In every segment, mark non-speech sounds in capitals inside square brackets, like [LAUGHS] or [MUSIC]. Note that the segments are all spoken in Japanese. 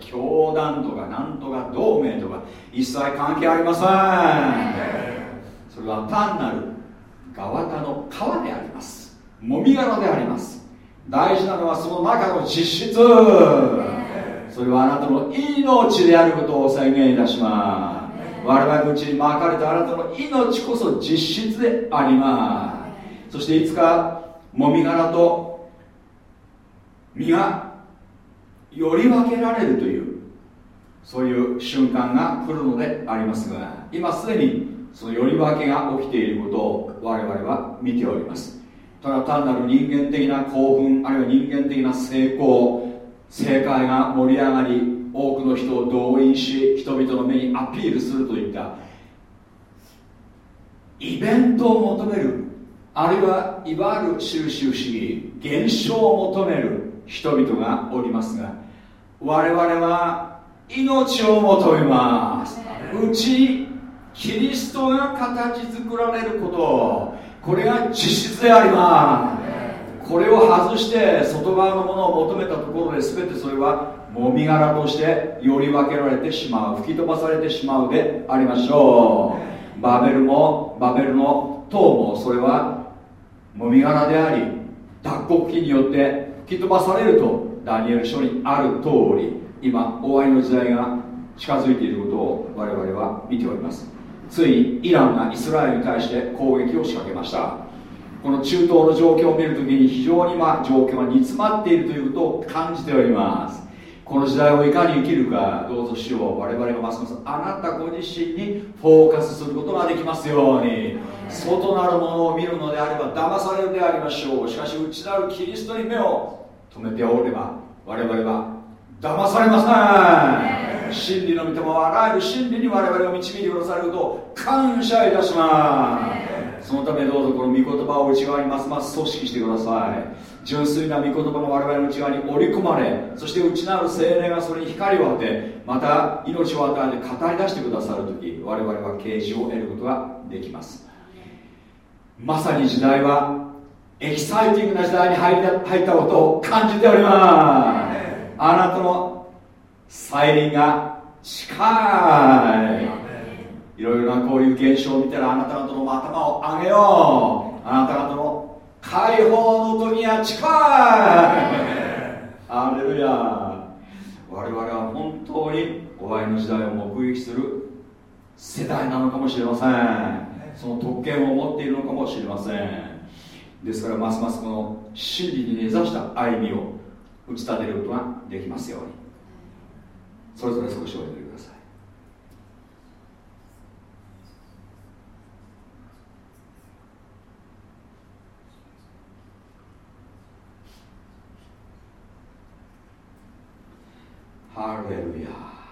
教団とかなんとか同盟とか一切関係ありません。それは単なる側田の川であります。もみ殻であります。大事なのはその中の実質。それはあなたの命であることを宣言いたします。我々のうちにまかれたあなたの命こそ実質であります。そしていつかもみ殻と実がより分けられるというそういう瞬間が来るのでありますが今すでにそのより分けが起きていることを我々は見ております。ただ単なる人間的な興奮あるいは人間的な成功正解が盛り上がり多くの人を動員し人々の目にアピールするといったイベントを求めるあるいはいわゆる収集主義現象を求める人々がおりますが我々は命を求めます。うちキリストが形作られることこれが実質であります。これを外して外側のものを求めたところで全てそれはもみ殻としてより分けられてしまう吹き飛ばされてしまうでありましょう。バベルもバベルの塔もそれはもみ殻であり脱穀機によって吹き飛ばされるとダニエル書にある通り今終わりの時代が近づいていることを我々は見ております。ついにイランがイスラエルに対して攻撃を仕掛けました。この中東の状況を見るときに非常にま状況が煮詰まっているということを感じております。この時代をいかに生きるかどうぞ主を我々がますます。あなたご自身にフォーカスすることができますように。外なるものを見るのであれば騙されるでありましょう。しかし内なるキリストに目を留めておれば我々は騙されません。真理の御霊はあらゆる真理に我々を導いてくださることを感謝いたしまそのためどうぞこの御言葉を内側にます。ます組織してください。純粋な御言葉が我々の内側に織り込まれそして内なる精霊がそれに光を当てまた命を与えて語り出してくださる時我々は啓示を得ることができます。まさに時代はエキサイティングな時代に入った入ったことを感じております。あなたの再臨が近い。いろいろなこういう現象を見たらあなた方の頭を上げよう。あなた方の解放の時は近い。アレルヤ我々は本当に終わりの時代を目撃する世代なのかもしれませんその特権を持っているのかもしれませんですからますますこの真理に根ざした歩みを打ち立てることができますように。それぞれ少しお祈りください。ハレルヤ。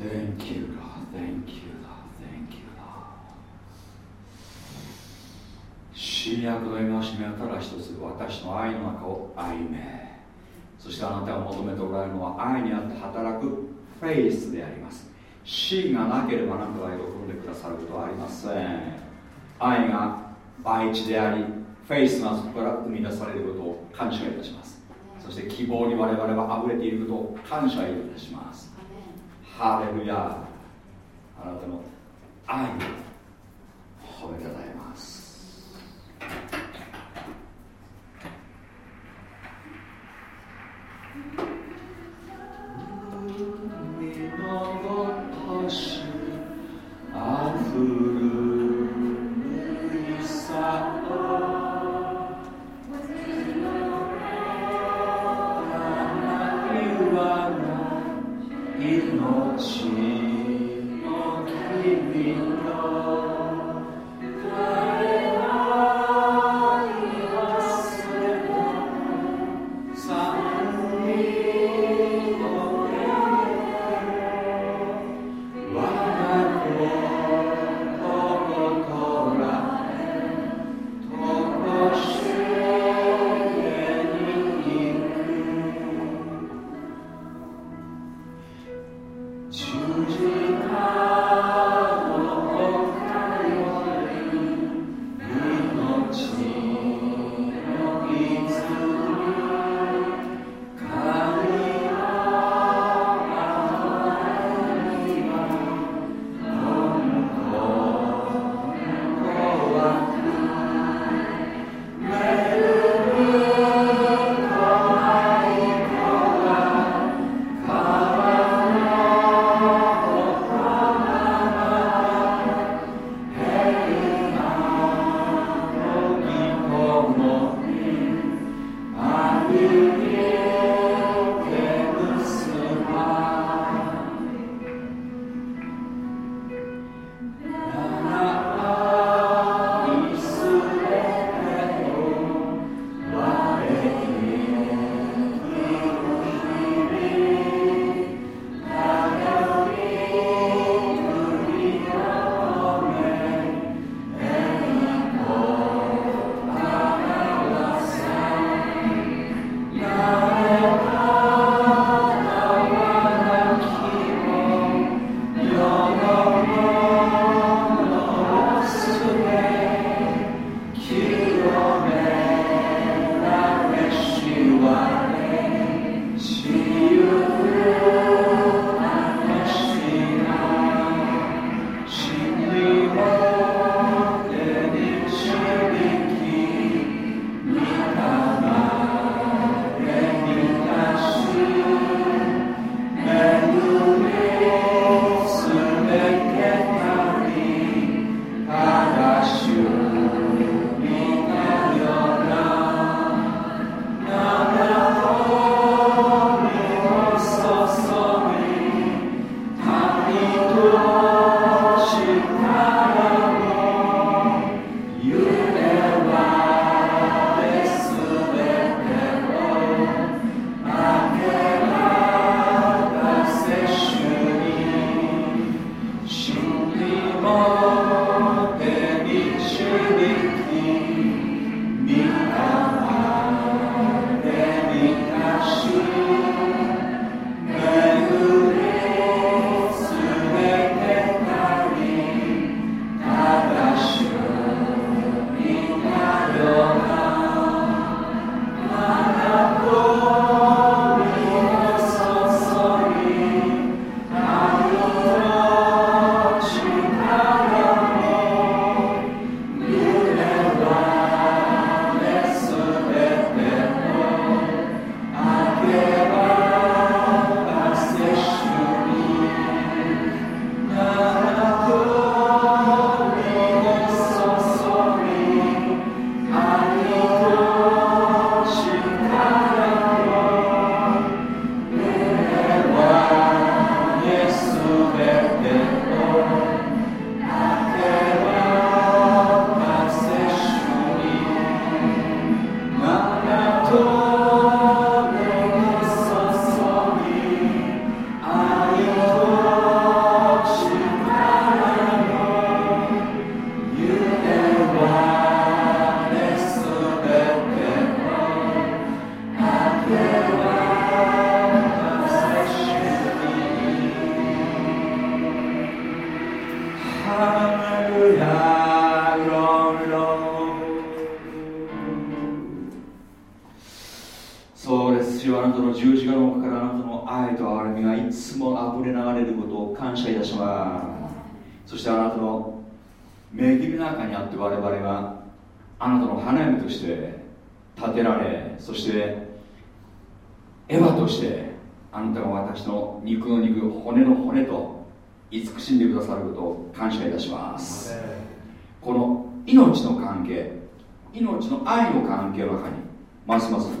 Thank you, Lord. Thank you, Lord. Thank you, Lord. 新約の戒めはただ一つ私の愛の中を歩めそしてあなたが求めておられるのは愛にあって働くフェイスであります真がなければあなたは喜んでくださることはありません愛が倍地でありフェイスがそこから生み出されることを感謝いたしますそして希望に我々は溢れていることを感謝いたしますハレルヤあなたの愛を褒めたたえます。海のごとしあふる命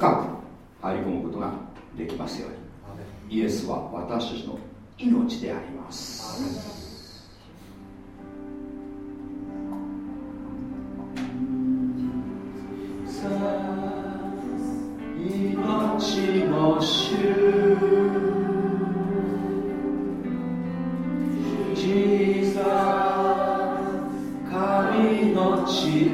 深く入り込むことができますように。イエスは私たちの命であります。命の主。小さ神の知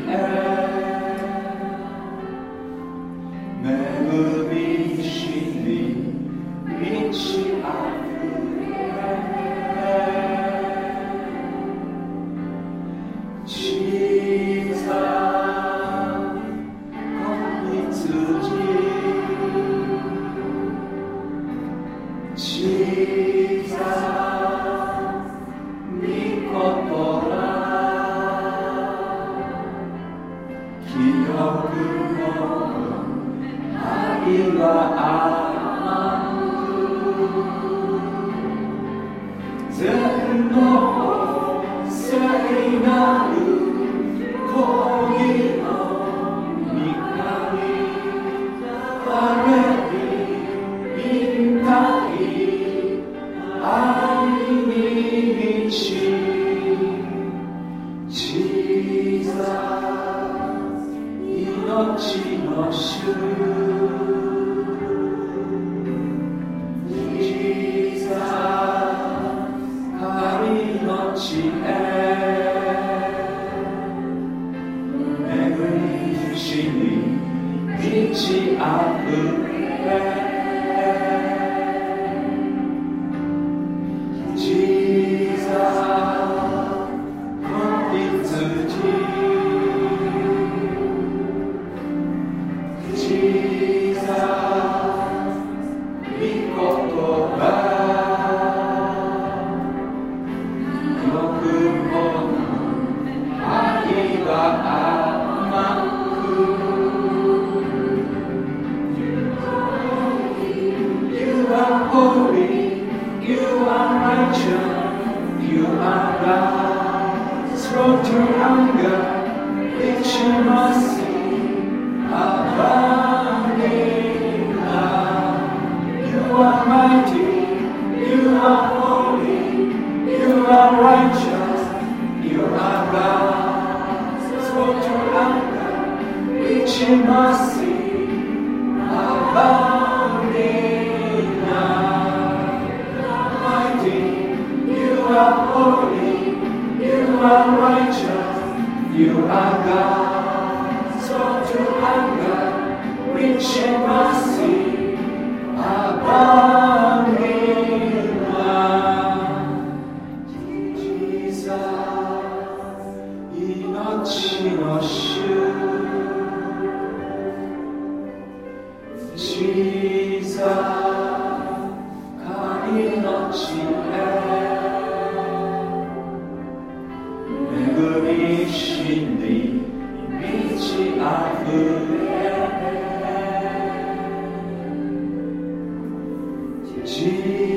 Jesus.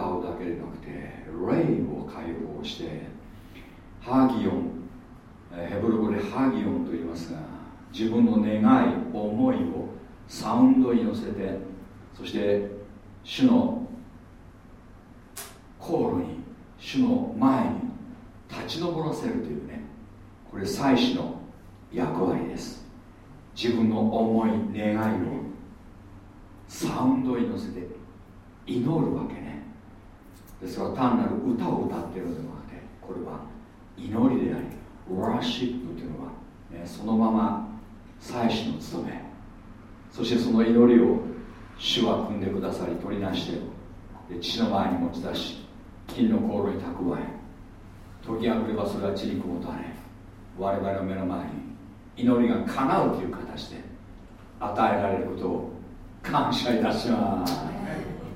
歌うだけでなくて霊を解放してハギオンヘブル語でハギオンと言いますが自分の願い思いをサウンドに乗せてそして主の航路に主の前に立ち上らせるというねこれ祭司の役割です。自分の思い願いをサウンドに乗せて祈るわけね。ですから単なる歌を歌っているのではなくてこれは祈りでありワーシップというのは、ね、そのまま祭司の務め。そしてその祈りを主は組んでくださり取りなしてで父の前に持ち出し金の香炉に蓄え時が来ればそれは地にこうたれ我々の目の前に祈りが叶うという形で与えられることを感謝いたします。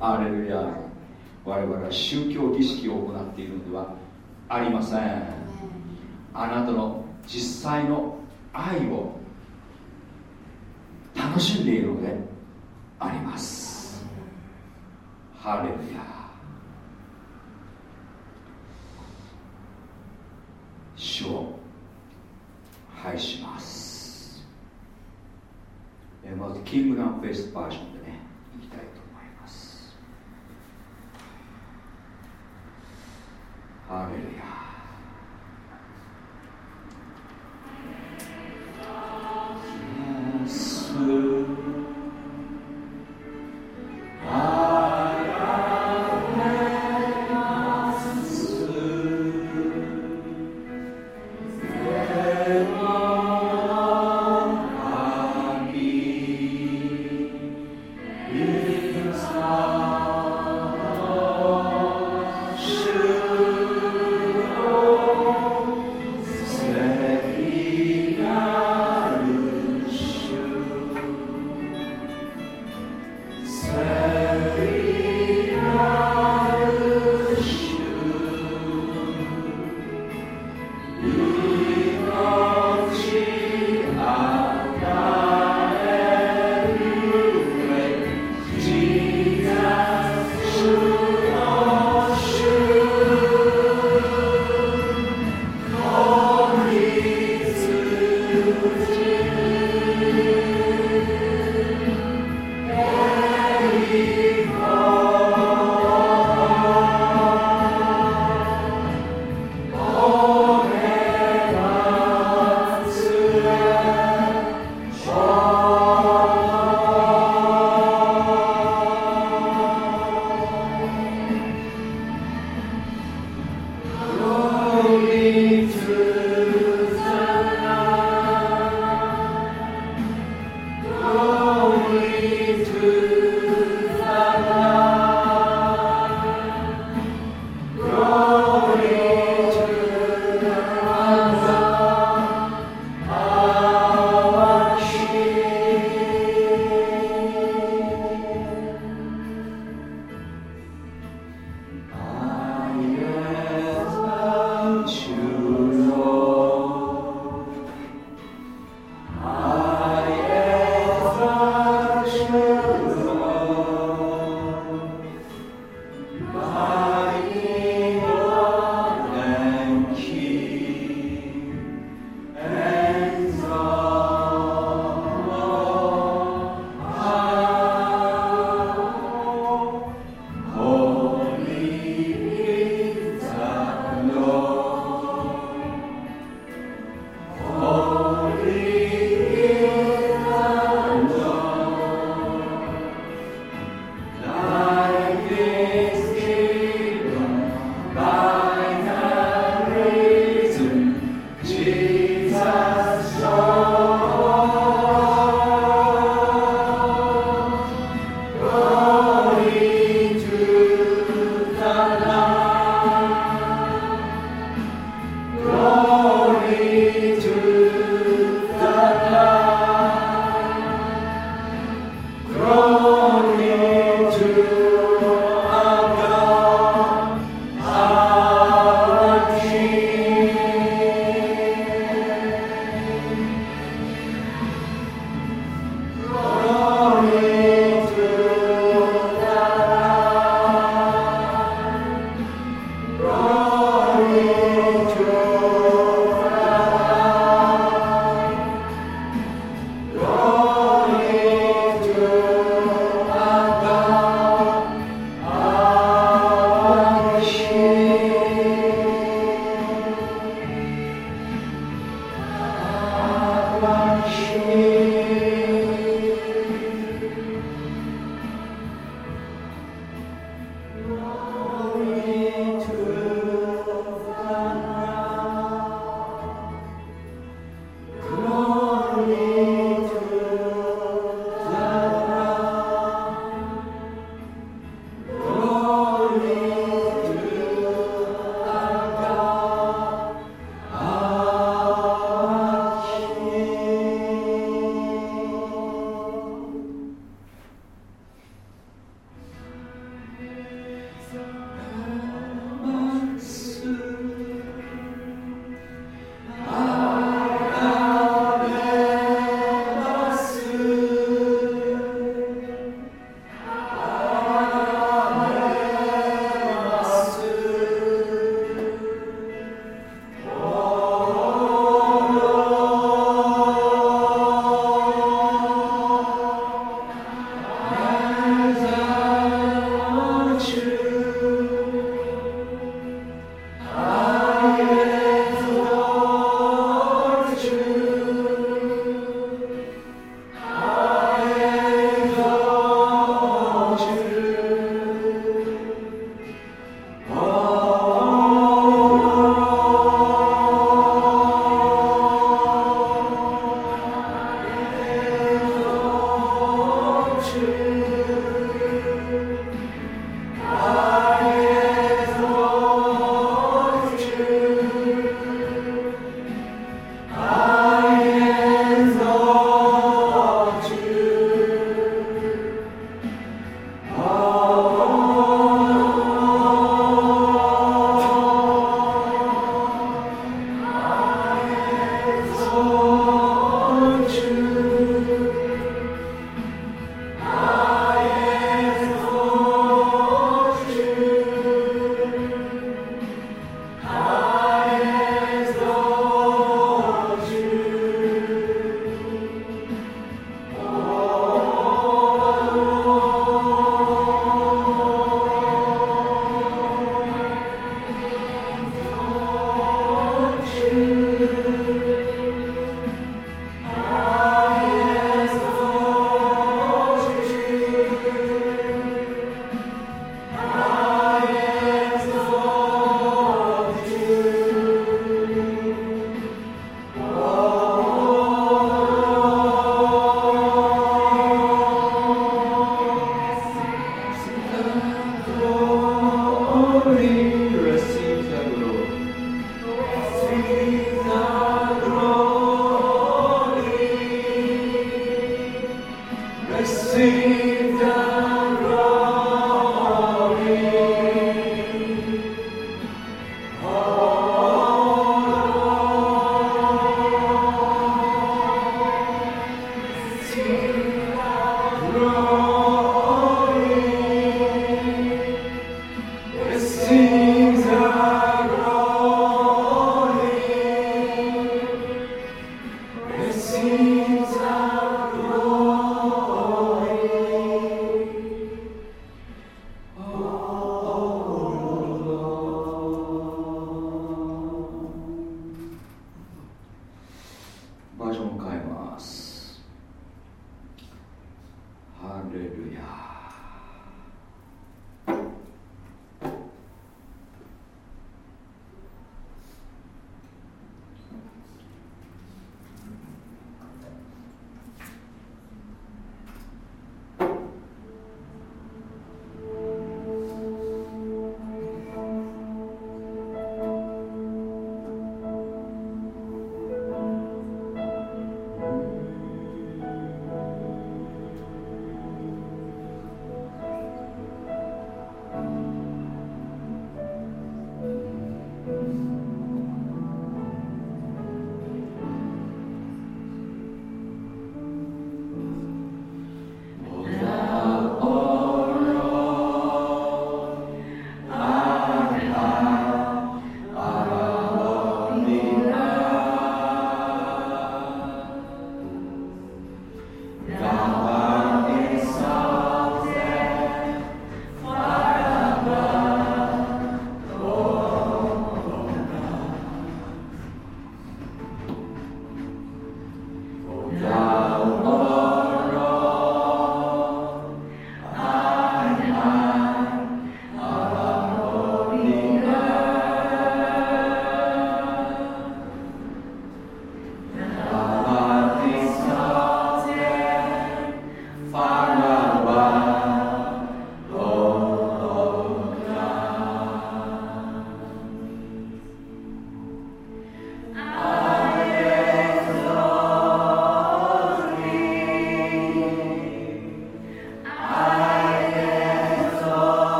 アレルヤ我々は宗教儀式を行っているのではありません。あなたの実際の愛を楽しんでいるのであります。ハレルヤ。主を拝します。えーまずキングダムフェイスバージョンでねいきたいと思いますアレルヤ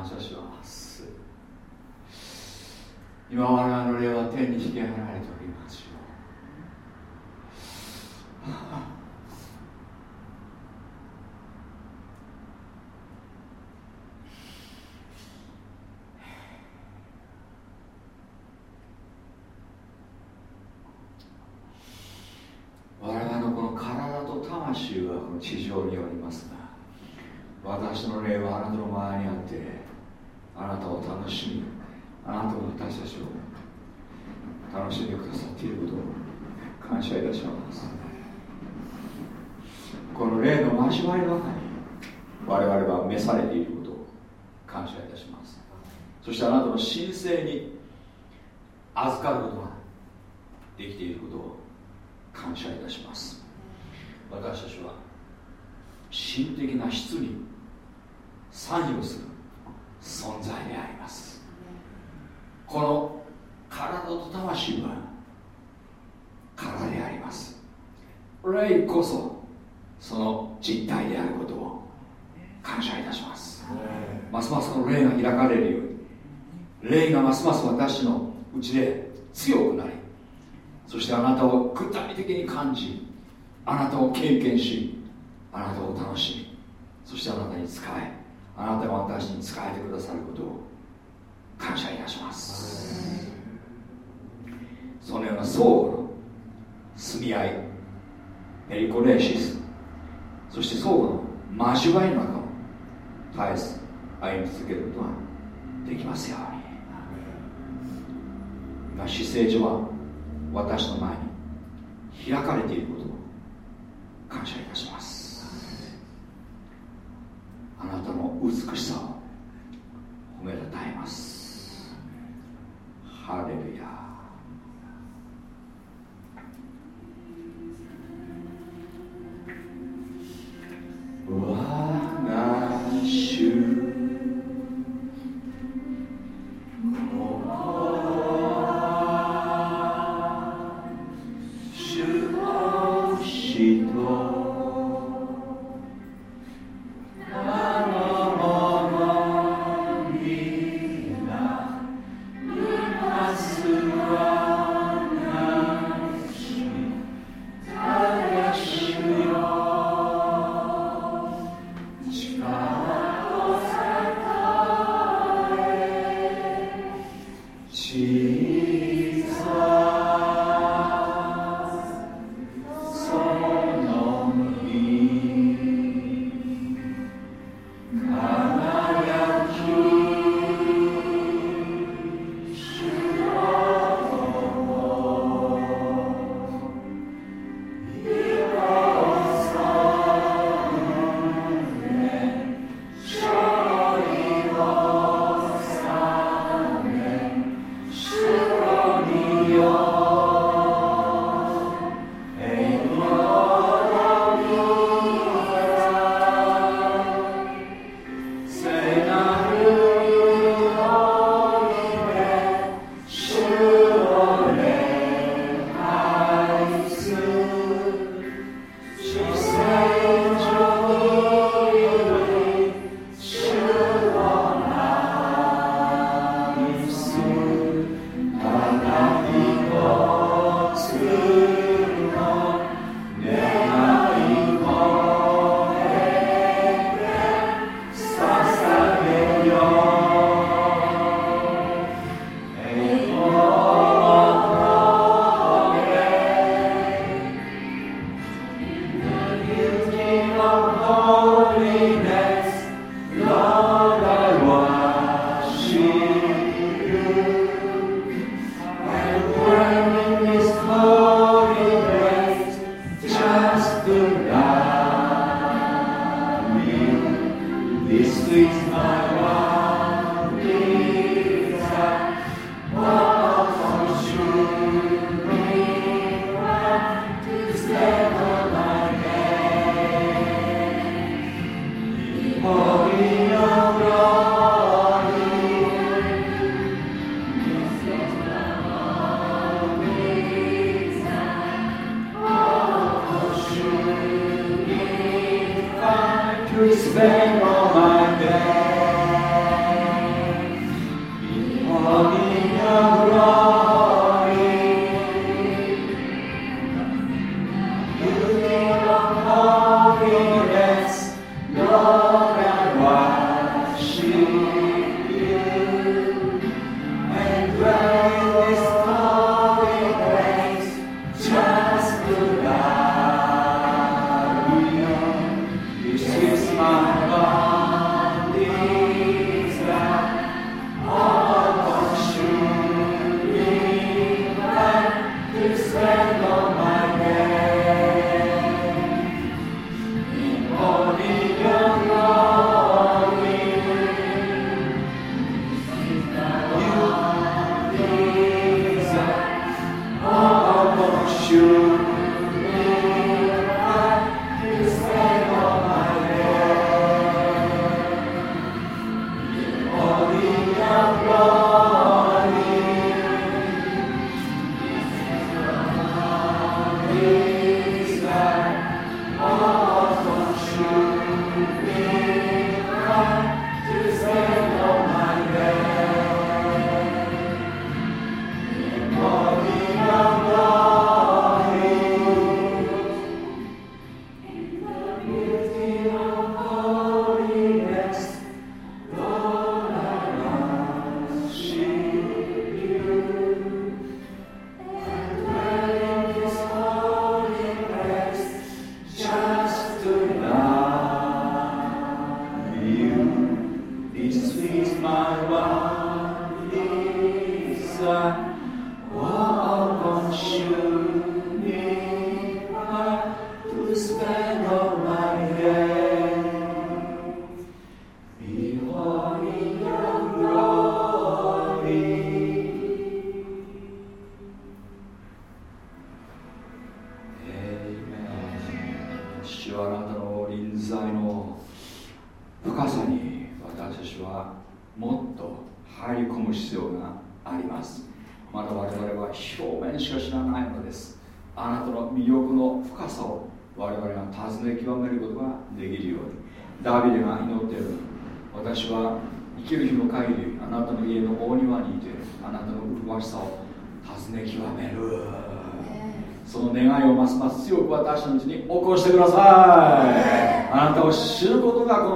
感謝します。今我々召されていることを感謝いたします。そしてあなたの神聖にヘリコレーシス。そして相互の交わりの中を絶えず歩み続けることができますように。今姿勢上は私の前に開かれていることを感謝いたします。あなたの美しさを褒めたたえます。ハレルヤ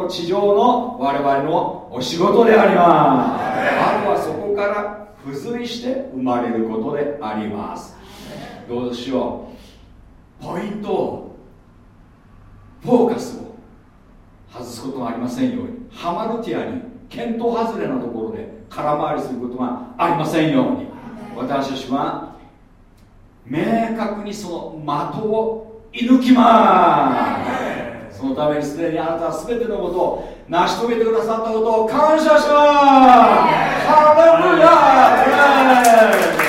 地上の我々のお仕事であります。あとはそこから付随して生まれることであります。どうしよう。ポイントをフォーカスを外すことがありませんように。ハマルティアに見当外れなところで空回りすることがありませんように私たちは明確にその的を射抜きます。そのためにすでにあなたは全てのことを成し遂げてくださったことを感謝します。ハレルヤ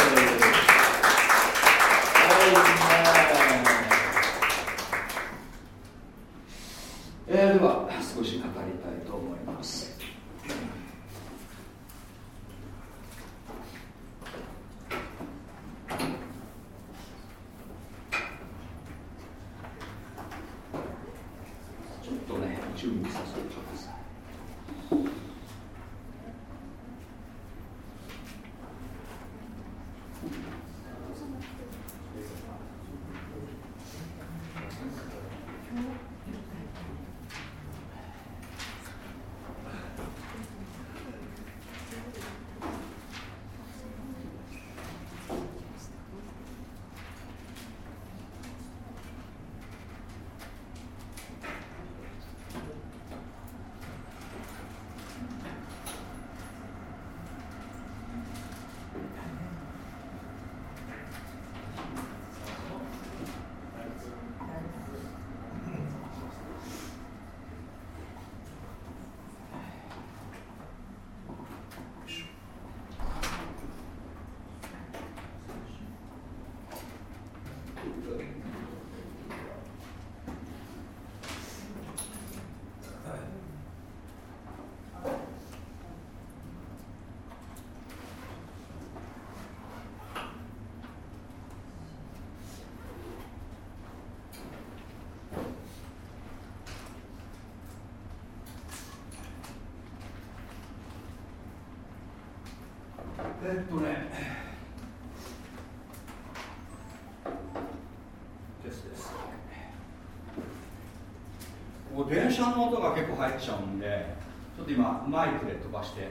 入っちゃうんでちょっと今マイクで飛ばして、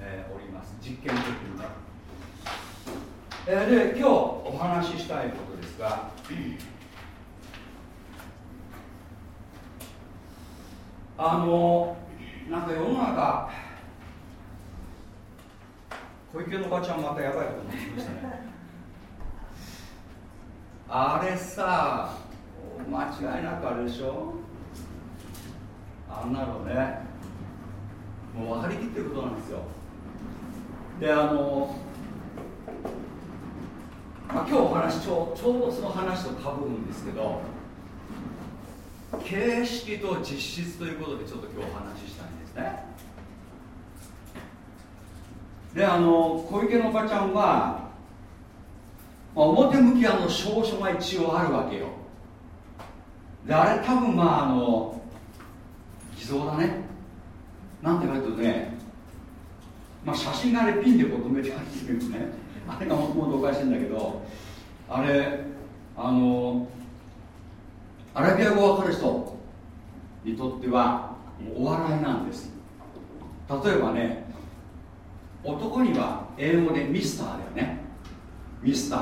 えー、おります。実験的にね、えー、で今日お話ししたいことですがあのなんか世の中小池のおばちゃんまたやばいことになってましたねあれさ間違いなくあれでしょあんなのねもう分かりきってることなんですよであの、まあ、今日お話ちょちょうどその話とかぶるんですけど形式と実質ということでちょっと今日お話ししたいんですね。であの小池のおばちゃんは、まあ、表向きあの証書が一応あるわけよ。であれ多分まああの偽造だね。なんてかというとね、まあ、写真があれピンでこう止めてあるっていうね。あれがもともとおかしいんだけどあれあのアラビア語わかる人？にとってはお笑いなんです。例えばね男には英語でミスターだよね。ミスタ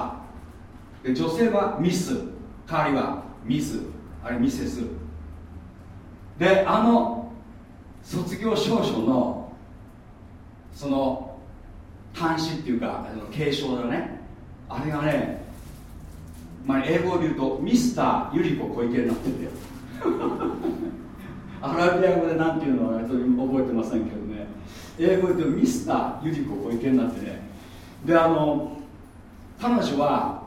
ー。で女性はミス。代わりはミス。あれミセス。であの卒業証書のその端子っていうか継承だね。あれがね、まあ、英語で言うとミスターユリコ小池になってるんだよ。アラビア語で何ていうのはえっと覚えてませんけどね。英語でミスターユリコ小池になってね。であの彼女は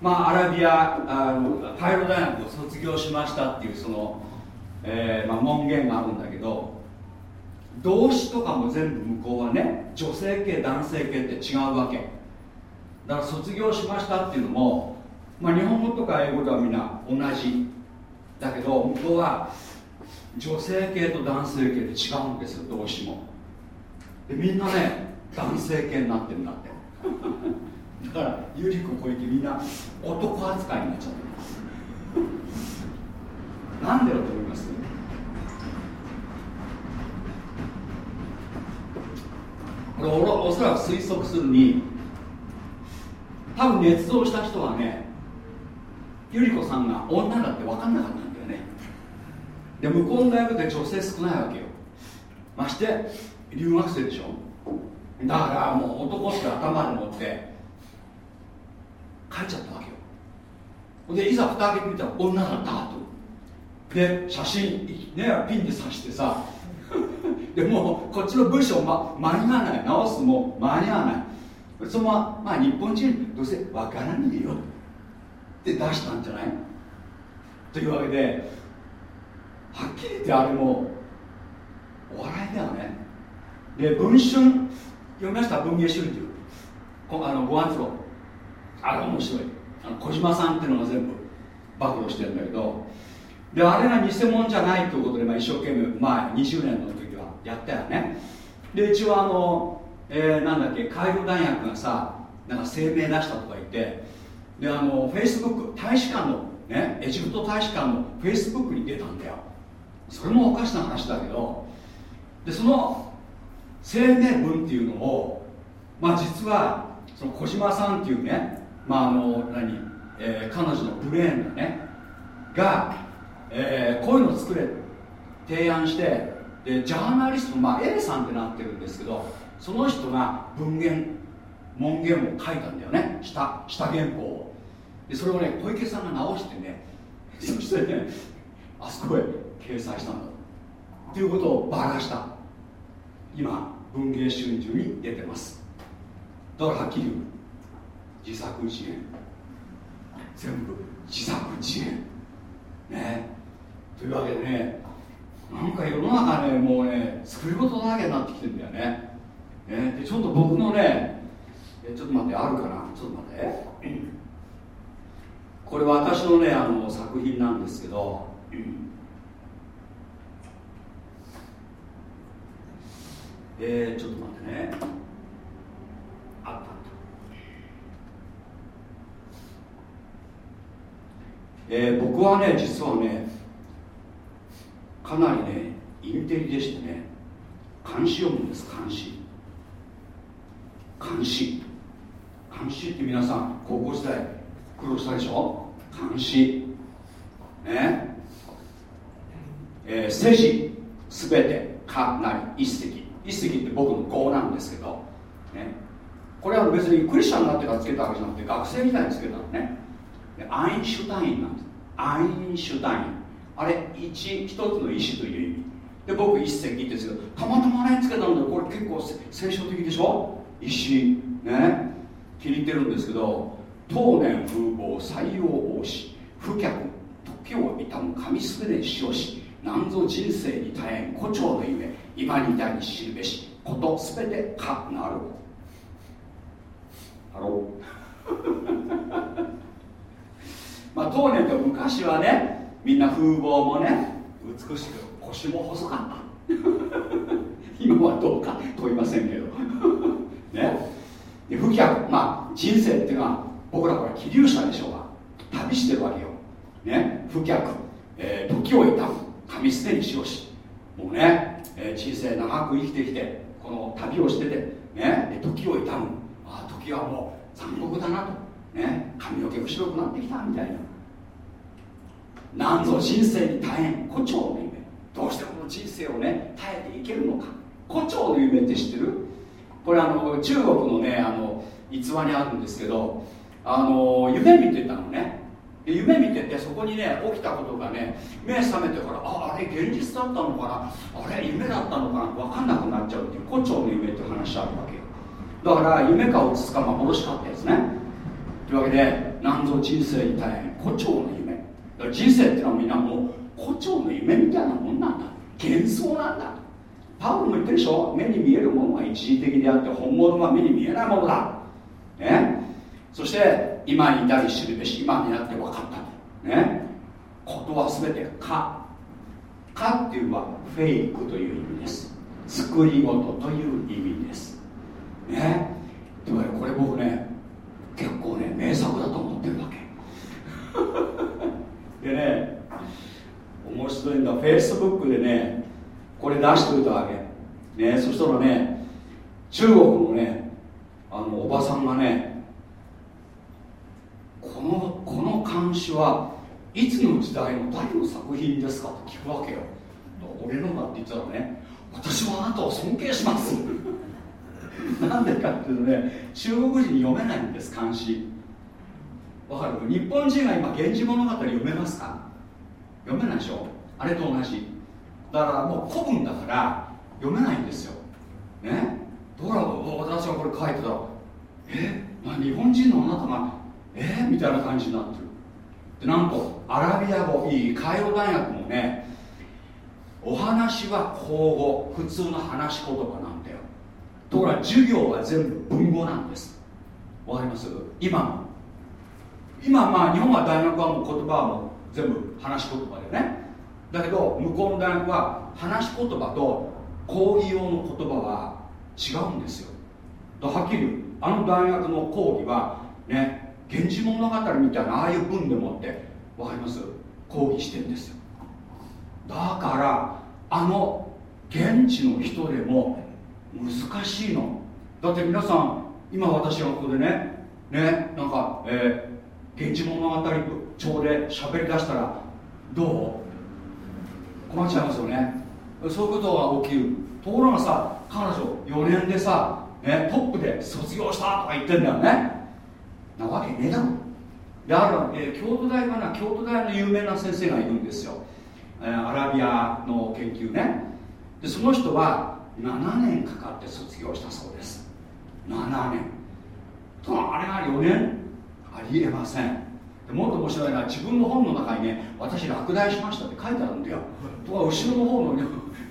まあアラビアあのカイロ大学を卒業しましたっていうその、えーまあ、門限があるんだけど動詞とかも全部向こうはね女性系男性系って違うわけ。だから卒業しましたっていうのも、まあ、日本語とか英語ではみんな同じ。だけど向こうは女性系と男性系って違うんですよ動詞も。でみんなね男性系になってるんだって。だからゆり子小池みんな男扱いになっちゃってます。なんでだと思います？これおおそらく推測するに多分捏造した人はねゆり子さんが女だって分かんなかった。で向こうの大学で女性少ないわけよ。まして留学生でしょ？だからもう男って頭で持って帰っちゃったわけよ。でいざ蓋開けてみたら女だったと。で写真ねピンで刺してさ。[LAUGHS] でもこっちの文章、ま、間に合わない。直すも間に合わない。そのままあ日本人どうせわからねえよ。って出したんじゃないというわけではっきり言ってあれもお笑いだよね。で文春読みました？文藝春秋。あのご安郎あれ面白い。あの小島さんっていうのが全部暴露してるんだけど。であれが偽物じゃないということで、まあ、一生懸命前20年の時はやったよね。で一応あの、えー、なんだっけカイロ大学がさなんか声明出したとか言ってであのフェイスブック大使館のねエジプト大使館のフェイスブックに出たんだよ。それもおかしな話だけどでその声明文っていうのを、まあ、実はその小島さんっていうね、まああの何えー、彼女のブレーンがねが、えー、こういうのを作れ提案してでジャーナリスト、まあ、A さんってなってるんですけどその人が文言文言を書いたんだよね下下原稿を。でそれをね小池さんが直してね [LAUGHS] そしてねあそこへ掲載したんだ。っていうことをばらした。今文藝春秋に出てます。だからはっきり言う自作自演。全部自作自演。ね。というわけでねなんか世の中ねもうね作り事だらけになってきてるんだよね。ね。でちょっと僕のねえちょっと待ってあるかな？ちょっと待って。これ私のねあの作品なんですけど、うんえー、ちょっと待ってね。あったあった。えー、僕はね実はねかなりねインテリでしてね監視読むんです監視。監視。監視って皆さん高校時代苦労したでしょ？監視。ね。えー、世事すべてかなり一石一石って僕の語なんですけど、ね、これは別にクリスチャンになってからつけたわけじゃなくて学生みたいにつけたのね。アインシュタインなんです。アインシュタイン。あれ一一つの石という意味。で僕一石ってですけどたまたまねつけたのでこれ結構聖書的でしょ？石。ね。気に入ってるんですけど当年風貌採用王子不客時を悼む神すべてしよしなんぞ人生に大変誇張の夢今に至り知るべしことすべてかなる。ハローまあ当年と昔はねみんな風貌もね美しく。腰も細かった。[LAUGHS] 今はどうかと言いませんけど。[LAUGHS] ね。で不脚まあ人生っていうのは僕らこれ寄留者でしょうが旅してるわけよ。ね。不脚、えー、時を悼む神捨てにしよしもうね、えー、人生長く生きてきてこの旅をしててねで時を悼む。あ時はもう残酷だなと。ね髪の毛が白くなってきたみたいな。なんぞ人生に大変誇張の夢。どうしてこの人生をね耐えていけるのか。誇張の夢って知ってる？これあの中国のねあの逸話にあるんですけどあの夢見てたのね。夢見ててそこにね起きたことがね目覚めてからああれ現実だったのかな？あれ夢だったのかな？分かんなくなっちゃうっていう誇張の夢って話あるわけよ。だから夢か落ち着か幻かってやつね。というわけでなんぞ人生に大変誇張の夢。人生っていうのはみんなもう誇張の夢みたいなもんなんだ。幻想なんだ。パウロも言ってるでしょ？目に見えるものは一時的であって本物は目に見えないものだ。ね？そして今に至り知るべし今になって分かった。ね。ことは全て「か」「か」っていうのはフェイクという意味です。作り事という意味です。ね。でもこれ僕ね結構ね名作だと思ってるわけ。[LAUGHS] でね面白いんだフェイスブックでねこれ出しておいたわけ。ねそしたらね中国のねあのおばさんがねこのこの監視はいつの時代の誰の作品ですかって聞くわけよ。俺のだって言ったらね。私はあなたを尊敬します。[LAUGHS] なんでかっていうとね中国人に読めないんです監視。わかる？日本人が今「源氏物語」読めますか？読めないでしょ？あれと同じ。だからもう古文だから読めないんですよ。ね？だから私がこれ書いてた。らえ日本人のあな。たがえー、みたいな感じになってる。でなんとアラビア語いいカイロ大学もねお話は口語普通の話し言葉なんだよ。ところが授業は全部文語なんです。わかります？今今まあ日本は大学はもう言葉はもう全部話し言葉でね。だけど向こうの大学は話し言葉と講義用の言葉は違うんですよ。はっきりあの大学の講義はね「源氏物語」みたいなああいう文でもって分かります？講義してんですよ。だからあの現地の人でも難しいの。だって皆さん今私がここでねねなんか、えー、源氏物語帳で喋りだしたらどう？困っちゃいますよね。そういうことが起きる。ところがさ彼女4年でさ、ね、トップで卒業したとか言ってんだよね。なわけねえだろ。である、えー、京都大かな京都大の有名な先生がいるんですよ、えー、アラビアの研究ね。でその人は7年かかって卒業したそうです。7年。とあれが4年？ありえません。でもっと面白いのは自分の本の中にね私落第しましたって書いてあるんだよ。とは後ろの方のね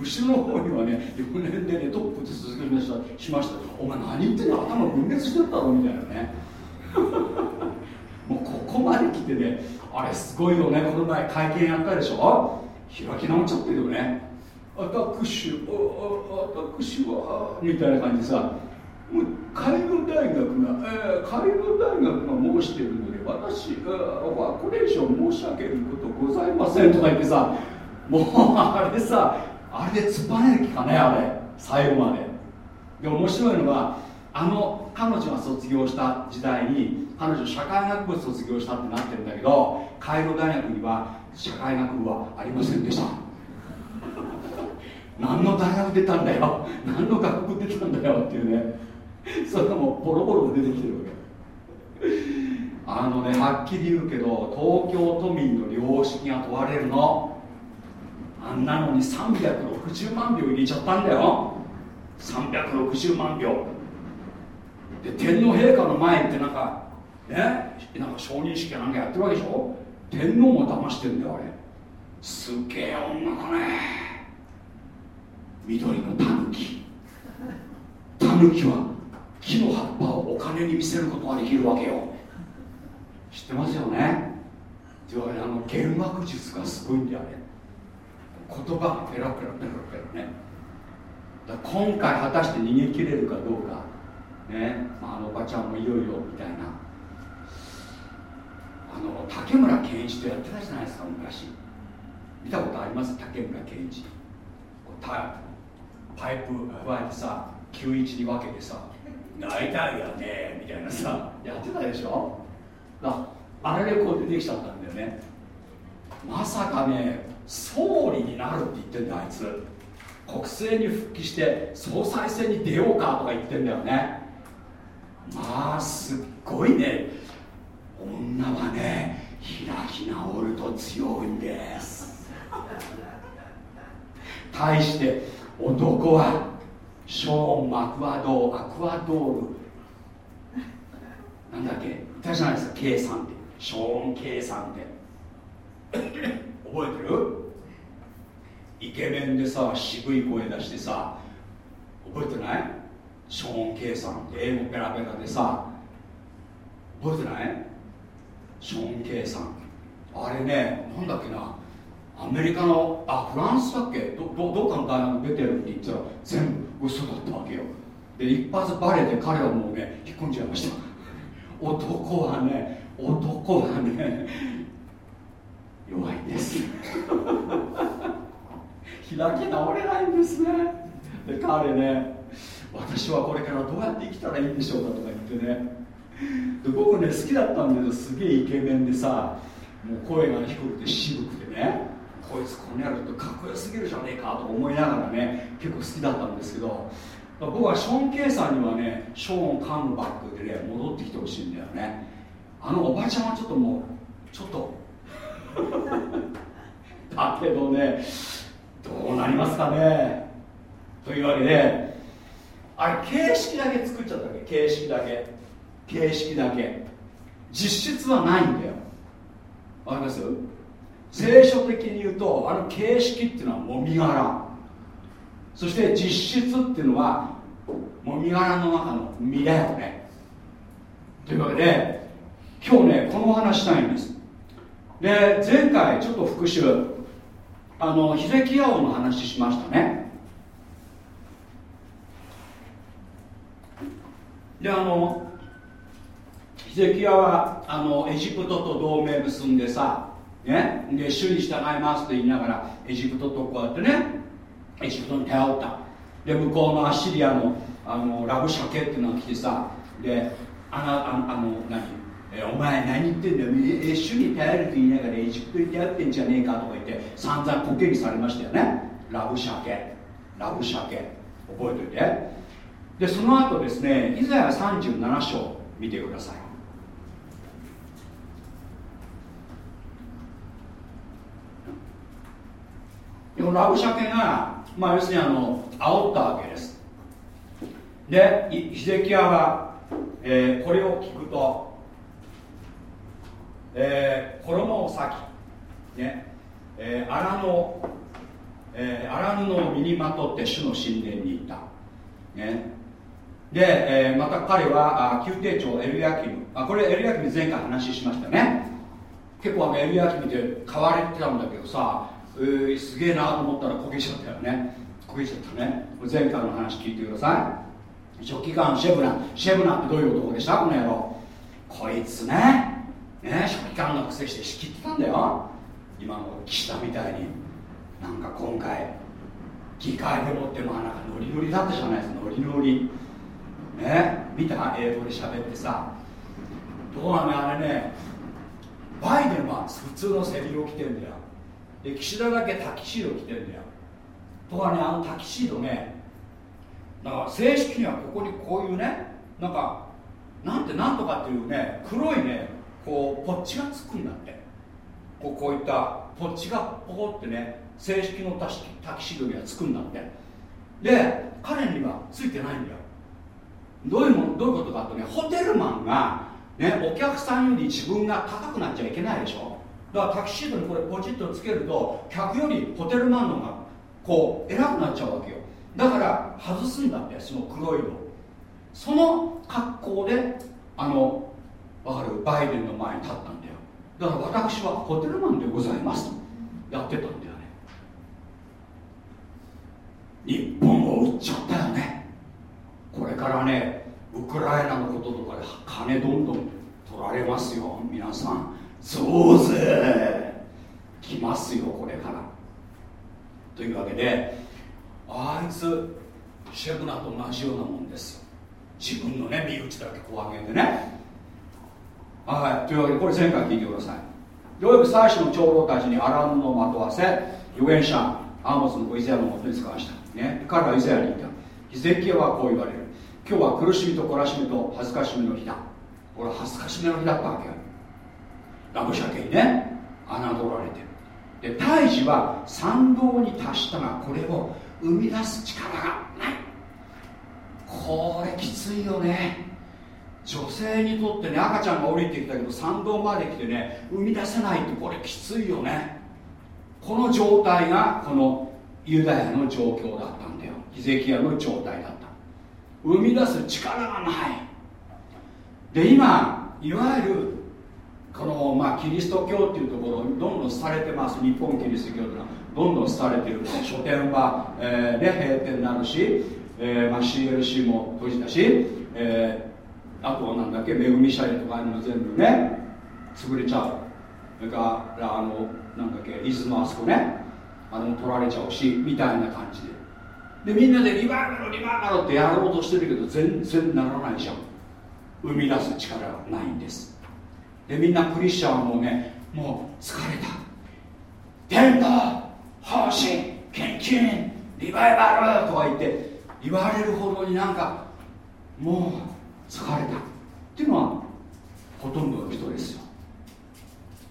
後ろの方にはね4年でねトップで続けましたしました。お前何言ってんの頭分裂してたろみたいなね。[LAUGHS] もうここまで来てねあれすごいよね。この前会見やったでしょ。開き直っちゃってるよね。私私はみたいな感じでさカイロ大学が、えー、カイロ大学が申しているので私はこれ以上申し上げることございませんとか言ってさもうあれさあれで突っ張ねる気かねあれ。最後まで。で面白いのはあの彼女が卒業した時代に彼女社会学部卒業したってなってるんだけどカイロ大学には社会学部はありませんでした。[LAUGHS] 何の大学出たんだよ。[LAUGHS] 何の学部出たんだよ。っていうね。それがもうボロボロ出てきてるわけ。あのねはっきり言うけど東京都民の良識が問われるの。あんなのに360万票入れちゃったんだよ。360万票。で天皇陛下の前ってなんかねなんか承認式なんかやってるわけでしょ？天皇も騙してんだよあれ。すげえ女だね緑のタヌキタヌキは木の葉っぱをお金に見せることができるわけよ。知ってますよね？というわけであの弦楽術がすごいんだよね言葉がペラペラペラペラね。だ今回果たして逃げ切れるかどうか。ね、まあ、あのおばちゃんもいよいよみたいな。あの竹村健一とやってたじゃないですか昔。見たことあります？竹村健一。パイプ加えてさ91に分けてさ泣いたいよねみたいなさやってたでしょ？だあれでこう出てきちゃったんだよね。まさかね総理になるって言ってんだあいつ。国政に復帰して総裁選に出ようかとか言ってんだよね。まあすっごいね。女はね開き直ると強いんです。対して男はショーン・マクワドーアクアドール。なんだっけ？いたじゃないですか K さんって。ショーン・ K さんって。覚えてる？イケメンでさ渋い声出してさ覚えてない？ショーン・ケイさんって英語ペラペラでさ覚えてない？ショーン・ケイさん。あれねなんだっけな？アメリカのあフランスだっけ？どどどっかの大学出てるって言ったら全部嘘だったわけよ。で一発バレて彼はもうね引っ込んじゃいました。[LAUGHS] 男はね男はね弱いんです。[LAUGHS] 開き直れないんですね。で彼ね私はこれからどうやって生きたらいいんでしょうかとか言ってね。で僕ね好きだったんだけどすげえイケメンでさもう声が低くて渋くてね。こいつこの野郎ってかっこよすぎるじゃねえかと思いながらね結構好きだったんですけど。僕はショーン・ケイさんにはねショーン・カムバックでね戻ってきてほしいんだよね。あのおばちゃんはちょっともうちょっと。[LAUGHS] だけどねどうなりますかね。というわけであれ形式だけ作っちゃったわけ？形式だけ。形式だけ。実質はないんだよ。わかります？聖書的に言うとあの形式っていうのはもみ殻。そして実質っていうのはもみ殻の中の実だよね。というわけで今日ねこのお話したいんです。で前回ちょっと復習。あのヒゼキヤ王の話しましたねであのヒゼキヤはあのエジプトと同盟結んでさねで主に従いますと言いながらエジプトとこうやってねエジプトに頼った。で向こうのアッシリアのあのラブシャケっていうのが来てさであのああの何？えお前何言ってんだよ、主に頼ると言いながらエジプトに頼ってんじゃねえかとか言って散々コケにされましたよね。ラブシャケ。ラブシャケ。覚えておいて。でその後ですねイザヤ37章見てください。このラブシャケが、まあ、要するにあの煽ったわけです。でヒゼキヤは、えー、これを聞くとえー、衣を裂き、ねえー、荒野、えー、荒布を身にまとって主の神殿に行った、ね、で、えー、また彼は宮廷長エルヤキム。あこれエルヤキム前回話しましたね。結構あのエルヤキムで買われてたんだけどさ、えー、すげえなと思ったら焦げちゃったよね。焦げちゃったね。前回の話聞いてください。書記官シェブナシェブナってどういう男でした？この野郎。こいつね。ね書記官の癖して仕切ってたんだよ。今の岸田みたいに。なんか今回議会でもってまあなんかノリノリだったじゃないですか。ノリノリ。ね見た英語で喋ってさどうなのあれねバイデンは普通の背広を着てんだよ。で岸田だけタキシード着てんだよ。とかねあのタキシードねだから正式にはここにこういうねなんかなんてなんとかっていうね黒いねこうポッチがつくんだって。こうこういったポッチがポコってね正式のタキシードにはつくんだって。で彼にはついてないんだよ。どういうもどういうことかとねホテルマンがねお客さんより自分が高くなっちゃいけないでしょ。だからタキシードにこれポチッとつけると客よりホテルマンの方がこう偉くなっちゃうわけよ。だから外すんだってその黒いの。その格好であのわかる？バイデンの前に立ったんだよ。だから私はホテルマンでございますと。やってたんだよね。日本を売っちゃったよね。これからねウクライナのこととかで金どんどん取られますよ。皆さん増税来ますよこれから。というわけであいつシェブナと同じようなもんです。自分のね身内だけこう上げてね。はいというわけでこれ前回聞いてください。ようやく最初の長老たちにアラムのまとわせ預言者アーモスの子イザヤのもとに使わした、ね、彼はイザヤに言った。ヒゼキヤはこう言われる。今日は苦しみと懲らしみと恥ずかしみの日だ。これは恥ずかしみの日だったわけよ。ラブシャケにね侮られて。で胎児は賛同に達したがこれを生み出す力がない。これきついよね。女性にとってね赤ちゃんが降りてきたけど参道まで来てね生み出せないってこれきついよね。この状態がこのユダヤの状況だったんだよ。ヒゼキヤの状態だった。生み出す力がない。で今いわゆるこの、まあ、キリスト教っていうところどんどん廃れてます。日本キリスト教というのは。どんどん廃れてる。書店は、えー、ね、閉店になるし、えーまあ、CLC も閉じたし、えー、あとはなんだっけめぐみシャレとかも全部ね潰れちゃう。それからあのなんだっけ出雲あそこねあれも取られちゃうしみたいな感じで。でみんなでリバイバルリバイバルってやろうとしてるけど全然ならないじゃん。生み出す力がないんです。でみんなクリスチャンはもうねもう疲れた。伝道奉仕献金リバイバルとか言って言われるほどになんかもう疲れた。っていうのはほとんどの人ですよ。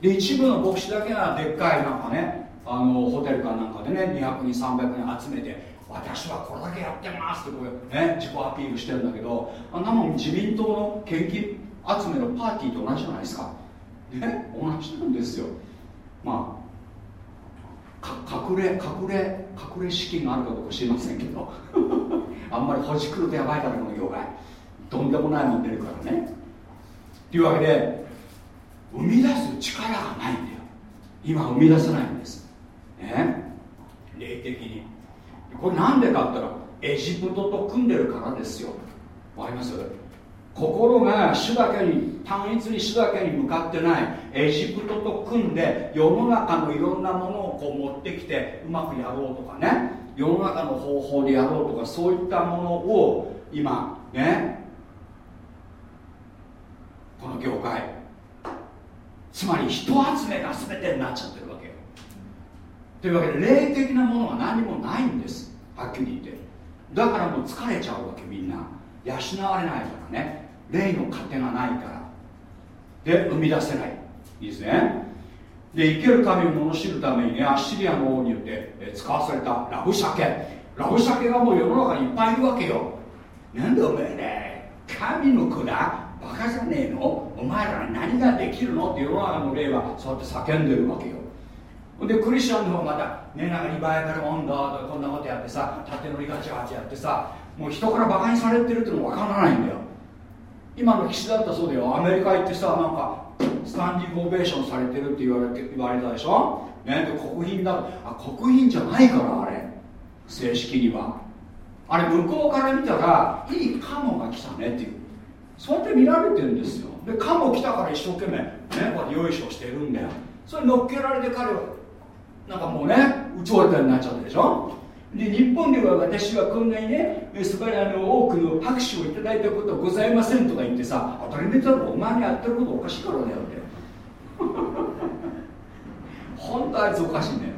で一部の牧師だけがでっかいなんかねあのホテルかなんかでね200人300人集めて私はこれだけやってますってこう、ね、自己アピールしてるんだけどあんなもん自民党の献金集めのパーティーと同じじゃないですか。ね同じなんですよ。まあ隠れ隠れ隠れ資金があるかどうか知りませんけど。[LAUGHS] あんまりほじくるとやばいからこの業界。とんでもないもん出るからね。というわけで生み出す力がないんだよ。今生み出せないんです。ね。霊的に。これなんでかって言ったらエジプトと組んでるからですよ。わかります？心が主だけに単一に主だけに向かってない。エジプトと組んで世の中のいろんなものをこう持ってきてうまくやろうとかね。世の中の方法でやろうとかそういったものを今ねこの業界。つまり人集めが全てになっちゃってる。というわけで霊的なものが何もないんです。はっきり言って。だからもう疲れちゃうわけみんな。養われないからね。霊の糧がないから。で生み出せない。いいですね。で生ける神を罵るためにねアッシリアの王によって使わされたラブシャケ。ラブシャケがもう世の中にいっぱいいるわけよ。なんでお前ね神の子だ。バカじゃねえの。お前ら何ができるの？って世の中の霊はそうやって叫んでるわけよ。でクリスチャンの方またねなんかリバイバル温度とかこんなことやってさ縦乗りガチガチやってさもう人からバカにされてるっての分からないんだよ。今の岸だったそうだよ。アメリカ行ってさなんかスタンディングオベーションされてるって言われて言われたでしょ、ね、で国賓だあ国賓じゃないからあれ。正式には。あれ向こうから見たらいいカモが来たねっていう。そうやって見られてるんですよ。でカモ来たから一生懸命ねこうやってよいしょしてるんだよ。それ乗っけられて彼はなんかもうね打ち折れたになっちゃったでしょ？で日本では私はこんなにね素晴らの多くの拍手をいただいたことございませんとか言ってさ当たり前だろお前にやってることおかしいからだよって。[LAUGHS] 本当あいつおかしいね。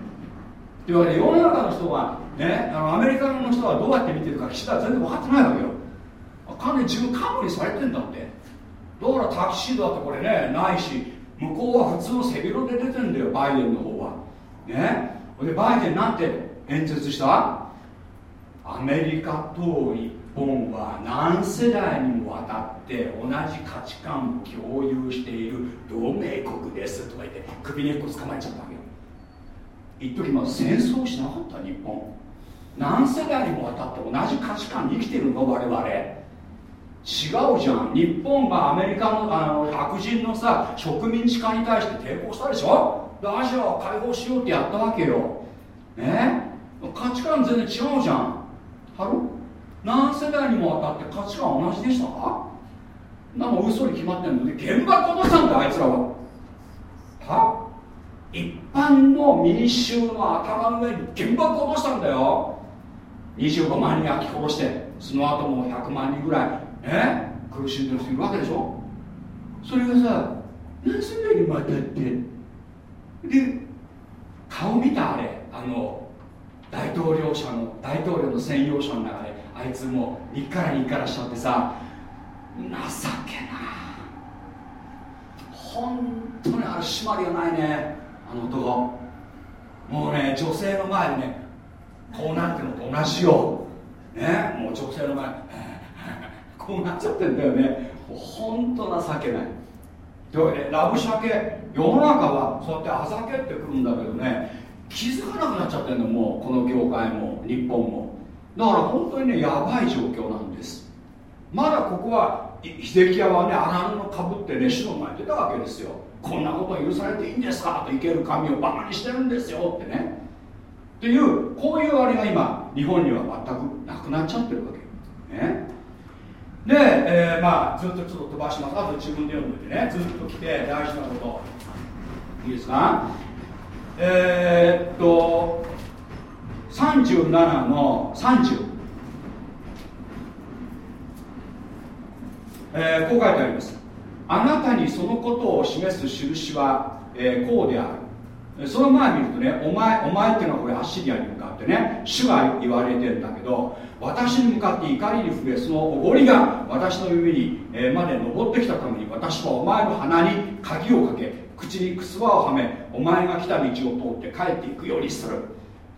というわけで世の中の人はねあのアメリカの人はどうやって見てるか岸田は全然分かってないわけよ。完全に自分カモにされてんだって。だからタキシードだってこれねないし向こうは普通の背広で出てんだよバイデンの方は。ね。でバイデンなんて演説した？アメリカと日本は何世代にもわたって同じ価値観を共有している同盟国ですとか言って首根っこ捕まえちゃったわけよ。一時ま戦争しなかった日本。何世代にもわたって同じ価値観に生きてるの？我々。違うじゃん。日本がアメリカのあの白人のさ植民地化に対して抵抗したでしょ？アジアを解放しようってやったわけよ。ね？価値観全然違うじゃん。はる何世代にもわたって価値観同じでしたか？なんか嘘に決まってんの？で原爆落としたんだあいつらは。は？一般の民衆の頭の上に原爆落としたんだよ。25万人焼き殺してその後も100万人ぐらい。ね？苦しんでる人いるわけでしょ？それがさ何世代にまたってで顔見たあれあの大統領者の大統領の専用車の中であいつもう一から二からしちゃってさ情けな本当にあれ締まりがないねあの男。もうね女性の前でねこうなってるのと同じよ。ねもう女性の前 [LAUGHS] こうなっちゃってんだよね。本当情けない。というわけでラブシャケ世の中はそうやってあざけってくるんだけどね気づかなくなっちゃってるのもうこの業界も日本も。だから本当にねやばい状況なんです。まだここは秀樹屋はね荒布かぶってね主の前に出たわけですよ。こんなこと許されていいんですかと生ける神をバカにしてるんですよってね。っていうこういうあれが今日本には全くなくなっちゃってるわけ。ね。で、えー、まあずっとちょっと飛ばします。あと自分で読んでてねずっと来て大事なこと。いいですか？えー、っと37の30、えー、こう書いてあります。あなたにそのことを示す印は、えー、こうである。その前見るとねお前お前っていうのはこれアッシリアに向かってね主が言われてんだけど私に向かって怒りに触れそのおごりが私の指に、えー、まで登ってきたために私はお前の鼻に鍵をかけ口にくすわをはめお前が来た道を通って帰っていくようにする。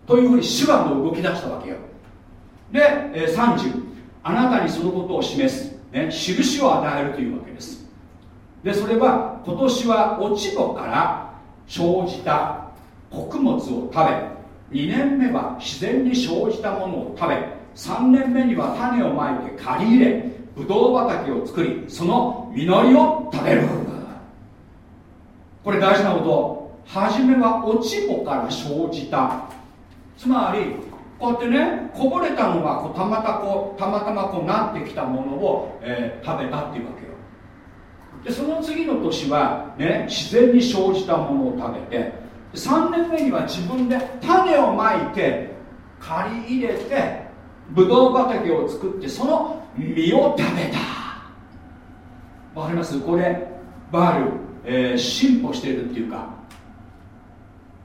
というふうに主が動き出したわけよ。で、え、30あなたにそのことを示す、ね、印を与えるというわけです。でそれは今年は落ち穂から生じた穀物を食べ2年目は自然に生じたものを食べ3年目には種をまいて刈り入れブドウ畑を作りその実りを食べる。これ大事なこと。初めは落ち穂から生じた。つまりこうやってねこぼれたのがこうたまたこうたまたまこうなってきたものを、えー、食べたっていうわけよ。でその次の年は、ね、自然に生じたものを食べて3年目には自分で種をまいて刈り入れてブドウ畑を作ってその実を食べた。わかります？これバール。えー、進歩しているっていうか。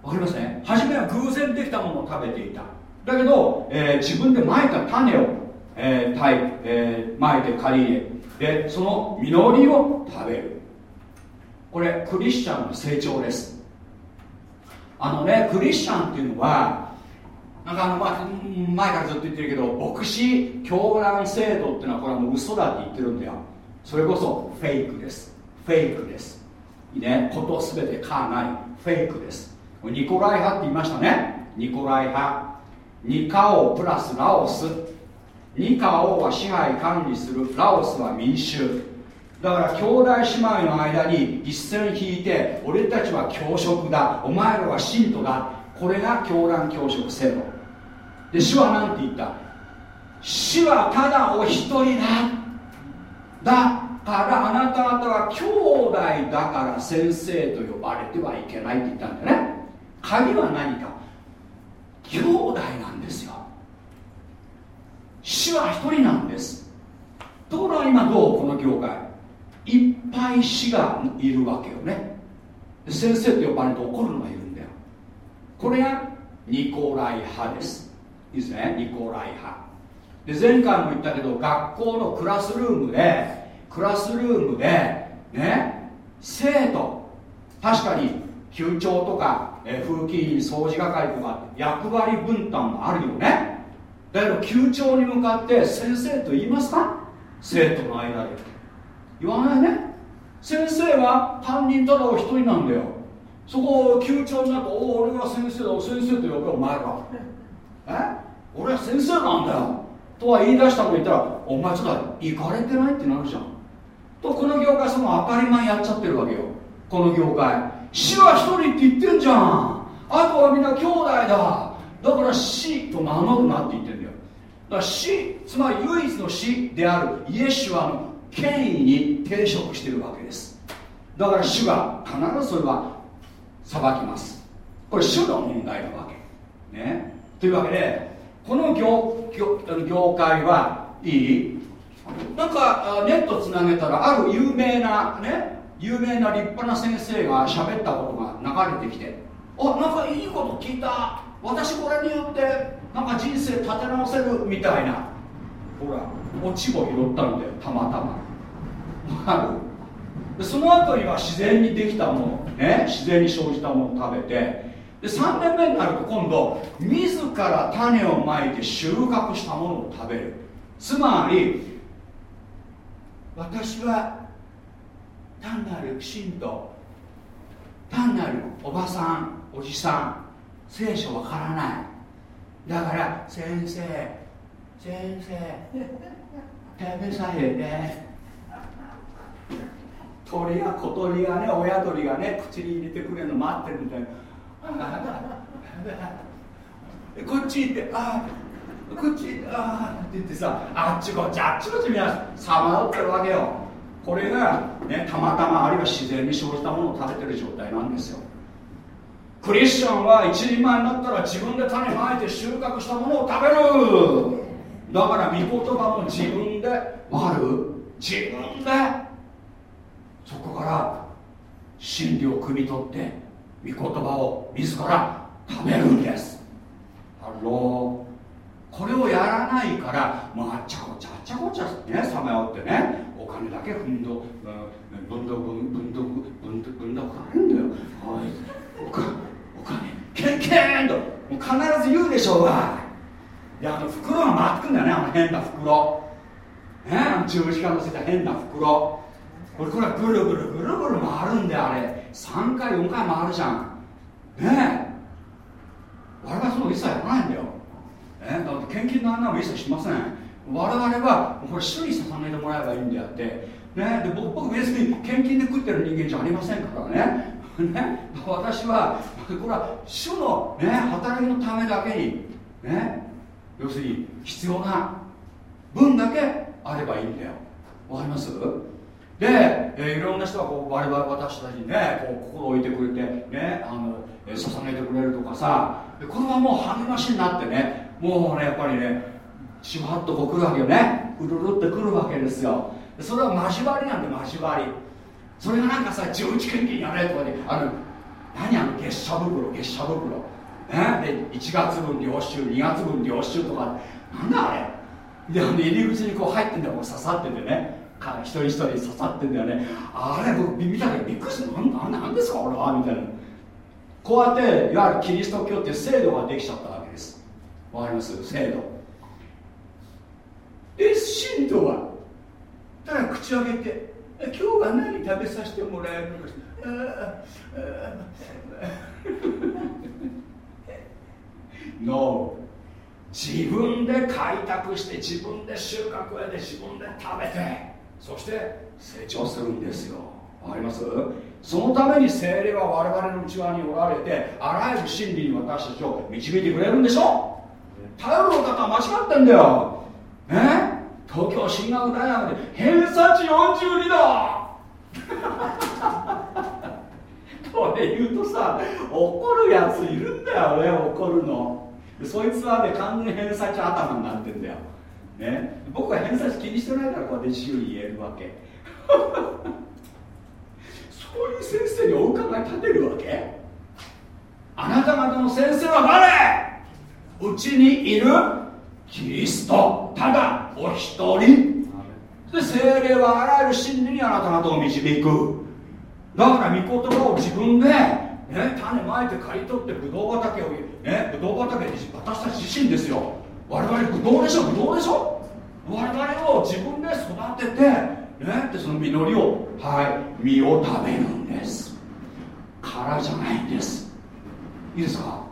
わかりますね初めは偶然できたものを食べていた。だけど、えー、自分でまいた種を、えーたいえー、まいて刈り入れでその実りを食べる。これクリスチャンの成長です。あのねクリスチャンっていうのはなんかあの、まあ、前からずっと言ってるけど牧師狂乱制度っていうのはこれはもう嘘だって言ってるんだよ。それこそフェイクです。フェイクです。ね、ことすべてかない。フェイクです。ニコライ派って言いましたね。ニコライ派。ニカオプラスラオス。ニカオは支配管理する。ラオスは民衆。だから兄弟姉妹の間に一線引いて俺たちは教職だ。お前らは信徒だ。これが狂乱教職制度。で主は何て言った？死はただお一人だ。だ。からあなた方は兄弟だから先生と呼ばれてはいけないって言ったんだよね。鍵は何か？兄弟なんですよ。死は一人なんです。ところが今どうこの業界？いっぱい死がいるわけよね。先生と呼ばれて怒るのがいるんだよ。これがニコライ派です。いいですね？ニコライ派。で前回も言ったけど学校のクラスルームでクラスルームでね生徒確かに球長とか、え風紀委員掃除係とか役割分担もあるよね。だけど球長に向かって先生と言いますか？生徒の間で。言わないね。先生は担任ただお一人なんだよ。そこを球長になると「おお俺が先生だ先生と呼べお前らえ？俺は先生なんだよ。とは言い出したと言ったらお前ちょっと行かれてない？ってなるじゃん。とこの業界その当たり前やっちゃってるわけよ。この業界。死は一人って言ってんじゃん。あとはみんな兄弟だ。だから死と名乗るなって言ってるんだよ。だから死つまり唯一の死である。イエシュアの権威に抵触してるわけです。だから主が必ずそれは裁きます。これ主の問題なわけ。ね。というわけでこの業業業界はいい？なんかネットつなげたらある有名なね有名な立派な先生が喋ったことが流れてきてあなんかいいこと聞いた。私これによってなんか人生立て直せるみたいなほら落ち穂拾ったんだよたまたま。ある？その後には自然にできたものね自然に生じたものを食べてで3年目になると今度自ら種をまいて収穫したものを食べる。つまり私は単なる信徒単なるおばさんおじさん聖書わからない。だから先生先生食べさえね。鳥が小鳥がね親鳥がね口に入れてくれるの待ってるみたいな。こっち行ってああこっちああって言ってさあっちこっちあっちこっちみんなさまよってるわけよ。これが、ね、たまたまあるいは自然に生じたものを食べてる状態なんですよ。クリスチャンは一人前になったら自分で種まいて収穫したものを食べる。だから御言葉も自分で割る。自分でそこから真理を汲み取って御言葉を自ら食べるんです。 Hello。これをやらないからもうあっちゃこっちゃあっちゃこっちゃね。さまよってね。お金だけふんどぶんどぶんどぶんどぶんどくられるんだよ。はい。お金お金。ケンケンと。もう必ず言うでしょうが。いやあの袋が回ってくんだよね。あの変な袋。ね十字架のせた変な袋。これこれぐるぐるぐるぐる回るんだよあれ。3回4回回るじゃん。ねえ。我々その一切やらないんだよ、ね、だって献金の案内も一切しません。我々はこれ主に捧げてもらえばいいんであって、ね、で僕別に献金で食ってる人間じゃありませんからね。ね。私はこれは主の、ね、働きのためだけに、ね、要するに必要な分だけあればいいんだよ。わかります？で、えー、いろんな人がこう我々私たちにねこう心を置いてくれてね。あの、えー、捧げてくれるとかさ。これはもう励ましになってね。もうねやっぱりねしわっとこう来るわけよね。うるるってくるわけですよ。それは交わりなんで交わり。それがなんかさ十一献金やれとかであの何あの月謝袋月謝袋。ねで1月分領収2月分領収とか。なんだあれ？で入り口にこう入ってんだよ。刺さっててね。一人一人刺さってんだよね。あれ僕見た時びっくりした。なんなんですか俺は？みたいな。こうやっていわゆるキリスト教っていう制度ができちゃった。わかります？制度で信徒は？ただ口を開けて今日は何食べさせてもらえるのかの自分で開拓して自分で収穫を得て自分で食べてそして成長するんですよ。わかります？そのために精霊は我々の内側におられてあらゆる真理に私たちを導いてくれるんでしょ？頼るお方は間違ってんだよ。ね東京進学大学で偏差値42だ。[LAUGHS] これ言うとさ怒るやついるんだよね怒るの。そいつはね完全偏差値頭になってんだよ、ね、僕は偏差値気にしてないからこうやって自由に言えるわけ。[LAUGHS] そういう先生にお伺い立てるわけ？あなた方の先生は誰？うちにいるキリスト。ただお一人。で精霊はあらゆる真理にあなた方を導く。だから御言葉を自分で、ね、種まいて刈り取ってブドウ畑をねブドウ畑で私たち自身ですよ。我々ブドウでしょ？ブドウでしょ？我々を自分で育ててねでその実りをはい実を食べるんです。殻じゃないんです。いいですか？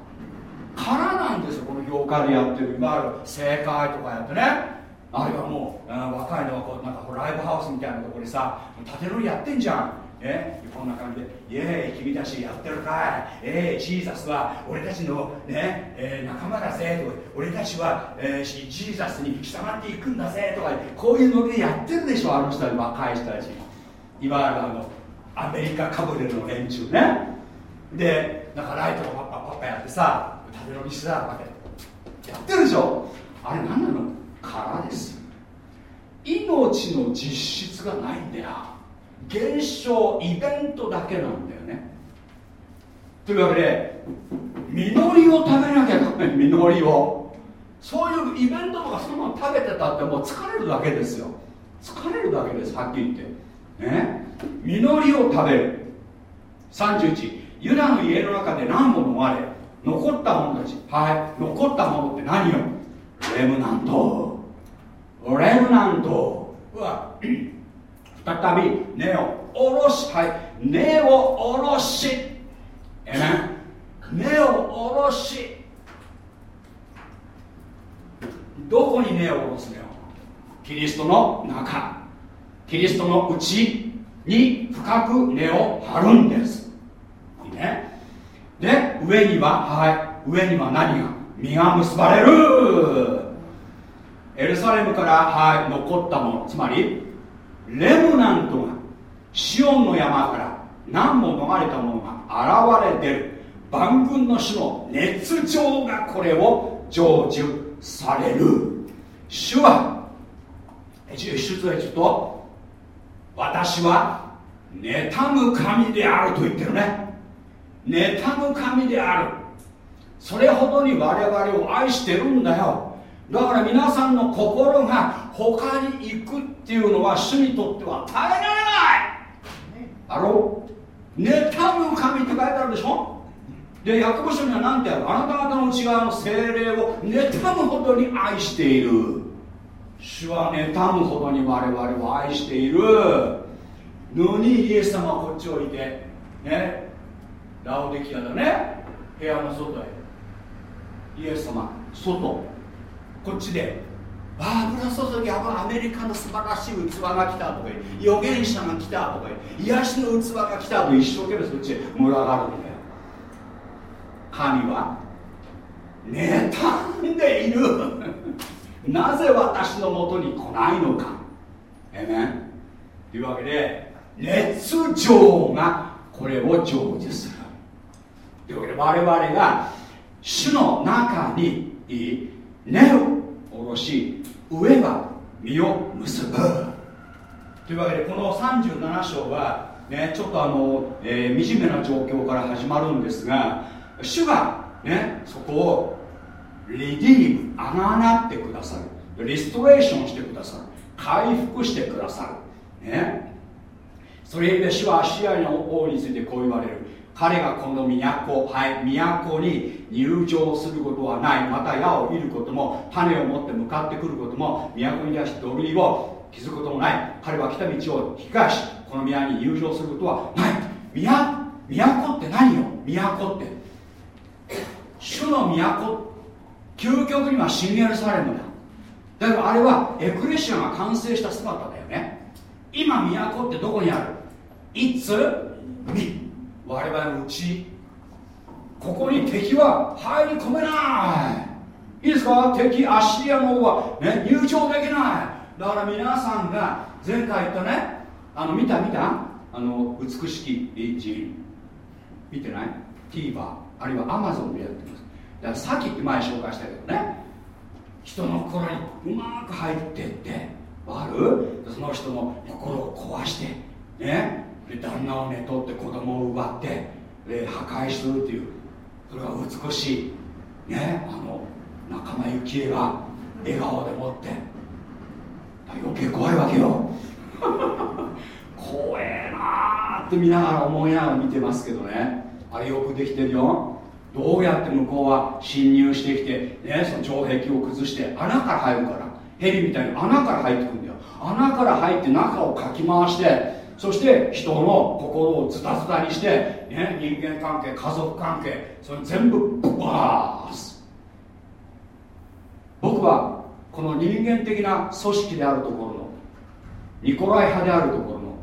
殻なんですよこの業界でやってるいわゆる正解とかやってね。あるいはもう若いのはこうなんかライブハウスみたいなところにさ建て乗りやってんじゃん。ね、こんな感じで「イエーイ君たちやってるかい。えー、ジーザスは俺たちの、ねえー、仲間だぜ」とか「俺たちは、えー、ジーザスに従っていくんだぜ」とかこういうのでやってるでしょあの人たち若い人たち。いわゆるあのアメリカかぶれの連中ね。でなんかライトをパッパッパッパやってさ食べ乗りしてたわけやってるでしょ？あれ何なの？殻です命の実質がないんだよ。現象イベントだけなんだよね。というわけで実りを食べなきゃダメ実りを。そういうイベントとかそのまま食べてたってもう疲れるだけですよ。疲れるだけですはっきり言って。ね？実りを食べる。31ユダの家の中で何も逃れ残った者たち。はい。残ったものって何よ？レムナント。レムナント。は再び根を下ろし。はい。根を下ろし。え根を下ろし。どこに根を下ろすのよ？キリストの中。キリストの内に深く根を張るんです。いいねで上にははい上には何が？実が結ばれる。エルサレムからはい残ったもの。つまりレムナントがシオンの山から何も逃れた者が現れ出る。万軍の主の熱情がこれを成就される。主は出エジと私は妬む神であると言ってるね。妬む神である。それほどに我々を愛してるんだよ。だから皆さんの心が他に行くっていうのは主にとっては耐えられない。あろう妬む神って書いてあるでしょ？でヤコブ書には何てあるあなた方の内側の精霊を妬むほどに愛している。主は妬むほどに我々を愛している。のにイエス様はこっちをいてねラオデキアだね部屋の外へ。イエス様外。こっちでああ油注ぎあのアメリカの素晴らしい器が来たとか預言者が来たとか癒しの器が来たと一生懸命そっちへ群がるんだよ神は妬んでいる。[LAUGHS] なぜ私のもとに来ないのか。えめというわけで熱情がこれを成就する。というわけで我々が主の中に根を下ろし上は実を結ぶ。というわけでこの37章はねちょっとあの、えー、惨めな状況から始まるんですが主がねそこをリディームあがなってくださる。リストレーションしてくださる。回復してくださる。ね。それゆえ主はアシアの王についてこう言われる。彼がこの都はい都に入場することはない。また矢を射ることも種を持って向かってくることも都に出して土塁を築くこともない。彼は来た道を引き返しこの宮に入場することはない。都って何よ？都って。主の都究極には新エルサレムだ。だからあれはエクレシアが完成した姿だよね。今都ってどこにある？いつ？み我々のうちここに敵は入り込めない。いいですか？敵アッシリアの王は、ね、入場できない。だから皆さんが前回言ったねあの見た見たあの美しき人。見てない ?TVer あるいは Amazon でやってます。だからさっきって前紹介したけどね人の心にうまく入ってってわかる？その人の心を壊してね。で旦那を寝取って子供を奪ってで破壊するっていう。それが美しい。ねあの仲間由紀恵が笑顔でもって。余計怖いわけよ。[LAUGHS] 怖えなーって見ながら思いながら見てますけどね。あれよくできてるよ。どうやって向こうは侵入してきて、ね、その城壁を崩して穴から入るから。蛇みたいに穴から入ってくるんだよ。穴から入って中をかき回してそして人の心をズタズタにして、ね、人間関係家族関係それ全部ブワース。僕はこの人間的な組織であるところのニコライ派であるところの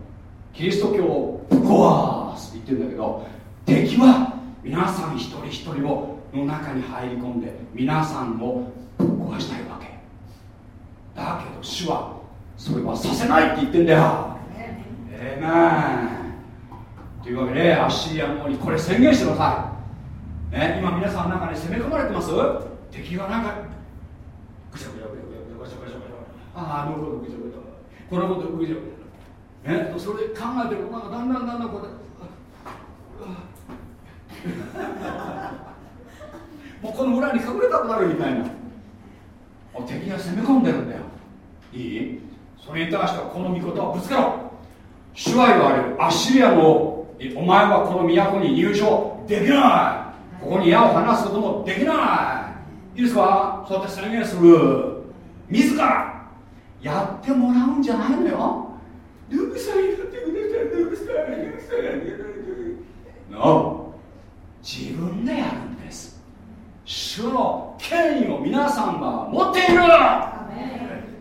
キリスト教をぶっ壊すって言ってるんだけど敵は皆さん一人一人をの中に入り込んで皆さんをぶっ壊したいわけ。だけど主はそれはさせないって言ってんだよ。ええなというわけでアッシリアの王にこれ宣言してください、ね、今皆さんの中に攻め込まれてます？敵がなんかぐちゃぐちゃぐちゃぐちゃぐちゃぐちゃぐちゃあああのことぐちゃぐちゃ。このことぐちゃぐちゃねそれ考えてるなんかだんだんだんだんこれもうこの裏に隠れたくなるみたいな敵が攻め込んでるんだよいいそれに対してはこの御言葉をぶつけろ主は言われるアッシリアのお前はこの都に入場できない。ここに矢を放すこともできない。いいですか？そうやって宣言する。自らやってもらうんじゃないのよ。ルークさんやってくださいルークさんルークさん。やってください No 自分でやるんです。主の権威を皆さんは持っている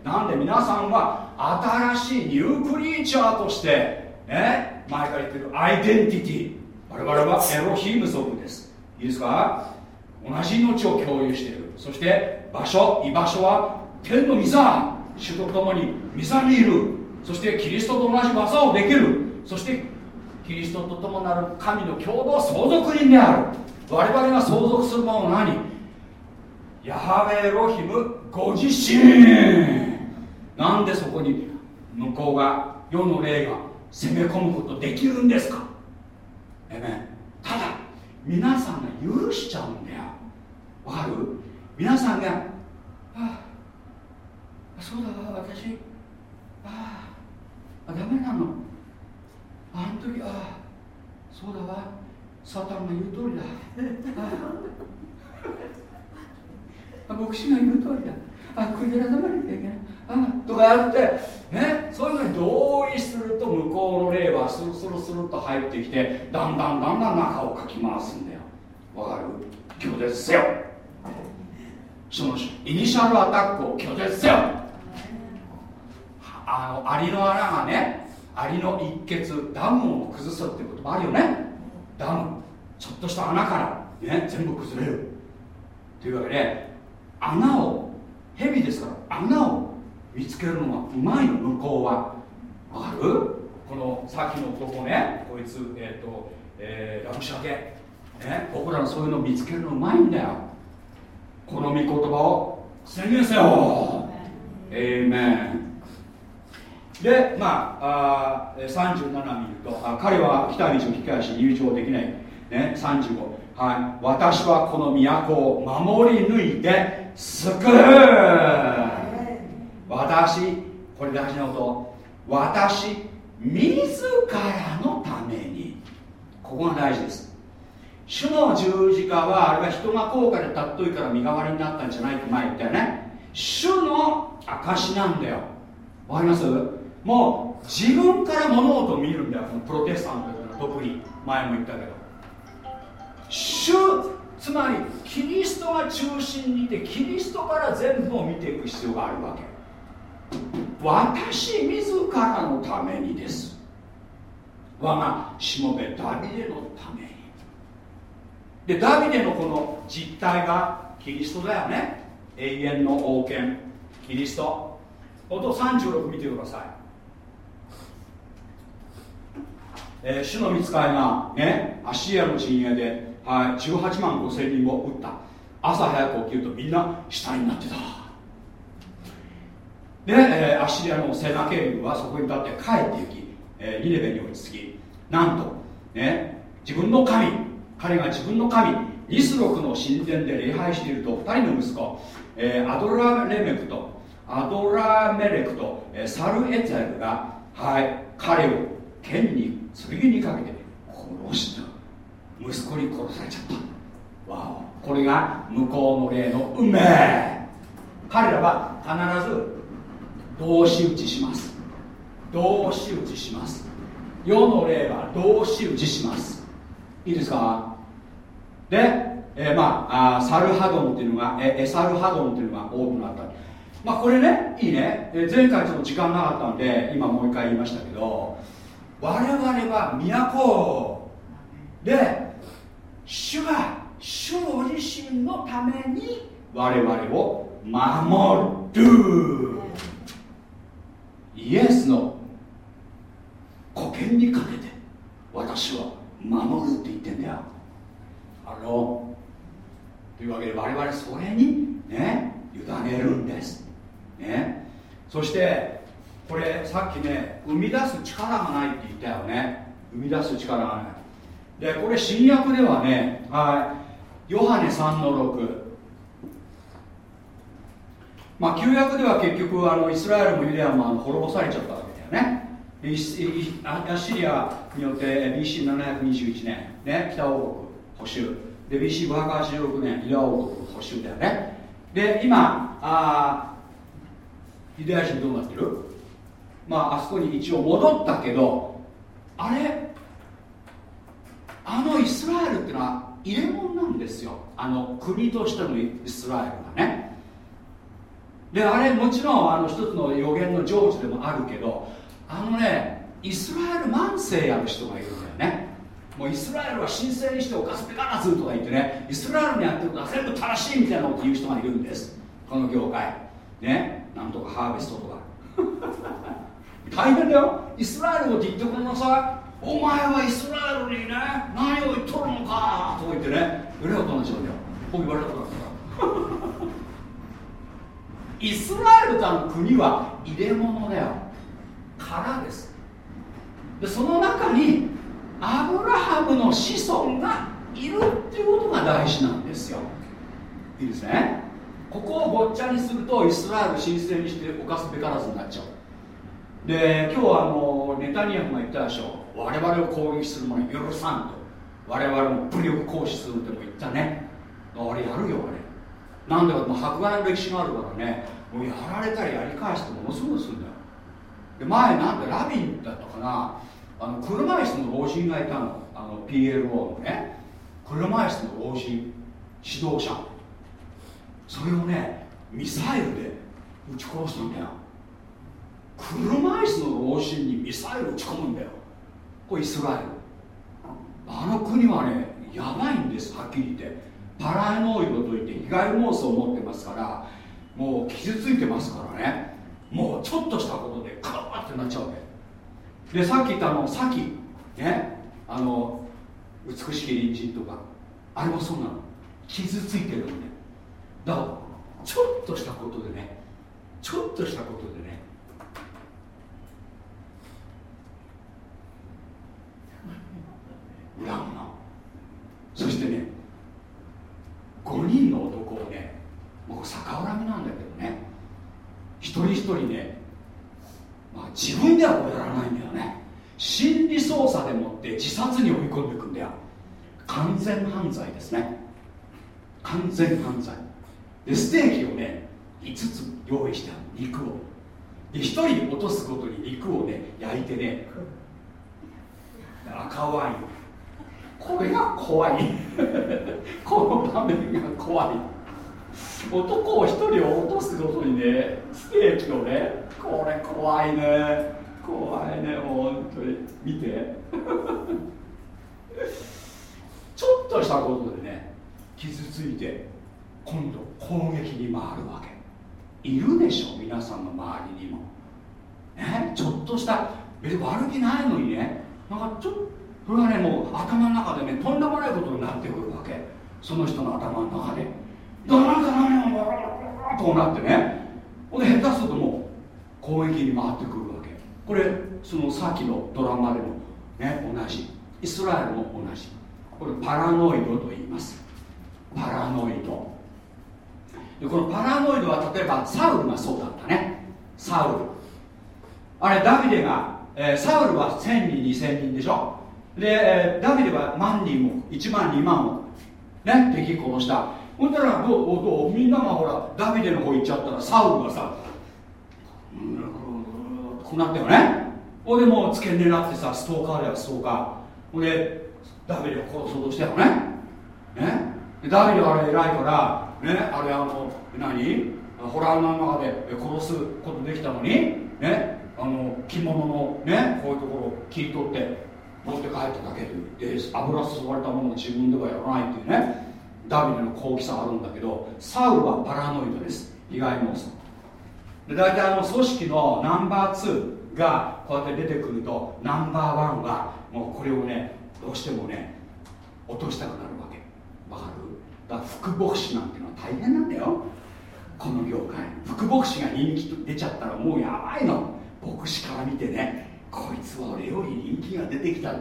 なんで皆さんは新しいニュークリーチャーとしてね前から言ってるアイデンティティ我々はエロヒーム族です。いいですか？同じ命を共有している。そして場所居場所は天の御座主と共に御座にいる。そしてキリストと同じ技をできる。そしてキリストと共なる神の共同相続人である。我々が相続するものは何？ヤハウェエロヒムご自身。なんでそこに向こうが世の霊が攻め込むことできるんですか？えめただ皆さんが許しちゃうんだよ。わかる？皆さんが「ああそうだ。わ私ああダメなの。あの時ああそうだわ。サタンが言う通りだ。あ牧師が言う通りだ。あ悔い改まなきゃいけない。とかやってねそういうのに同意すると向こうの霊はスルスルスルと入ってきてだんだんだんだん中をかき回すんだよ。わかる？拒絶せよ。そのイニシャルアタックを拒絶せよ。あのアリの穴がねアリの一血ダムを崩すってこともあるよね。ダム。ちょっとした穴から、ね、全部崩れる。というわけで穴を蛇ですから穴を見つけるのがうまいの向こうは。わかる？このさっきの男ね。こいつえっ、ー、と、えー、ラムシャケ、ね、僕らのそういうのを見つけるのうまいんだよ。この御言葉を。宣言せよ。エイメンでまああ37見るとあ彼は来た道を引き返し入場できない、ね、35はい。私はこの都を守り抜いて救う私これ大事なこと。私自らのために。ここが大事です。主の十字架はあれは人が高価で尊いから身代わりになったんじゃないって前言ったよね。主の証なんだよ。わかります？もう自分から物事を見るんだよ。このプロテスタントというのは特に。前も言ったけど。主つまりキリストが中心にいてキリストから全部を見ていく必要があるわけ。私自らのためにです。我がしもべダビデのために。でダビデのこの実態がキリストだよね。永遠の王権。キリスト。音36見てください。えー、主の見つかいがねアシリアの陣営で、はい、18万5千人を撃った。朝早く起きるとみんな下になってた、えー、アシリアのセナケールはそこに立って帰って行き、えー、ニネベに落ち着きなんと、ね、自分の神彼が自分の神ニスロクの神殿で礼拝していると2人の息子、えー、アドラレメクとアドラメレクと、えー、サルエツェルが、はい、彼を剣に剣にかけて殺した。息子に殺されちゃった。わお。これが向こうの霊の運命。彼らは必ず同士討ちします。同士討ちします。世の霊は同士討ちします。いいですか？で、えー、まあサルハドンっていうのがえエサルハドンっていうのが多くなった。まあこれねいいね、え前回ちょっと時間なかったんで今もう一回言いましたけど我々は都で主が主ご自身のために我々を守る。イエスの保険にかけて私は守るって言ってんだよ。あのというわけで我々それにね委ねるんです。ね。そしてこれさっきね生み出す力がないって言ったよね。生み出す力がない。でこれ新約ではねはい。ヨハネ3の6まあ旧約では結局あのイスラエルもユダヤもあの滅ぼされちゃったわけだよね。アッシリアによって BC721 年、ね、北王国保守。で BC586 年ユダ王国保守だよね。で今あユダヤ人どうなってる？まああそこに一応戻ったけどあれ？あのイスラエルってのは入れ物なんですよ。あの国としてのイスラエルがね。であれもちろんあの一つの予言の成就でもあるけどあのねイスラエル慢性やる人がいるんだよね。もうイスラエルは神聖にしておかすべからずとか言ってねイスラエルにやってることは全部正しいみたいなこと言う人がいるんです。この業界。ね。なんとかハーベストとか。[LAUGHS] 大変だよ。イスラエルを言ってくれなさいお前はイスラエルにね何を言っとるのかとか言ってねえらいことになっちゃうんだよ僕言われたからイスラエルとの国は入れ物だよ。からです。でその中にアブラハムの子孫がいるっていうことが大事なんですよ。いいですね。ここをごっちゃにするとイスラエル神聖にして犯すべからずになっちゃう。で今日はあのネタニヤフが言ったでしょ。我々を攻撃するもの許さんと。我々も武力行使するっても言ったね。あれやるよあれ。なんでか迫害の歴史があるからねもうやられたりやり返してものすごくするんだよ。で前なんでラビンだったかなあの車椅子の老人がいたの。あの PLO のね。車椅子の老人指導者。それをねミサイルで撃ち殺したんだよ。車椅子の老人にミサイル撃ち込むんだよ。これイスラエル。あの国はねやばいんですはっきり言って。パラエノイドといって被害妄想を持ってますからもう傷ついてますからね。もうちょっとしたことでカーってなっちゃうわけ。でさっき言ったあのさっきねあの美しき隣人とかあれもそうなの。傷ついてるんでだからちょっとしたことでね。ちょっとしたことでね。そしてね5人の男をねもう逆恨みなんだけどね。一人一人ね、まあ、自分ではこうやらないんだよね。心理操作でもって自殺に追い込んでいくんだよ。完全犯罪ですね。完全犯罪。でステーキをね5つ用意した肉を。で1人落とすごとに肉をね焼いてね。赤ワイン。これが怖い。[LAUGHS] この場面が怖い。男を一人落とすごとにねステーキをねこれ怖いね。怖いねもう本当に。見て。[LAUGHS] ちょっとしたことでね傷ついて今度攻撃に回るわけ。いるでしょ皆さんの周りにも。ねちょっとした別に悪気ないのにね。なんかちょっとそれがねもう頭の中でねとんでもないことになってくるわけ。その人の頭の中で。だからなんか何もこうなってね。ほんで下手するともう攻撃に回ってくるわけ。これそのさっきのドラマでもね同じ。イスラエルも同じ。これパラノイドと言います。パラノイド。でこのパラノイドは例えばサウルがそうだったね。サウル。あれダビデが、えー、サウルは1000人2000人でしょ。で、ダビデは万人も1万2万もね敵殺したほんだらどうどうみんながほらダビデの方行っちゃったらサウルがさこうなったよね。ほんでもう付け狙ってさストーカーだよストーカー。ほんでダビデを殺そうとしたよね。ね。ダビデはあれ偉いからねあれあの何？ホラーの中で殺すことできたのにねあの着物のねこういうところを切り取って持って帰っただけでで油吸われたものを自分ではやらないっていうね。ダビデの好奇さあるんだけどサウルはパラノイドです。意外妄想で大体あの組織のナンバー2がこうやって出てくるとナンバーワンはもうこれをねどうしてもね落としたくなるわけ。わかる？だから副牧師なんていうのは大変なんだよ。この業界。副牧師が人気出ちゃったらもうやばいの。牧師から見てねこいつは俺より人気が出てきた。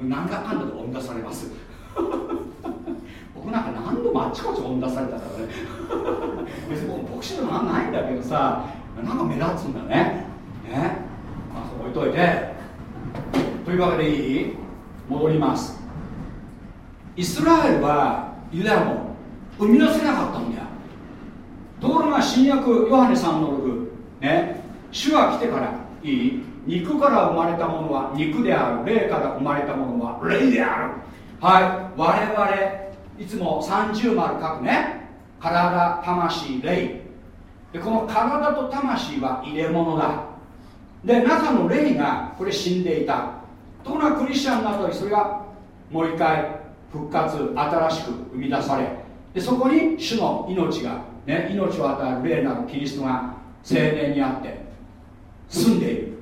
なんだかんだで追い出されます。[LAUGHS] 僕なんか何度もあっちこっち追い出されたからね。別に僕牧師でもないんだけどさ。なんか目立つんだね。ね。まあ置いといて。というわけでいい？戻ります。イスラエルはユダヤも生み出せなかったんだよ。ところが新約ヨハネさんの6ね。主が来てから。いい？肉から生まれたものは肉である。霊から生まれたものは霊である。はい。我々いつも30丸書くね。体魂霊。でこの体と魂は入れ物だ。で中の霊がこれ死んでいた。ところがクリスチャンの後にそれがもう一回復活新しく生み出され。でそこに主の命が、ね、命を与える霊なるキリストが青年にあって住んでいる。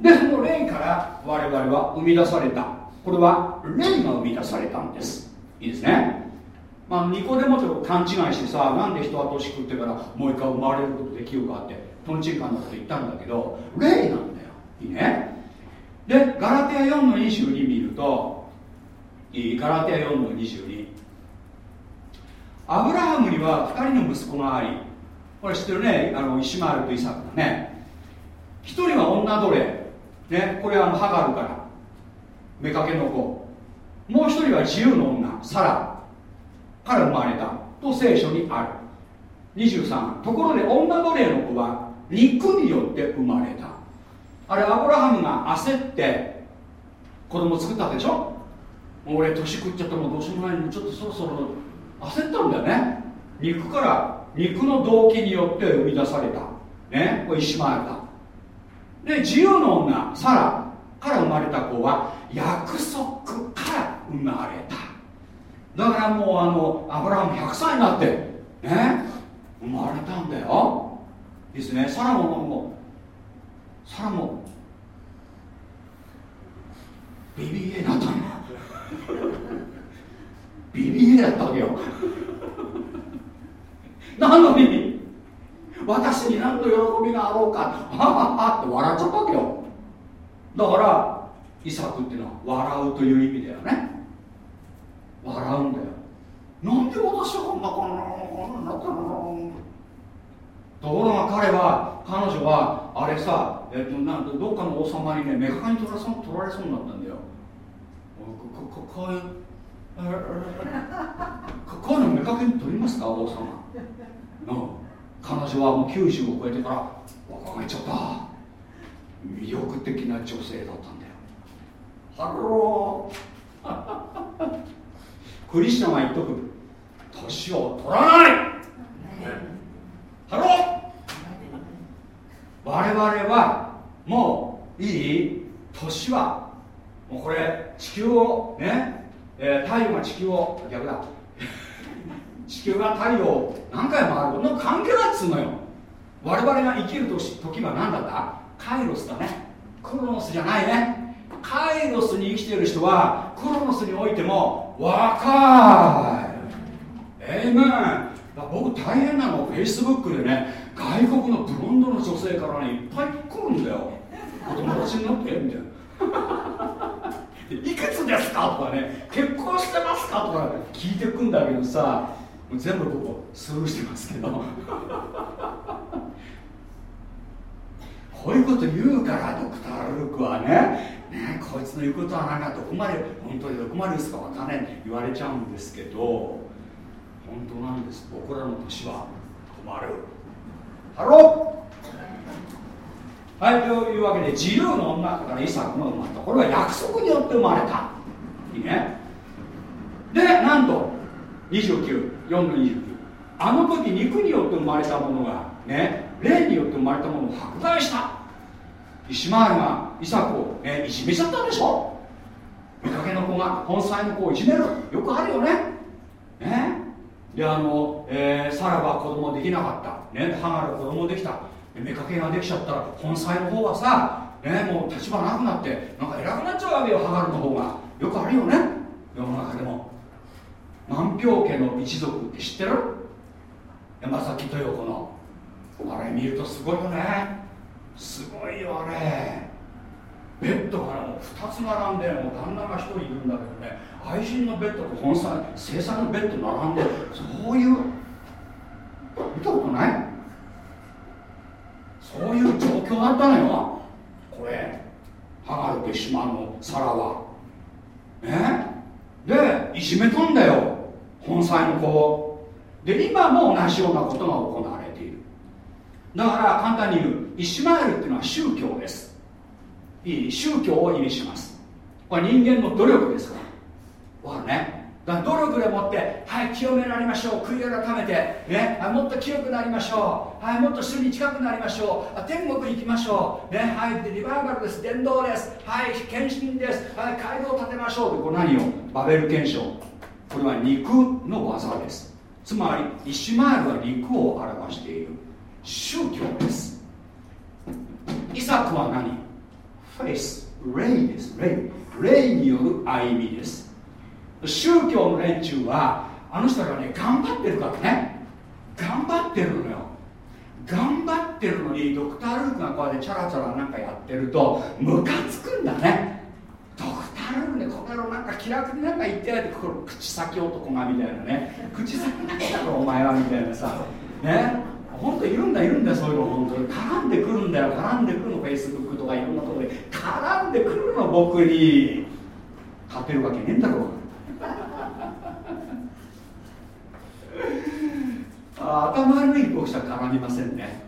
でその霊から我々は生み出された。これは霊が生み出されたんです。いいですね。まあ、ニコデモと勘違いしてさなんで人は年食ってからもう一回生まれることできるかってとんちんかんなこと言ったんだけど霊なんだよ。いいね。でガラテア4の22見るといいガラテア4の22アブラハムには2人の息子がありこれ知ってるね。あのイシマエルとイサクだね。1人は女奴隷。ねこれはあのハガルから妾の子。もう1人は自由の女サラ。から生まれた。と聖書にある。23ところで女奴隷の子は肉によって生まれた。あれアブラハムが焦って子供作ったでしょ？もう俺年食っちゃったもどうしようもないのにちょっとそろそろ。焦ったんだよね。肉から肉の動機によって生み出された。ね？これイシマエルだ。で自由の女サラから生まれた子は約束から生まれた。だからもうあのアブラハム100歳になってね生まれたんだよ。ですね。サラももサラも BBA だったんだ BBA だったわけよ。なのに私に何と喜びがあろうか。ははは。って笑っちゃったわけよ。だからイサクっていうのは笑うという意味だよね。笑うんだよ。なんで私はこんなこんなこんなこんなところが彼は彼女はあれさ、えっと、なんどっかの王様にねメカに取らそう取られそうになったんだよ。ここういうこういうの目かけに取りますか王様、うん、彼女はもう90を超えてから若返っちゃった。魅力的な女性だったんだよ。 Hello。[LAUGHS] クリスチャンは言っとく。年を取らない。 Hello。我々はもういい？年はもうこれ地球をね、えー、太陽が地球を逆だ。地球が太陽何回もある。こと関係ないっつうのよ。我々が生きる時は何だった？カイロスだね。クロノスじゃないね。カイロスに生きている人はクロノスにおいても若い。えいめん僕大変なの。フェイスブックでね外国のブロンドの女性からねいっぱい来るんだよ。お友達になって？みたいな。[LAUGHS] いくつですか？とかね。結婚してますか？とか聞いてくんだけどさ全部僕スルーしてますけど。こういうこと言うからドクター・ルークはねねこいつの言うことはなんかどこまで本当にどこまでですかわかんない言われちゃうんですけど本当なんです。僕らの年は止まる。ハロー。はいというわけで自由の女からイサクが生まれたこれは約束によって生まれた。いいね。でなんと294の29あの時肉によって生まれたものがね霊によって生まれたものを迫害した。イシマールがイサクを、ね、いじめちゃったんでしょ。見かけの子が本妻の子をいじめる。よくあるよね。ね。であの、えー、サラは子供できなかった、ね、ハガル子供できた。見かけができちゃったら本妻の方はさ、ね、もう立場なくなってなんか偉くなっちゃうわけよハガルの方が。よくあるよね。世の中でも。万票家の一族って知ってる？山崎豊子の。あれ見るとすごいよね。すごいよあれ。ベッドがも2つ並んでもう旦那が1人いるんだけどね。愛人のベッドと本妻生産のベッド並んでそういう見たことない？そういう状況だったのよ。これハガルで島の皿は。ねでいじめたんだよ。本妻の子で今も同じようなことが行われている。だから簡単に言うイシマエルっていうのは宗教です。いい宗教を意味します。これ人間の努力ですから。わかるね。だから努力でもってはい清められましょう。悔い改めて、ね、はいもっと清くなりましょう。はいもっと主に近くなりましょう。あ天国に行きましょう、ね、はいでリバイバルです。伝道です。はい献身です。はい街道を建てましょう。でこれ何をバベル憲章これは肉の技です。つまりイシュマエルは肉を表している。宗教です。イサクは何？フェイス。霊です。霊。霊による歩みです。宗教の連中はあの人がね頑張ってるからね。頑張ってるのよ。頑張ってるのにドクター・ルークがこうやってチャラチャラなんかやってるとムカつくんだね。ー・ルークねこの野郎なんか気楽になんか言ってないで口先男がみたいなね。口先だけだろお前はみたいなさ。ね。本当いるんだいるんだそういうの本当に。絡んでくるんだよ絡んでくるのフェイスブックとかいろんなところで。絡んでくるの僕に。勝てるわけねえんだろ。うあ頭悪い牧師は絡みませんね。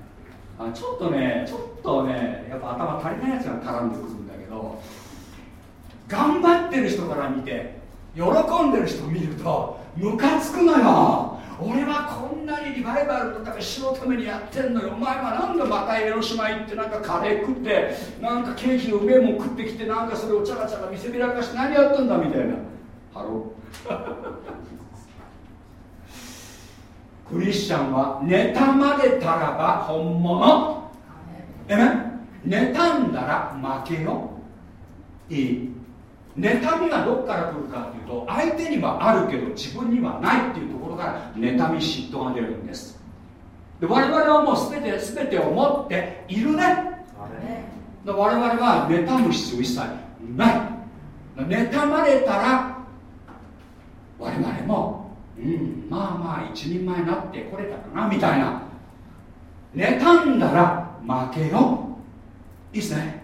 あちょっとねちょっとねやっぱ頭足りないやつが絡んでくるんだけど。頑張ってる人から見て喜んでる人見るとムカつくのよ。俺はこんなにリバイバルのため主のためにやってんのよ。お前はなんでまた江ノ島行ってなんかカレー食ってなんかケーキのうめえもん食ってきてなんかそれをチャラチャラ見せびらかして何やってんだみたいな。 Hello。[LAUGHS] クリスチャンは妬まれたらば本物。えね妬んだら負けよ。いい妬みがどっから来るかっていうと相手にはあるけど自分にはないっていうところから妬み嫉妬が出るんです。で我々はもう全て全てを持っているね。我々は妬む必要一切ない。妬まれたら我々もうん。まあまあ一人前になってこれたかなみたいな。妬んだら負けよ。いいっすね。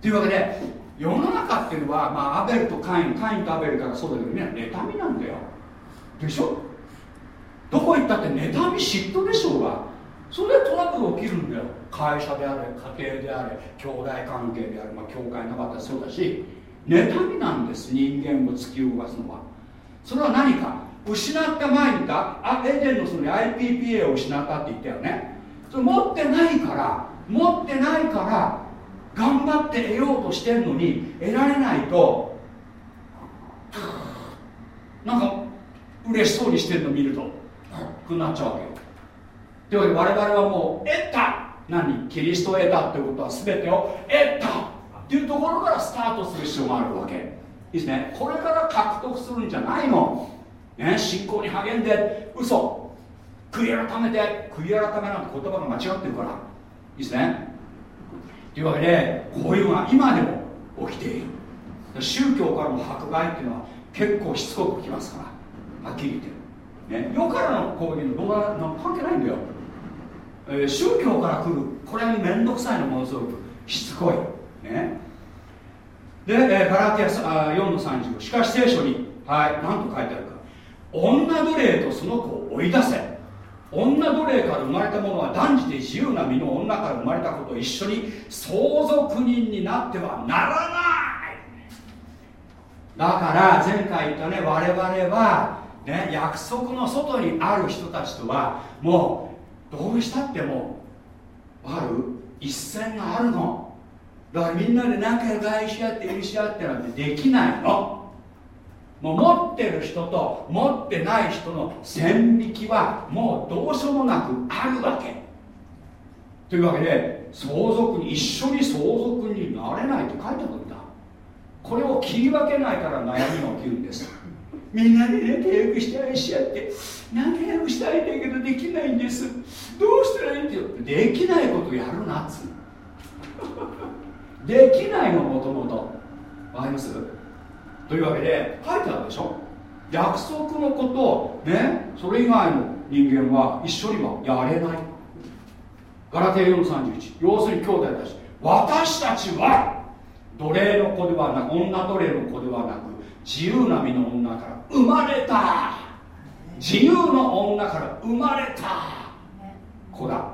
というわけで世の中っていうのは、まあ、アベルとカインカインとアベルからそうだけどみんな妬みなんだよ。でしょ？どこ行ったって妬み嫉妬でしょうが。それでトラブル起きるんだよ。会社であれ家庭であれ兄弟関係であれ、まあ、教会の方そうだし。妬みなんです人間を突き動かすのは。それは何か？失った前にかあエデンのその IPPA を失ったって言ったよね。それ持ってないから持ってないから頑張って得ようとしてるのに得られないとなんか嬉しそうにしてるの見るとくなっちゃうわけよ。というわけで我々はもう得た何キリストを得たってことは全てを得たっていうところからスタートする必要があるわけ。いいですね。これから獲得するんじゃないの、ね、信仰に励んで嘘。悔い改めて悔い改めなんて言葉が間違ってるから。いいですね。というわけでこういうのが今でも起きている。宗教からの迫害っていうのは結構しつこくきますから。はっきり言って。るね。世からの攻撃の動画なん関係ないんだよ、えー、宗教から来る。これに面倒くさいのものすごく。しつこい。ね。で、えー、ガラティア4の35しかし聖書にはい何と書いてあるか。女奴隷とその子を追い出せ。女奴隷から生まれた者は断じて自由な身の女から生まれたことと一緒に相続人になってはならない。だから前回言ったね我々は、ね、約束の外にある人たちとはもうどうしたってもある一線があるの。だからみんなで仲良く愛し合って許し合ってなんてできないの。もう持ってる人と持ってない人の線引きはもうどうしようもなくあるわけ。というわけで相続に一緒に相続になれないと書いてあるんだ。これを切り分けないから悩みが起きるんです。みんなでね契約して愛し合って。仲良くしたいんだけどできないんです。どうしたらいいんだよできないことやるなっつうできないのもともと。わかります？というわけで書いてあるでしょ？約束のことねそれ以外の人間は一緒にはやれない。ガラテー4 31要するに兄弟たち。私たちは奴隷の子ではなく女奴隷の子ではなく自由な身の女から生まれた。自由の女から生まれた。子だ。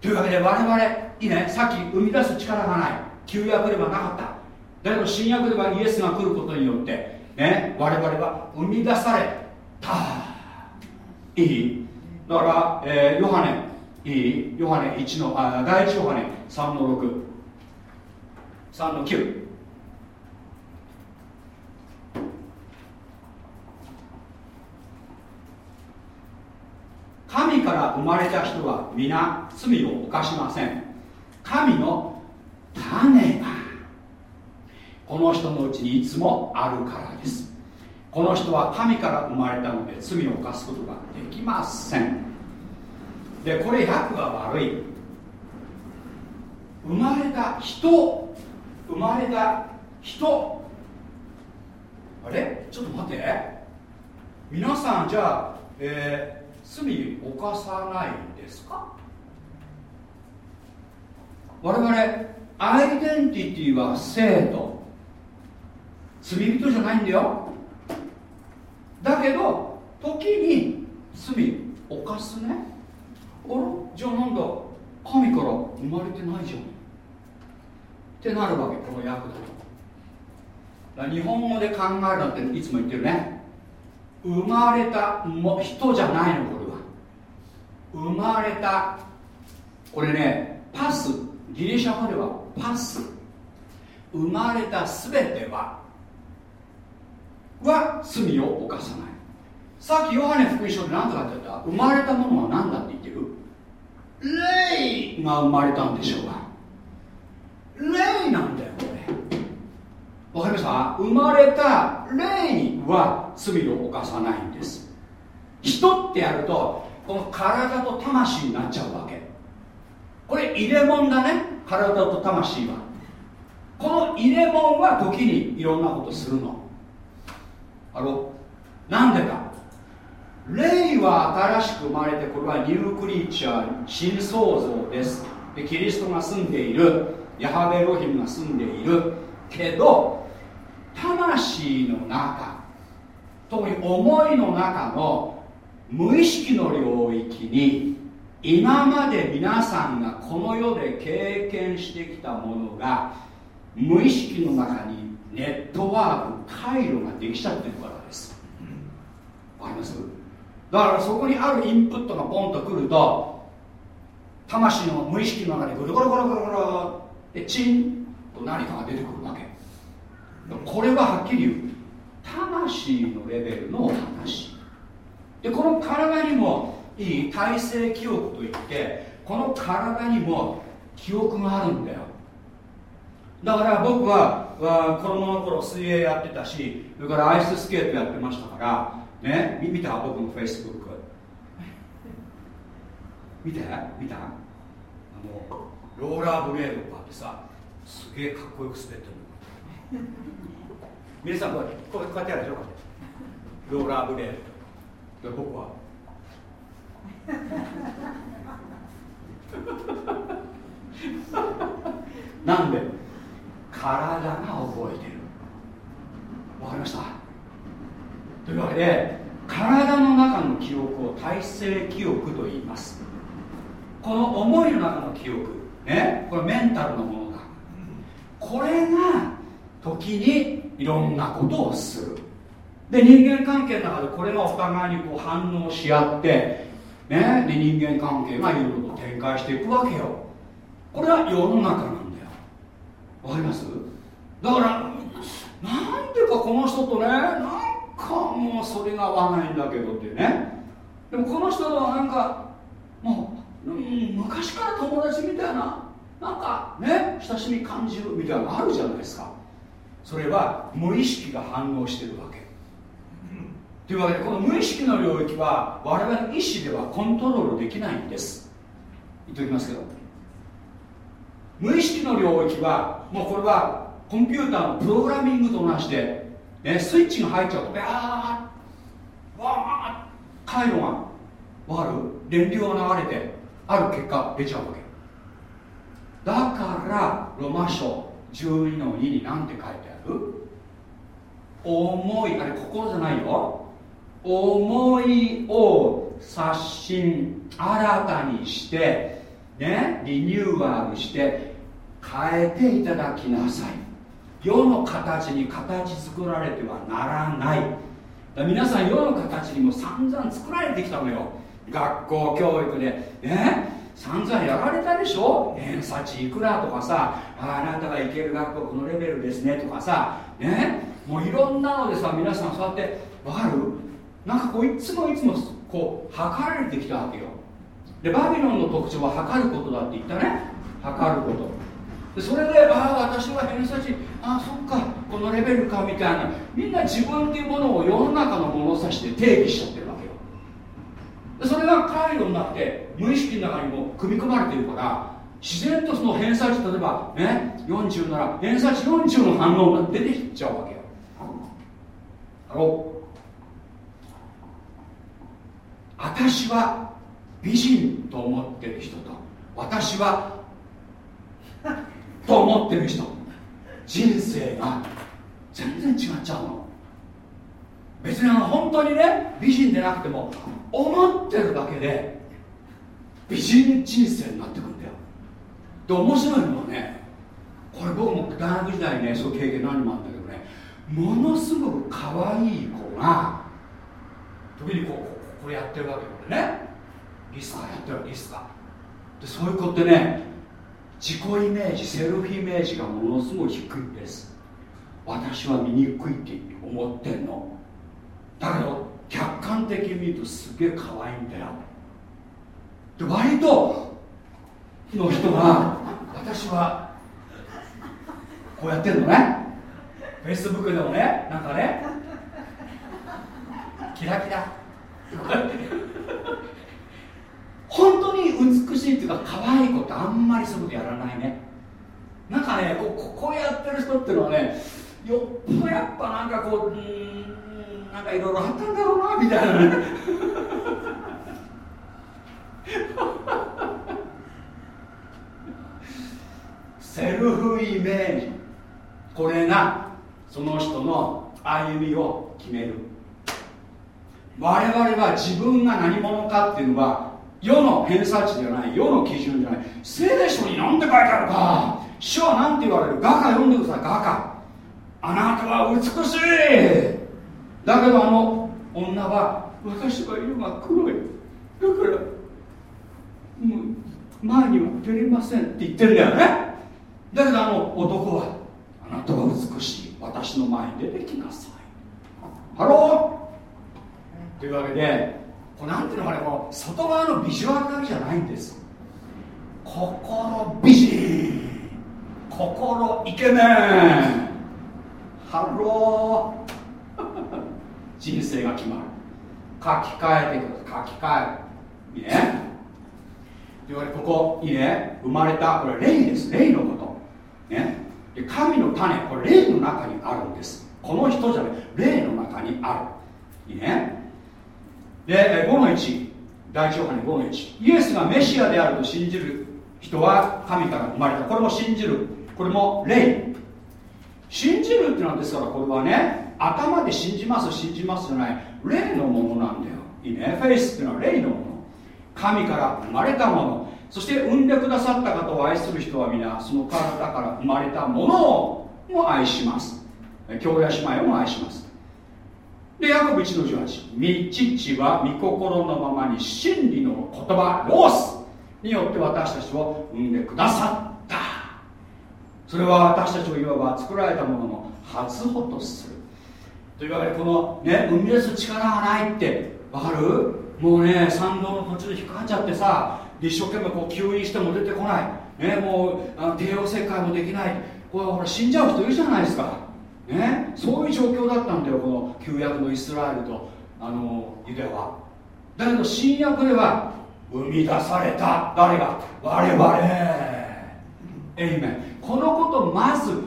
というわけで我々いいね？さっき生み出す力がない。旧約ではなかった。だけど新約ではイエスが来ることによって、ね、我々は生み出された。いい？だから、えー、ヨハネ。いい？ヨハネ1のあ第1ヨハネ。3の63の9神から生まれた人は皆罪を犯しません。神の種がこの人のうちにいつもあるからです。この人は神から生まれたので罪を犯すことができません。でこれ訳が悪い。生まれた人生まれた人。あれ？ちょっと待って。皆さんじゃあ、えー、罪犯さないんですか？我々アイデンティティは生徒。罪人じゃないんだよ。だけど時に罪犯すね。あらじゃあなんだ？神から生まれてないじゃん。ってなるわけこの役だと日本語で考えるなっていつも言ってるね。生まれた人じゃないのこれは。生まれたこれねパス。ギリシャ語ではパス。生まれた全てはは罪を犯さない。さっきヨハネ福音書で何とかって言った？生まれたものは何だって言ってる？霊。が生まれたんでしょうが霊なんだよこれ。わかりました？生まれた霊は罪を犯さないんです。人ってやるとこの体と魂になっちゃうわけ。これ入れ物だね。体と魂は。この入れ物は時にいろんなことするのあのなんでか。霊は新しく生まれてこれはニュークリーチャー新創造です。でキリストが住んでいる。ヤハベロヒムが住んでいる。けど魂の中特に思いの中の無意識の領域に今まで皆さんがこの世で経験してきたものが無意識の中にネットワーク回路ができちゃってるからです。わかります？だからそこにあるインプットがポンとくると魂の無意識の中でぐるぐるぐるぐるぐるでチンと何かが出てくるわけ。これははっきり言う。魂のレベルの話。でこの体にもいい体制記憶といってこの体にも記憶があるんだよだから僕は子供の頃水泳やってたしそれからアイススケートやってましたからね見た？僕のフェイスブック見て？見た？あのローラーブレードがあってさすげえかっこよく滑ってる皆さんこうこうやってやるでしょ？ローラーブレード。で僕は。[LAUGHS] なんで？体が覚えてる。わかりました。というわけで体の中の記憶を体制記憶と言います。この思いの中の記憶ねこれメンタルのものだ。これが時にいろんなことをする。で人間関係の中でこれがお互いにこう反応し合ってねで人間関係がいろいろと展開していくわけよ。これは世の中なんだよわかります？だからなんでかこの人とねなんかもうそれが合わないんだけどってね。でもこの人はなんかもう、うん、昔から友達みたいななんかね親しみ感じるみたいなのあるじゃないですか。それは無意識が反応してるわけ。というわけでこの無意識の領域は我々の意思ではコントロールできないんです。言っておきますけど。無意識の領域はもうこれはコンピューターのプログラミングと同じで、ね、スイッチが入っちゃうとビャーわー回路がわかる電流が流れてある結果出ちゃうわけ。だからロマ書12の2に何て書いてある？思いあれ心じゃないよ。思いを刷新新たにしてねリニューアルして変えていただきなさい。世の形に形作られてはならない。皆さん世の形にも散々作られてきたのよ。学校教育で。ね散々やられたでしょ？偏差値いくらとかさ。ああなたが行ける学校このレベルですね。とかさ。ねもういろんなのでさ皆さんそうやって分かる？なんかこういつもいつもこう測られてきたわけよ。でバビロンの特徴は測ることだって言ったね。測ること。それでああ私は偏差値ああそっかこのレベルかみたいな。みんな自分っていうものを世の中の物差しで定義しちゃってるわけよ。でそれが回路になって無意識の中にも組み込まれてるから自然とその偏差値例えばね40なら偏差値40の反応が出てきちゃうわけよ。あの私は美人と思ってる人と私は [LAUGHS] と思ってる人。人生が全然違っちゃうの。別にあの本当にね美人でなくても思ってるだけで美人人生になってくんだよ。で面白いのはねこれ僕も大学時代ねそういう経験何もあったけどねものすごく可愛い子が時にこうこれやってるわけこれね。リスカやってるリスカでそういう子ってね自己イメージセルフイメージがものすごい低いんです。私は醜いって思ってんの。だけど客観的に見るとすげえ可愛いんだよ。で割との人が私はこうやってるのね。フェイスブックでもねなんかねキラキラ。こうやって本当に美しいっていうか可愛い子ってあんまりそういうことやらないね。なんかねこうこうやってる人っていうのはねよっぽどやっぱなんかこううんなんかいろいろあったんだろうなみたいなね。セルフイメージ。これがその人の歩みを決める。我々は自分が何者かっていうのは世の偏差値じゃない世の基準じゃない。聖書に何て書いてあるか。主は何て言われる。画家読んでください画家あなたは美しい。だけどあの女は私は色が黒い。だからもう前には出れませんって言ってるんだよね。だけどあの男はあなたは美しい。私の前に出てきなさい。 Hello。というわけでなんていうのかねこの外側のビジュアルだけじゃないんです。心美人。心イケメン。 Hello。[LAUGHS] 人生が決まる。書き換えてください。書き換え。るいいね。というわけでここいいね。生まれた。これ霊です。霊のこと。ね。で神の種。これ霊の中にあるんです。この人じゃない。霊の中にある。いいね。で5の1第一ヨハネ5の1イエスがメシアであると信じる人は神から生まれた。これも信じる。これも霊信じるってなんですからこれはね頭で信じます信じますじゃない。霊のものなんだよ。いいねフェイスっていうのは霊のもの。神から生まれたもの。そして産んでくださった方を愛する人は皆その体から生まれたものをも愛します。兄弟姉妹をも愛します。でヤコブ1の18御父は御心のままに真理の言葉ロースによって私たちを生んでくださった。それは私たちをいわば作られたものの初歩とする。というわけでこのね生み出す力がないってわかる？もうね参道の途中で引っかかっちゃってさ一生懸命こう吸引しても出てこない。ねもう帝王切開もできない。これほら死んじゃう人いるじゃないですか。ねそういう状況だったんだよこの旧約のイスラエルとあのユダヤは。だけど新約では生み出された。誰が？我々。エイメンこのことまず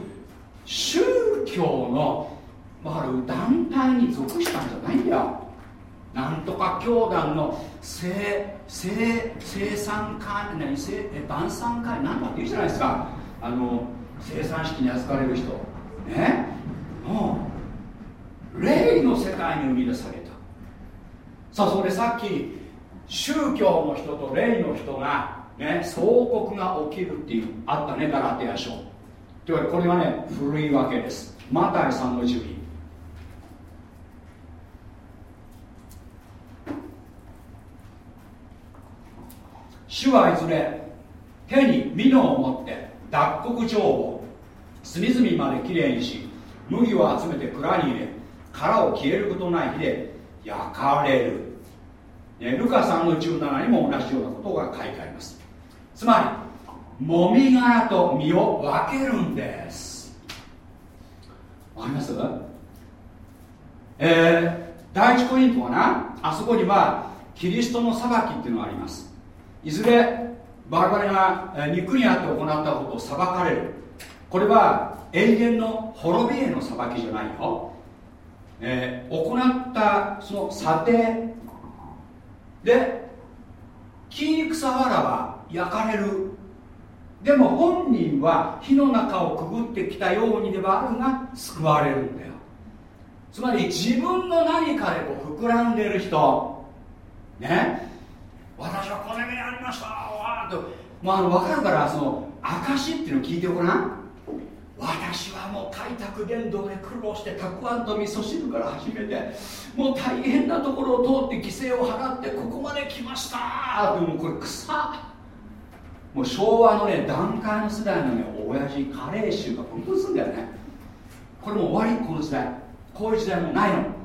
宗教のある団体に属したんじゃないんだよ。なんとか教団の生生生産会何生晩餐会なんだって言うじゃないですか。あの生産式に預かれる人。ね？もう霊の世界に生み出された。さあそれさっき宗教の人と霊の人がね相国が起きるっていうあったねガラテヤ書。というわけでこれがね古いわけです。マタイさんの12主はいずれ手に美濃を持って脱穀状を隅々まできれいにし麦を集めて蔵に入れ殻を消えることない火で焼かれる、ね、ルカ3の17にも同じようなことが書いてあります。つまりもみ殻と実を分けるんです。わかります？えー、第一コイントはなあそこにはキリストの裁きっていうのがあります。いずれ我々が肉にあって行ったことを裁かれる。これは永遠の滅びへの裁きじゃないよ、えー、行ったその査定。で金草わらは焼かれる。でも本人は火の中をくぐってきたようにではあるが救われるんだよ。つまり自分の何かでこう膨らんでる人。ね？私はこれ目ありました。わーと。もうあの分かるからその証っていうのを聞いてごらん。私はもう開拓伝道で苦労してたくあんと味噌汁から始めてもう大変なところを通って犠牲を払ってここまで来ました。ってもうこれ草。もう昭和のね段階の世代のね親父加齢臭がプンプンすんだよね。これもう終わりこの時代。こういう時代もないの。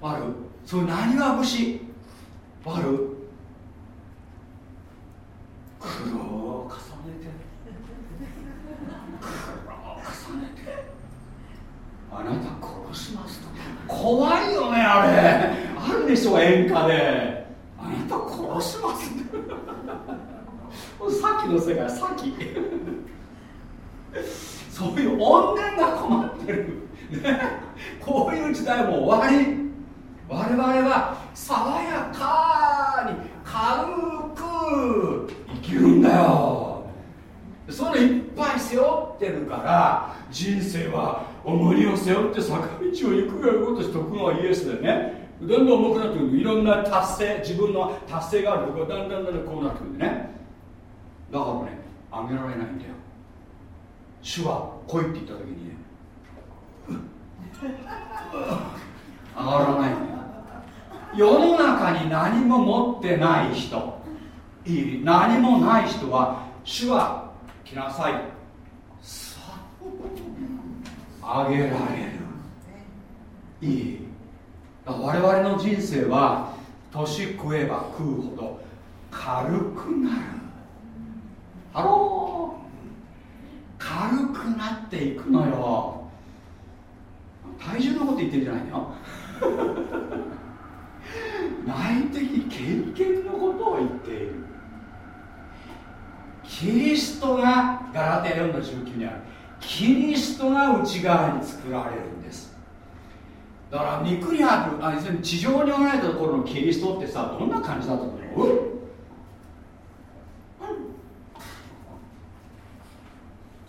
わかるそういう何が節わかる苦労を重ねて苦労を重ねてあなた殺しますと怖いよねあれ。あるでしょ演歌で。あなた殺しますさっきの世界さっき。そういう怨念が困ってる、ね、こういう時代も終わり。我々は爽やかに軽く生きるんだよ。それぱい背負ってるから人生は重荷を背負って坂道を行くがよことして徳川イエスでね。どんどん重くなってくる。いろんな達成自分の達成があるとこだんだんだんだんこうなってくるんね。だからねあげられないんだよ。主は来いって言った時にね上がらないんだよ。世の中に何も持ってない人。いい何もない人は主は来なさい。さあげられる。いい。我々の人生は年食えば食うほど軽くなる。 Hello。軽くなっていくのよ。体重のこと言ってるんじゃないの？よ内的経験のことを言っている。キリストがガラテヤ4の19にある。キリストが内側に作られるんです。だから肉にあるあ地上におられたところのキリストってさどんな感じだったと思う、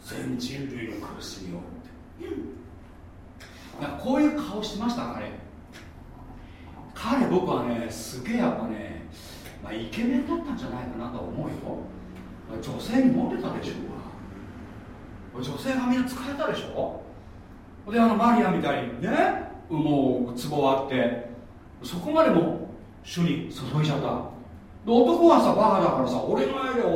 全人類の苦しみを。ってこういう顔してました彼彼僕はねすげえやっぱね、まあ、イケメンだったんじゃないかなと思うよ女性にモテたでしょうが女性がみんな疲れたでしょ？であのマリアみたいにねもう壺あってそこまでも主に注いじゃった。男はさバカだからさ俺のよりお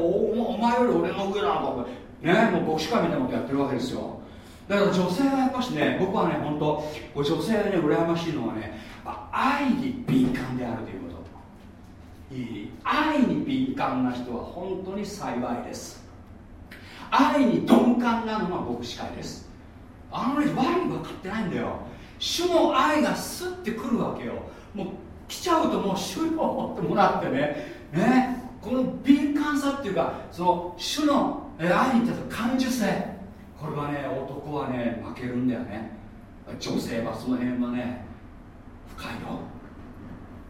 お前より俺の上だとかねもう牧師会みたいなことやってるわけですよ。だから女性はやっぱしね僕はね本当女性ね羨ましいのはね愛に敏感であるという。愛に敏感な人は本当に幸いです。愛に鈍感なのが牧師会です。あのね悪い分かってないんだよ。主の愛がスッてくるわけよ。もう来ちゃうともう主よってもらってね。ね。この敏感さっていうかその主の愛に対する感受性。これはね男はね負けるんだよね。女性はその辺はね深いよ。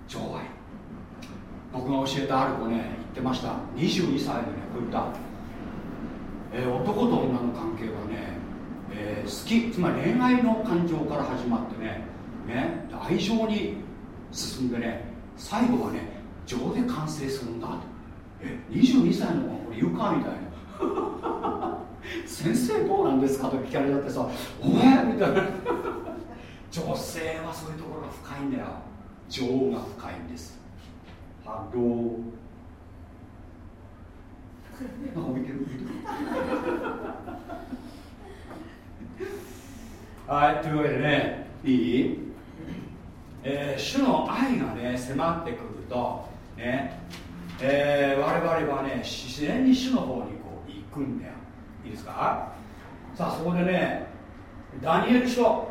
情愛。僕が教えたある子ね言ってました。22歳でねこういった、えー、男と女の関係はねえー、好きつまり恋愛の感情から始まってねね愛情に進んでね最後はね情で完成するんだ。とえ22歳の子これ言うかみたいな。[LAUGHS] 先生どうなんですかと聞かれちゃってさお前みたいな。[LAUGHS] 女性はそういうところが深いんだよ。情が深いんです。ハローなんか置いてるはいというわけでねいい、えー、主の愛がね迫ってくるとねえー、我々はね自然に主の方にこう行くんだよ。いいですか？さあそこでねダニエル書。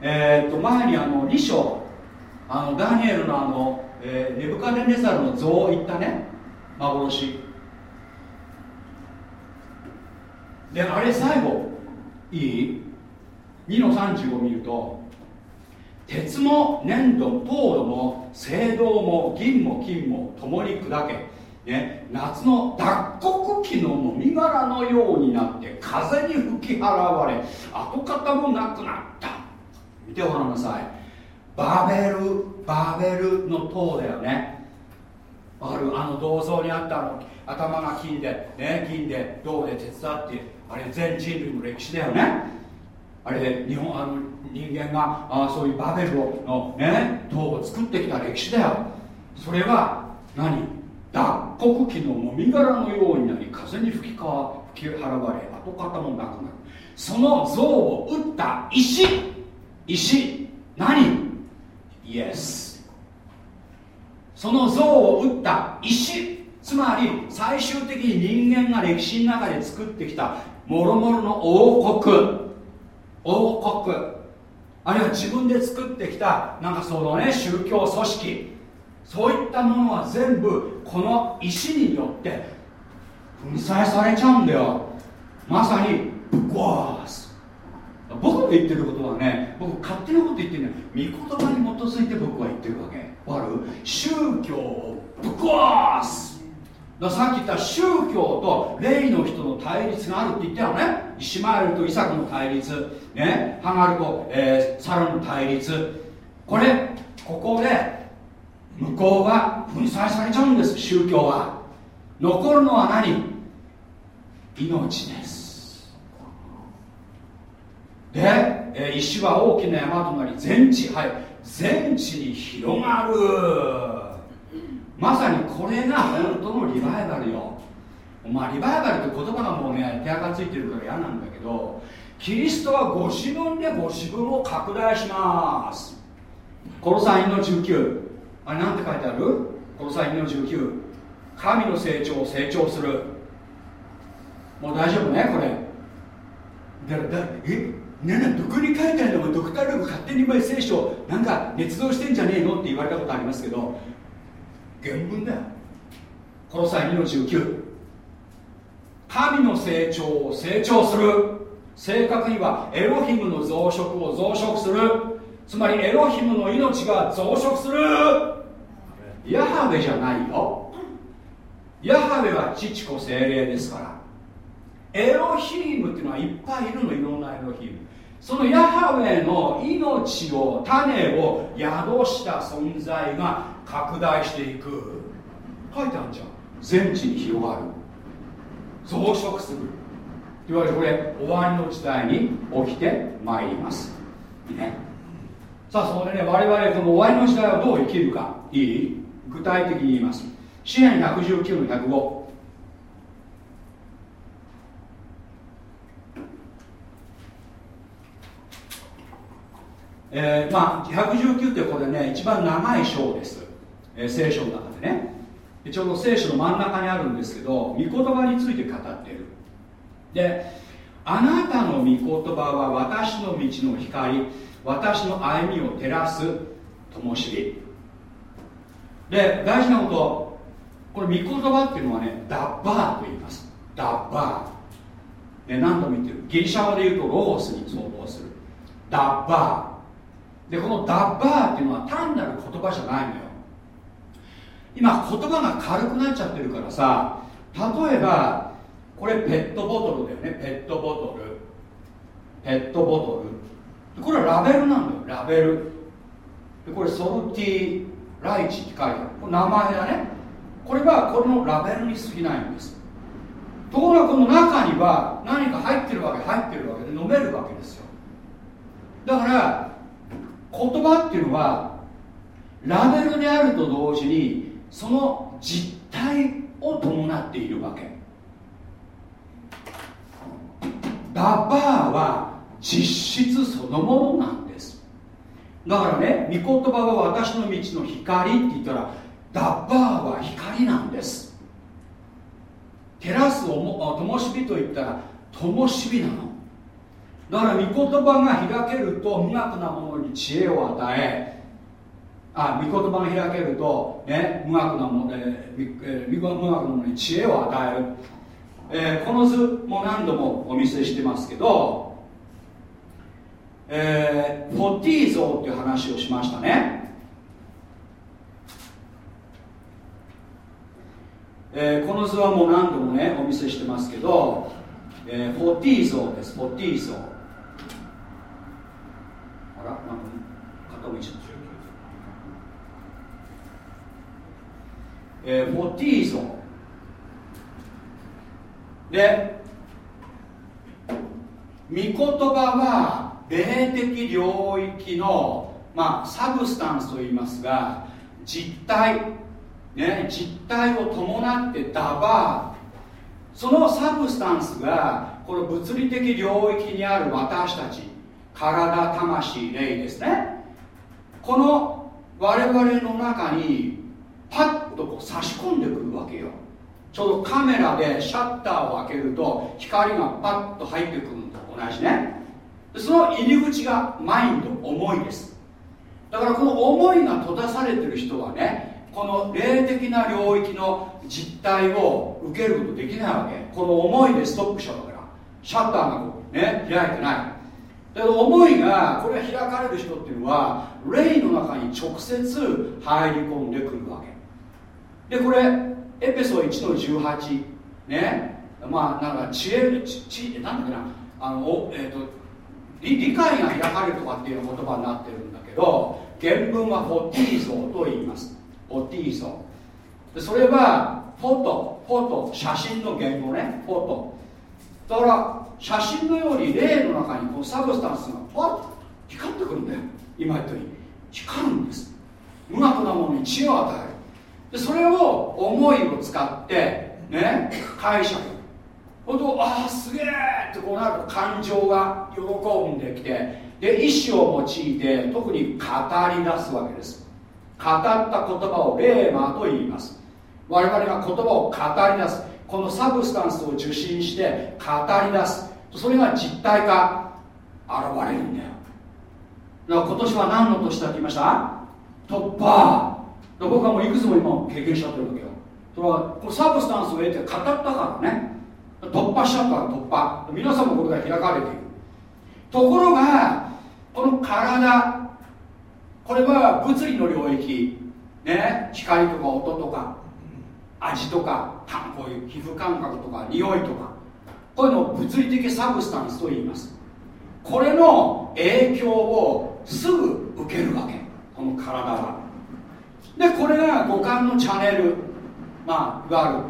えー、っと前にあの2章。あのダニエルのあの、えー、ネブカデネザルの像を言ったね。幻。であれ最後いい？2の35を見ると鉄も粘土糖度も青銅も銀も金も共に砕け、ね、夏の脱穀機のもみ殻のようになって風に吹き払われ跡形もなくなった。見てごらんなさいバベルバベルの塔だよね。ある？あの銅像にあったの頭が金で、ね、銀で銅で鉄だってあれ全人類の歴史だよね。あれで日本あの人間があそういうバベルのね塔を作ってきた歴史だよ。それは何？脱穀機のもみ殻のようになり風に吹きか吹き払われ跡形もなくなる。その像を打った石。石。何？イエスその像を打った石つまり最終的に人間が歴史の中で作ってきたもろもろの王国。王国。あるいは自分で作ってきたなんかそのね宗教組織。そういったものは全部この石によって粉砕されちゃうんだよ。まさにぶっ壊す。僕が言ってることはね僕勝手なこと言ってるんだよ。御言葉に基づいて僕は言ってるわけ。わかる？宗教をぶっ壊す。ださっき言った宗教と霊の人の対立があるって言ったよね。イシマエルとイサクの対立、ね、ハガルと、えー、サラの対立。これここで向こうが粉砕されちゃうんです。宗教は。残るのは何？命です。で、えー、石は大きな山となり全地はい。全地に広がる。まさにこれが本当のリバイバルよ。まあリバイバルって言葉がもうね手垢ついてるから嫌なんだけどキリストはご自分でご自分を拡大します。コロサインの19あれなんて書いてある？コロサインの19神の成長を成長する。もう大丈夫ねこれ。だだえ？ななどこに書いてあるのドクター・ルーク勝手に前聖書なんか捏造してんじゃねえのって言われたことありますけど原文だ。よこの際2の19神の成長を成長する。正確にはエロヒムの増殖を増殖する。つまりエロヒムの命が増殖する。ヤハウェじゃないよ。ヤハウェは父子精霊ですから。エロヒームっていうのはいっぱいいるのいろんなエロヒーム。そのヤハウェの命を種を宿した存在が拡大していく。書いてあるじゃん。全地に広がる。増殖する。いわゆるこれ終わりの時代に起きてまいります。ね。さあそこでね我々この終わりの時代はどう生きるか。いい？具体的に言います。支援119の105えー、まあ119ってこれね一番長い章です、えー、聖書の中でね。ちょうど聖書の真ん中にあるんですけど御言葉について語っている。であなたの御言葉は私の道の光私の歩みを照らす灯火。で大事なことこれ御言葉っていうのはねダッバーと言います。ダッバー、ね、何度も言ってる。ギリシャ語で言うとロゴスに相当する。ダッバー。でこのダッバーっていうのは単なる言葉じゃないのよ。今言葉が軽くなっちゃってるからさ例えばこれペットボトルだよね。ペットボトル。ペットボトル。これはラベルなんだよ。ラベル。でこれソルティライチって書いてある。これ名前だね。これはこのラベルに過ぎないんです。ところがこの中には何か入ってるわけ入ってるわけで飲めるわけですよ。だから言葉っていうのはラベルであると同時にその実体を伴っているわけ。ダバーは実質そのものなんです。だからね御言葉は私の道の光って言ったらダッバーは光なんです。照らすともし火と言ったら灯火なの。だから御言葉が開けると無学なものに知恵を与えあ御言葉が開けると、ね、無学なもので、えー、無学なものに知恵を与える、えー、この図も何度もお見せしてますけど、えー、フォティー像っていう話をしましたね。えー、この図はもう何度もねお見せしてますけど、えー、フォティー像ですフォティー像。らなんか片道えー、フォティーゾで御言葉は霊的領域の、まあ、サブスタンスといいますが実体、ね、実体を伴ってダバー。そのサブスタンスがこの物理的領域にある私たち。体魂霊ですね。この我々の中にパッとこう差し込んでくるわけよ。ちょうどカメラでシャッターを開けると光がパッと入ってくるのと同じね。その入り口がマインド思いです。だからこの思いが閉ざされてる人はねこの霊的な領域の実態を受けることできないわけ。この思いでストップしちゃうから。シャッターがこうね開いてない。だけど思いがこれが開かれる人っていうのは霊の中に直接入り込んでくるわけ。でこれエペソ1の18ねまあなんか知恵知なんだっけなあの、えーと、理理解が開かれるとかっていう言葉になってるんだけど原文はフォティーゾーと言います。フォティーゾでそれはフォトフォト写真の言語ね。フォト。だから写真のように霊の中にこうサブスタンスがパッと光ってくるんだよ。今言ったように。光るんです無学なものに知恵を与える。でそれを思いを使ってね解釈。ほんとああすげえってこうなると感情が喜んできてで意志を用いて特に語り出すわけです。語った言葉をレーマと言います。我々が言葉を語り出す。この substance を受信して語り出す。それが実体化。現れるんだよ。だから今年は何の年だって言いました？突破。僕はもういくつも今経験しちゃってるわけよ。それはこの substance を得て語ったからね。突破しちゃったから突破。皆さんもこれが開かれている。ところがこの体。これは物理の領域。ね。光とか音とか。味とかこういう皮膚感覚とか匂いとかこういうのを物理的サブスタンスと言います。これの影響をすぐ受けるわけ。この体は。でこれが五感のチャンネル。まあいわ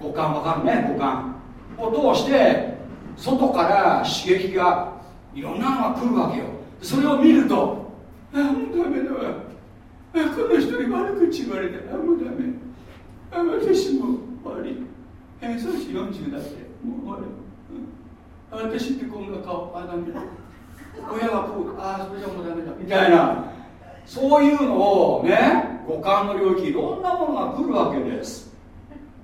ゆる五感わかるね五感を通して外から刺激がいろんなのが来るわけよ。それを見るとあもうダメだ？わこの人に悪口言われたらもうダメ私も終わり。偏差値40だってもう終わり、うん、私ってこんな顔あダメだ親はこうああそれじゃもうダメだ。みたいな。そういうのをね五感の領域いろんなものが来るわけです。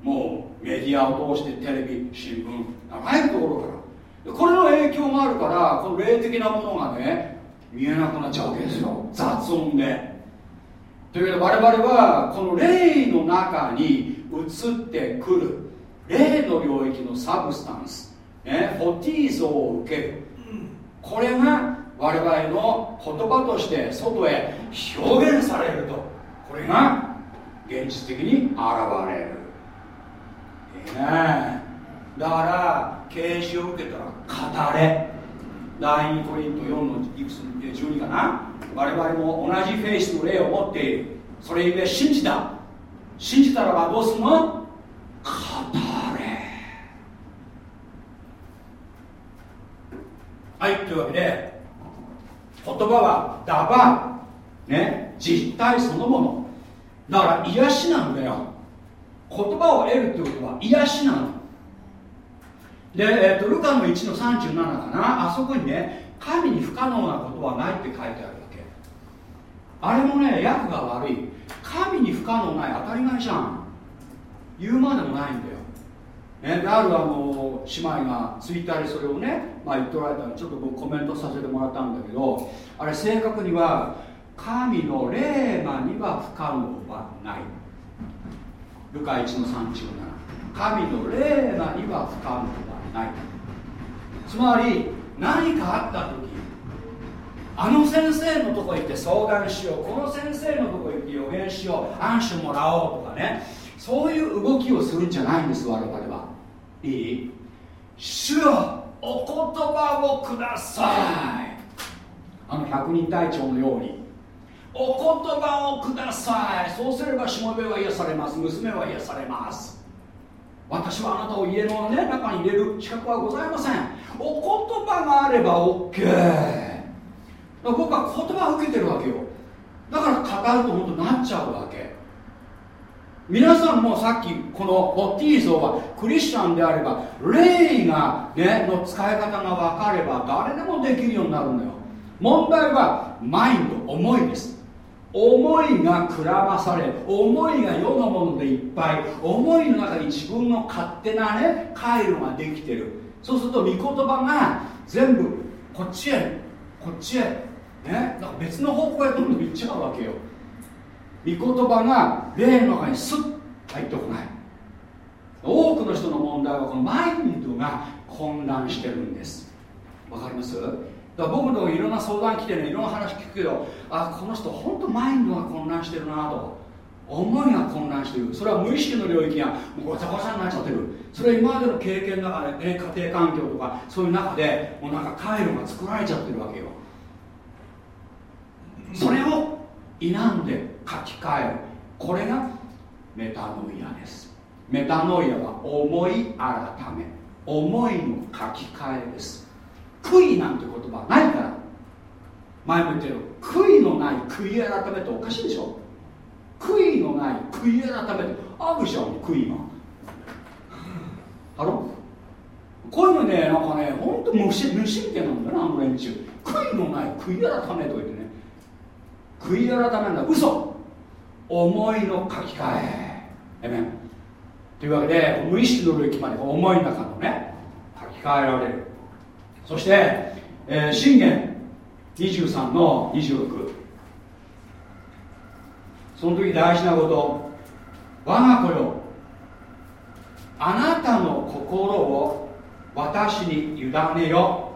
もうメディアを通してテレビ新聞長いところから。これの影響もあるからこの霊的なものがね見えなくなっちゃうわけですよ。雑音で。というわけで我々はこの霊の中に移ってくる。霊の領域のサブスタンス、ね、フォティーゾを受ける。これが我々の言葉として外へ表現されると。これが現実的に現れる。いいねだから啓示を受けたら語れ。第2コリント4のいくつ12かな？我々も同じフェイスの霊を持っている。それゆえ信じた。信じたらばどうするの？語れ。はいというわけで言葉はダバね実体そのもの。だから癒しなんだよ。言葉を得るってことは癒しなの。で、えーと、ルカの1の37かな？あそこにね神に不可能なことはないって書いてある。あれもね訳が悪い。神に不可能ない。当たり前じゃん。言うまでもないんだよ。ね、であるあの姉妹がツイッターでそれをね、まあ、言っておられたの。でちょっと僕コメントさせてもらったんだけどあれ正確には神の霊魔には不可能はない。ルカ1の37神の霊魔には不可能はない。つまり何かあった時あの先生のとこ行って相談しようこの先生のとこ行って予言しよう暗視もらおうとかね。そういう動きをするんじゃないんです我々は。いい？主よお言葉をください。あの百人隊長のように。お言葉をください。そうすればしもべは癒されます。娘は癒されます。私はあなたを家の、ね、中に入れる資格はございません。お言葉があれば OK 僕は言葉を受けてるわけよ。だから語ると本当なっちゃうわけ。皆さんもさっきこのボッティー像はクリスチャンであれば霊が、ね、の使い方が分かれば誰でもできるようになるのよ。問題はマインド思いです。思いがくらまされ思いが世のものでいっぱい思いの中に自分の勝手なね回路ができてる。そうすると御言葉が全部こっちへこっちへねなんか別の方向へどんどん行っちゃうわけよ。御言葉が霊の中にスッ入ってこない。多くの人の問題はこのマインドが混乱してるんです。わかります？だから僕のいろんな相談来てねいろんな話聞くけどあこの人本当マインドが混乱してるなと。思いが混乱してる。それは無意識の領域がもうごちゃごちゃになっちゃってる。それは今までの経験の中で、ね、家庭環境とかそういう中でもうなんか回路が作られちゃってるわけよ。それを否んで書き換えるこれがメタノイアです。メタノイアは思い改め思いの書き換えです。悔いなんて言葉ないから。前も言ったよ。悔いのない悔い改めっておかしいでしょ。悔いのない悔い改めって。あるじゃん悔いがハロこういうのねなんかねほんと無神無神経なんだなあの連中。悔悔いのない悔い改めと言ってね。悔い改めんだ嘘。思いの書き換え。えめというわけで無意識の領域まで思いの中のね書き換えられる。そして、えー、信玄23の26その時大事なこと。我が子よあなたの心を私に委ねよ。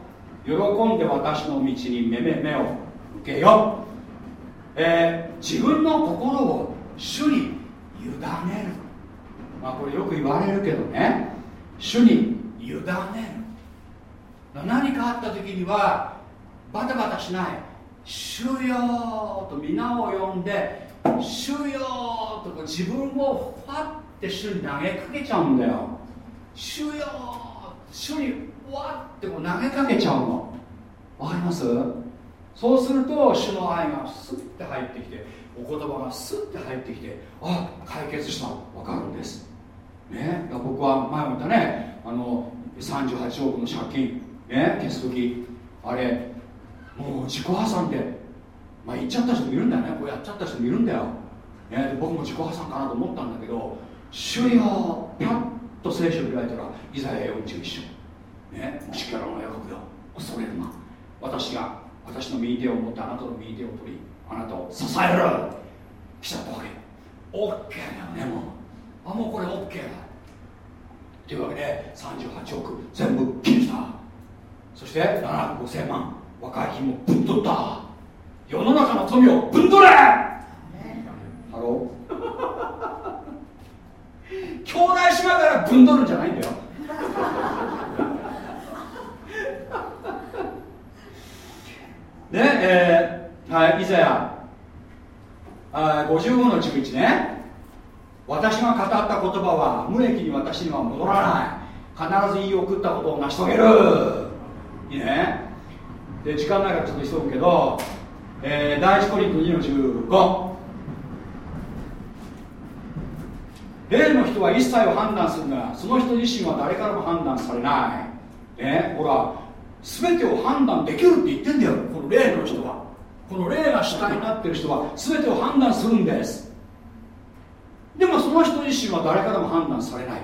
喜んで私の道に目目目を向けよ、えー、自分の心を主に委ねる。まあこれよく言われるけどね。主に委ねる。何かあった時にはバタバタしない。主よと皆を呼んで主よと自分をファッて主に投げかけちゃうんだよ。主よ主にわってこう投げかけちゃうの。わかります？そうすると主の愛がスッて入ってきてお言葉がスッて入ってきてあ解決したの。分かるんです。ね。僕は前も言ったね。あの38億の借金。ね。消す時あれもう自己破産ってまあ言っちゃった人もいるんだよね。こうやっちゃった人もいるんだよ、ね、僕も自己破産かなと思ったんだけど主よパッと聖書を開いたらイザヤ41章。ね。もしからのヤコブよ。恐れるな。私が私の右手を持ってあなたの右手を取りあなたを支えるしたわけ。OK だよねもう。あもうこれ OK だ。というわけで38億全部切りた。そして7億5000万若い金もぶん取った。世の中の富をぶん取れ。 Hello。[LAUGHS] 兄弟しながらぶん取るんじゃないんだよで、えー、はい、イザヤあ55の11ね私が語った言葉無益に私には戻らない。必ず言い送ったことを成し遂げる。いいね。で時間ないからちょっと急ぐけど、えー、第一コリント2の15例の人は一切を判断するがその人自身は誰からも判断されない、ね、ほら全てを判断できるって言ってんだよこの例の人は。この霊が主体になってる人は全てを判断するんです。でもその人自身は誰からも判断されない。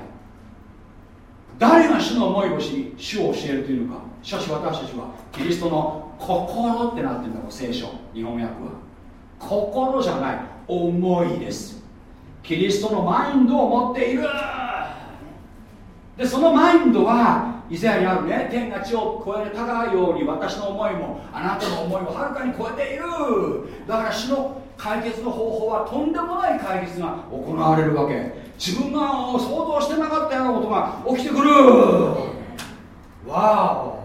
誰が主の思いをし主を教えるというのか。しかし私たちはキリストの心ってなってるんだろう聖書日本訳は。心じゃない。思いです。キリストのマインドを持っている。でそのマインドは以前にあるね天が地を超える高いように私の思いもあなたの思いもはるかに超えている。だから死の解決の方法はとんでもない解決が行われるわけ。自分が想像してなかったようなことが起きてくる。わ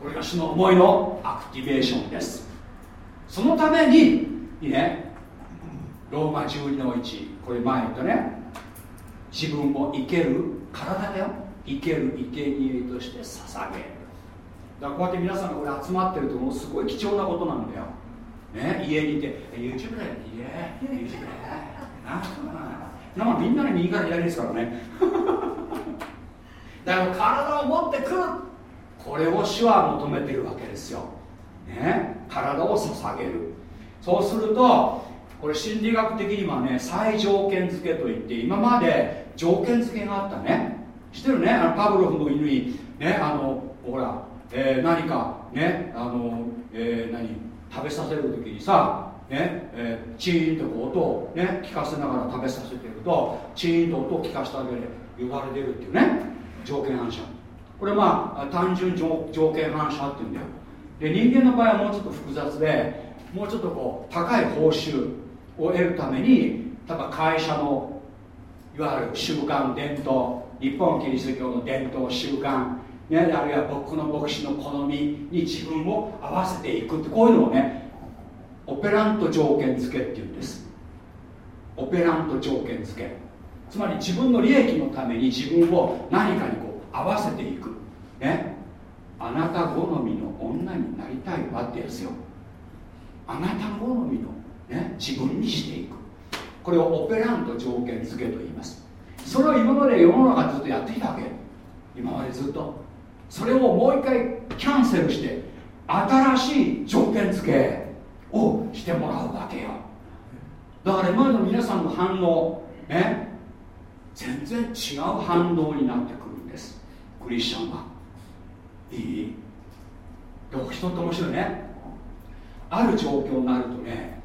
お。これが死の思いのアクティベーションです。そのためにいいね。ローマ12の1これ前言ったね。自分も生ける体だよ。生ける生贄として捧げる。だからこうやって皆さんがこれ集まってるともうすごい貴重なことなんだよ、ね、家にいて YouTube だよいや YouTube だよなまあみんなの右から左ですからね。[LAUGHS] だから体を持ってくる。これを主は求めてるわけですよ、ね、体を捧げる。そうするとこれ心理学的にはね最条件付けといって今まで条件付けがあったね。知ってるね？あのパブロフの犬に。ねあのほら、えー、何かねあの、えー、何？食べさせる時にさねえー、チーンと音を、ね、聞かせながら食べさせてるとチーンと音を聞かせてあげるよだれ出るっていうね条件反射。これまあ単純条件反射っていうんだよ。で人間の場合はもうちょっと複雑でもうちょっとこう高い報酬を得るために例えば会社のいわゆる習慣伝統日本キリスト教の伝統習慣、ね、あるいは僕の牧師の好みに自分を合わせていくってこういうのをねオペラント条件付けっていうんです。オペラント条件付け。つまり自分の利益のために自分を何かにこう合わせていく。ね。あなた好みの女になりたいわってやつよ。あなた好みの、ね、自分にしていく。これをオペラント条件付けと言います。それを今まで世の中ずっとやってきたわけ。今までずっと。それをもう一回キャンセルして新しい条件付けをしてもらうわけよ。だから今の皆さんの反応ね全然違う反応になってくるんです。クリスチャンは。いい？でも人って面白いね。ある状況になるとね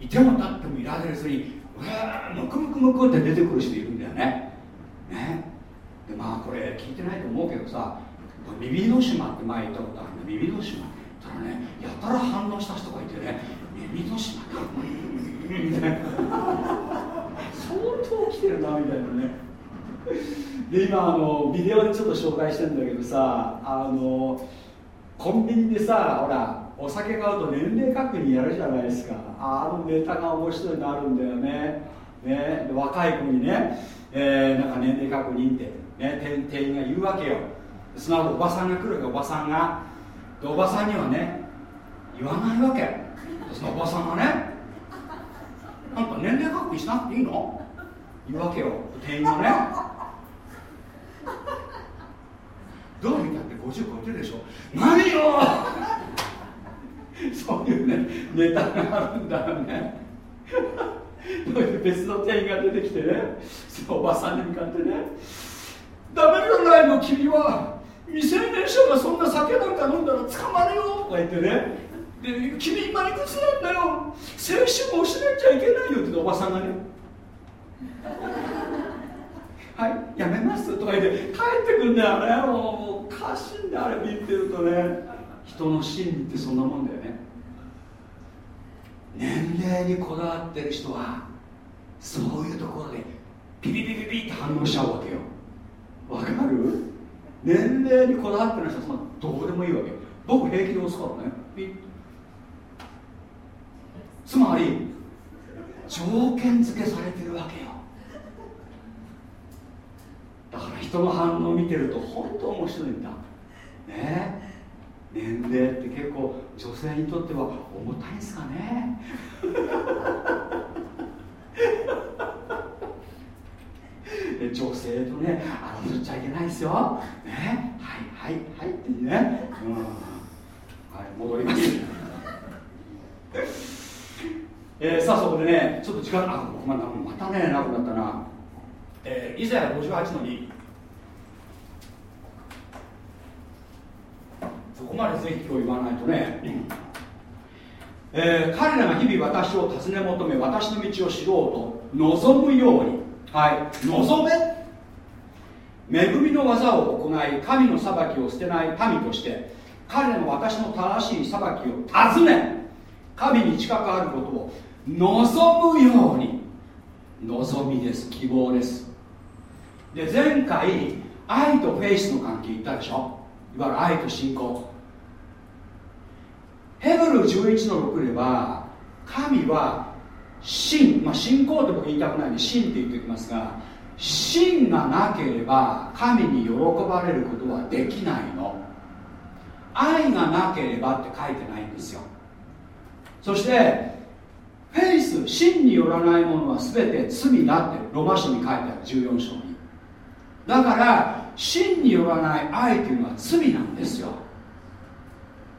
いても立ってもいられずにうわムクムクムクって出てくる人いるんだよね。ね？まあこれ聞いてないと思うけどさ耳の島って前言ったことあるね耳の島。ただねやたら反応した人がいてね耳の島ってみたいな相当来てるなみたいなね。で今あのビデオでちょっと紹介してんだけどさあのコンビニでさほらお酒買うと年齢確認やるじゃないですか。あのネタが面白いのあるんだよね。ね若い子にね、えー、なんか年齢確認って、ね、店員が言うわけよ。その後おばさんが来る。わけおばさんがでおばさんにはね言わないわけ。そのおばさんがねあんた年齢確認しなくていいの？言うわけよ。店員がね。どう見たって50超えてるでしょ？何よ！そういうねネタがあるんだよね。別の店員が出てきてねそのおばさんに向かってねダメじゃないの君は。未成年者がそんな酒なんか飲んだら捕まるよ。とか言ってね。で君今いくつなんだよ。青春も失っちゃいけないよ。っておばさんがね。[LAUGHS] はいやめます。とか言って帰ってくんだよねもうおかしいんだあれ見てるとね。人の心理ってそんなもんだよね。年齢にこだわってる人はそういうところでピピピピピって反応しちゃうわけよわかる？年齢にこだわってる人はどうでもいいわけ。僕平気で押すからね。ピッつまり条件付けされてるわけよ。だから人の反応を見てると本当面白いんだ。ね？年齢って結構女性にとっては重たいですかね。[LAUGHS] 女性とね争っちゃいけないですよ。ね。はいはいはいってね、うん、はい戻ります。[LAUGHS] えー、さあそこでねちょっと時間あままたねなくなったな、えー、イザヤ58の2そこまでぜひ今日言わないとね、えー、彼らが日々私を尋ね求め私の道を知ろうと望むように。はい望め。恵みの技を行い神の裁きを捨てない民として彼の私の正しい裁きを尋ね神に近くあることを望むように。望みです希望です。で前回愛とフェイスの関係言ったでしょ？いわゆる愛と信仰。ヘブル11の6では神は真、まあ、信仰って僕言いたくないんで真って言っておきますが真がなければ神に喜ばれることはできないの。愛がなければって書いてないんですよ。そしてフェイス真によらないものは全て罪だってロマ書に書いてある。14章に。だから真によらない愛っていうのは罪なんですよ。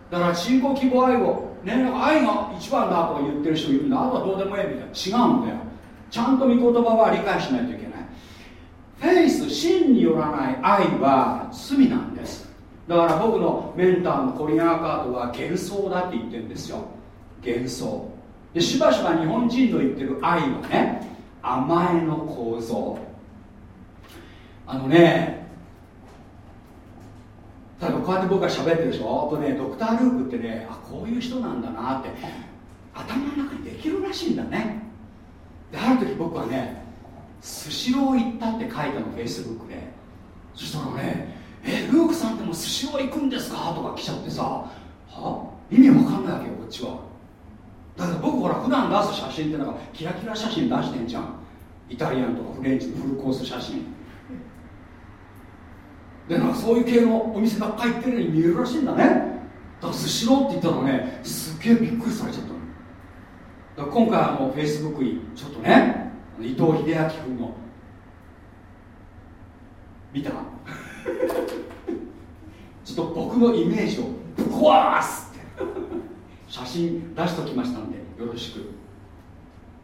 だから信仰希望愛をねなんか愛が一番だとか言ってる人いるんだ。あとはどうでもいいみたいな。違うんだよ。ちゃんと御言葉は理解しないといけない。フェイス真によらない愛は罪なんです。だから僕のメンターのコリアン・アカートは幻想だって言ってるんですよ。幻想。でしばしば日本人の言ってる愛はね甘えの構造。あのね例えばこうやって僕が喋ってるでしょ？とねドクター・ルークってねあこういう人なんだなって頭の中にできるらしいんだね。である時僕はねスシロー行ったって書いたのフェイスブックで。そしたらね「えルークさんってもスシロー行くんですか?」とか来ちゃってさ。は？意味わかんないわけよこっちは。だけど僕ほら普段出す写真ってなんかキラキラ写真出してんじゃん。イタリアンとかフレンチのフルコース写真。でなんかそういう系のお店ばっかり行ってるように見えるらしいんだね。だからスシローって言ったらねすげえびっくりされちゃったの。だから今回あのフェイスブックにちょっとね伊藤英明君の見た。[LAUGHS] ちょっと僕のイメージをぶっ壊すって。写真出しときましたんでよろしく。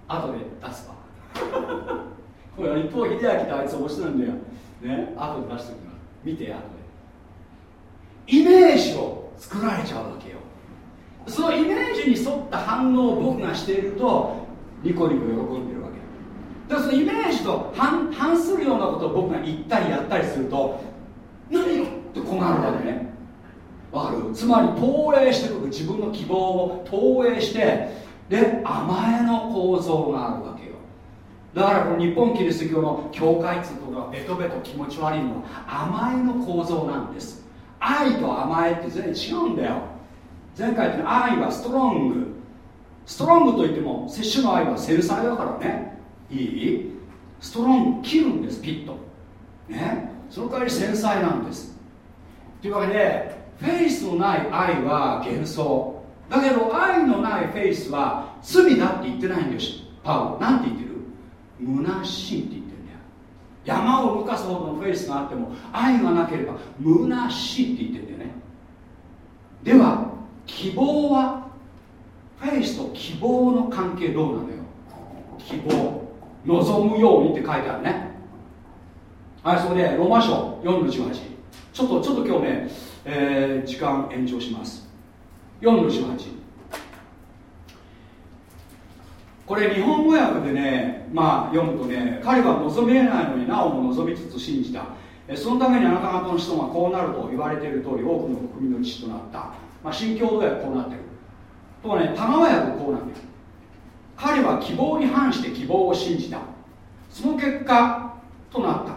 後で出すわ。[LAUGHS] これ一方秀明ってあいつ面白いんだよ。ね後で出しとき見て後でイメージを作られちゃうわけよ。そのイメージに沿った反応を僕がしているとニコニコ喜んでるわけだからそのイメージと反反するようなことを僕が言ったりやったりすると何よってこうなるわけね。わかる？つまり投影してくる自分の希望を投影してで甘えの構造があるわけ。だからこの日本キリスト教の教会っていうところがベトベト気持ち悪いのは甘えの構造なんです。愛と甘えって全然違うんだよ。前回言った愛は strong。Strong といっても摂取の愛は繊細だからね。いい？ strong 切るんですピッと。ね？その代わり繊細なんです。というわけでフェイスのない愛は幻想。だけど愛のないフェイスは罪だって言ってないんです。パウロなんて言ってる？虚しいって言ってるんだよ。山を動かすほどのフェイスがあっても愛がなければ虚しいって言ってるんだよね。では希望はフェイスと希望の関係どうなのよ。希望。望むようにって書いてあるね。はいそこでローマ書4の18ちょっとちょっと今日ね、えー、時間延長します。4の18これ日本語訳でねまあ読むとね彼は望みえないのになおも望みつつ信じた。そのためにあなた方の子孫はこうなると言われている通り多くの国民の父となった、まあ、新共同訳こうなってる。とかね田川訳こうなってる。彼は希望に反して希望を信じた。その結果となった。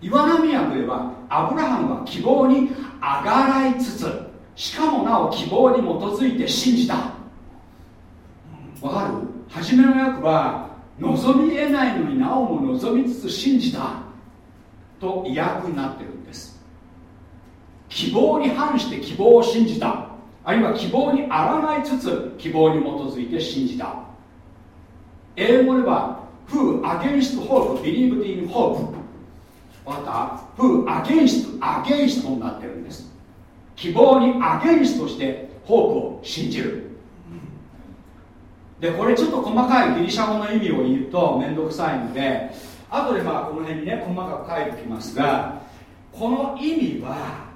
岩波訳ではアブラハムは希望にあがらいつつしかもなお希望に基づいて信じた。わかる？初めの訳は望み得ないのになおも望みつつ信じた。と意訳になってるんです。希望に反して希望を信じた。あるいは希望にあらがいつつ希望に基づいて信じた。英語では Who against hope believed in hope わかった ?Who against against になってるんです。希望にアゲンストしてホープを信じる。でこれちょっと細かいギリシャ語の意味を言うと面倒くさいので後でまあこの辺にね細かく書いておきますがこの意味は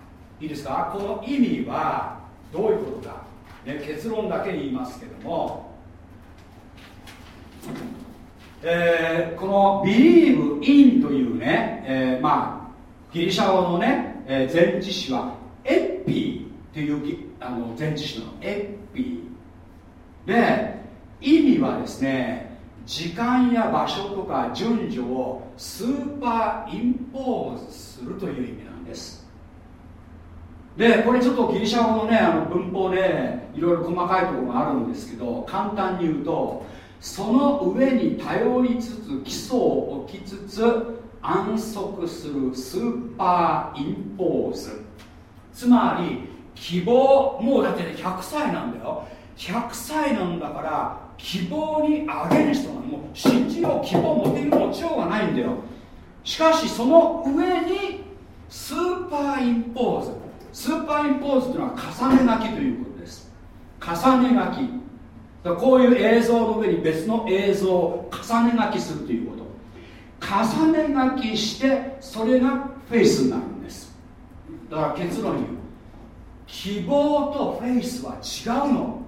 いいですか？この意味はどういうことか、ね、結論だけ言いますけども、えー、この believe in というね、えー、まあギリシャ語のね、えー、前置詞はエッピーっていうあの前置詞のエッピー。で意味はですね時間や場所とか順序をスーパーインポーズするという意味なんです。でこれちょっとギリシャ語のねあの文法でいろいろ細かいところがあるんですけど簡単に言うとその上に頼りつつ基礎を置きつつ安息するスーパーインポーズ。つまり希望もうだってね100歳なんだよ。100歳なんだから希望にあげる人がもう信じよう希望持てる持ちようがないんだよ。しかしその上にスーパーインポーズ。スーパーインポーズというのは重ね書きということです。重ね書き。こういう映像の上に別の映像を重ね書きするということ。重ね書きしてそれがフェイスになるんです。だから結論言う。希望とフェイスは違うの。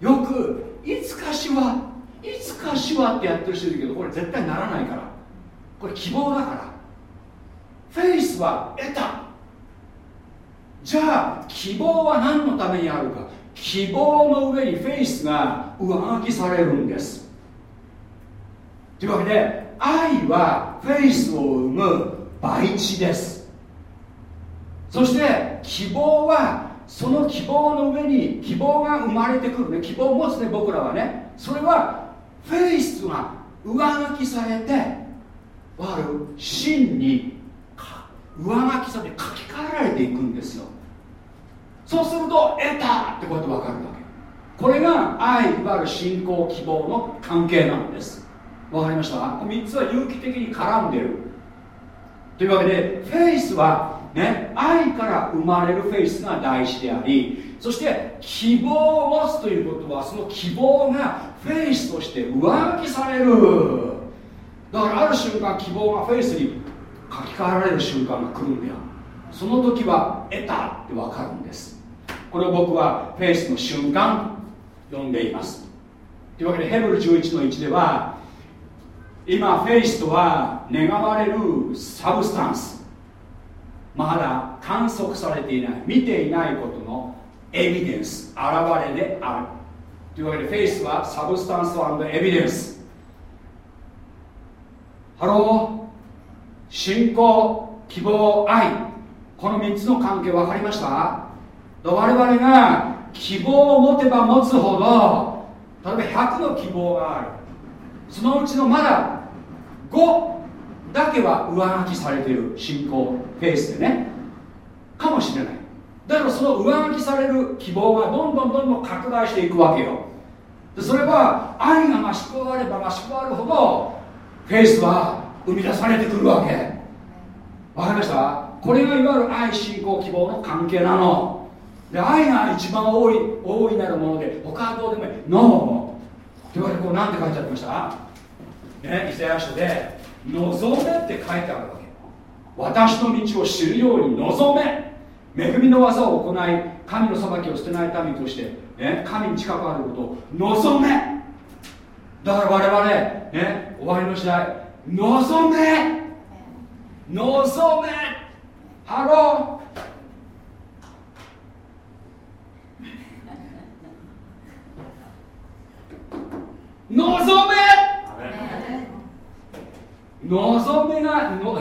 よくいつかしはいつかしはってやってる人いるけどこれ絶対ならないから。これ希望だから。フェイスは得た。じゃあ希望は何のためにあるか。希望の上にフェイスが上書きされるんです。というわけで愛はフェイスを生む培地です。そして希望はその希望の上に希望が生まれてくるね。希望を持つね僕らはね。それはフェイスが上書きされてわる？真に上書きされて書き換えられていくんですよ。そうすると得たってこうやって分かるわけ。これが愛いわゆる信仰希望の関係なんです。わかりました？3つは有機的に絡んでる。というわけでフェイスはね、愛から生まれるフェイスが大事でありそして希望を持つということはその希望がフェイスとして上書きされる。だからある瞬間希望がフェイスに書き換えられる瞬間が来るんだよ。その時は得たって分かるんです。これを僕はフェイスの瞬間と呼んでいます。というわけでヘブル11の1では今フェイスとは願われる substance。まだ観測されていない見ていないことのエビデンス現れである。というわけで faith は substance evidence。Hello。信仰希望愛。この3つの関係分かりました？我々が希望を持てば持つほど例えば100の希望がある。そのうちのまだ5だけは上書きされている信仰フェイスでね。かもしれない。だからその上書きされる希望がどんどんどんどん拡大していくわけよ。でそれは愛が増し加われば増し加わるほどフェイスは生み出されてくるわけ。わかりました？これがいわゆる愛信仰希望の関係なの。で愛が一番多い大いなるもので他はどうでもいい。NO というわけでこう何て書いてありました？ねイザヤ書で「望め」って書いてあるわけ。私の道を知るように望め。恵みの技を行い神の裁きを捨てない民として、ね、神に近くあることを望め。だから我々、ね、終わりの時代望め。望め。 Hello。[LAUGHS] 望め。望みがの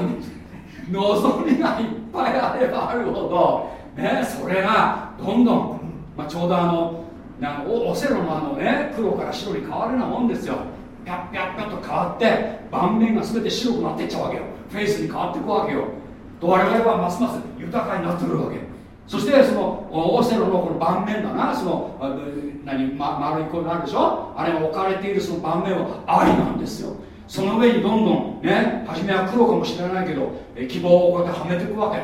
望みがいっぱいあればあるほど、ね、それがどんどん、まあ、ちょうどあのなんオセロのあのね黒から白に変わるようなもんですよ。ピャッピャッピャッと変わって盤面が全て白くなっていっちゃうわけよ。フェイスに変わっていくわけよ。と我々はますます豊かになってくるわけ。そしてそのオセロのこの盤面だな。その何、ま、丸い子になるでしょ？あれが置かれているその盤面は愛なんですよ。その上にどんどんね初めは黒かもしれないけど希望をこうやってはめていくわけ。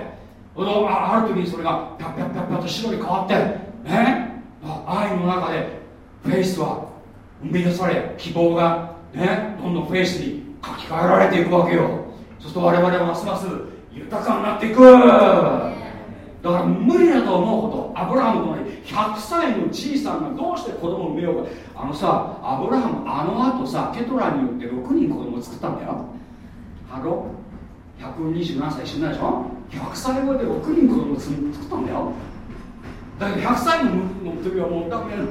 ある時にそれがピャッピャッピャッピャッと白に変わってね。愛の中でフェイスは生み出され希望がねどんどんフェイスに書き換えられていくわけよ。そうすると我々はますます豊かになっていく。だから無理だと思うこと。アブラハムとの100歳のじいさんがどうして子供を産めようか。あのさアブラハムあのあとさケトラによって6人子供を作ったんだよ。ハロ120何歳死んだでしょ。100歳超えで6人子供を作ったんだよ。だけど100歳の時はもうだけど。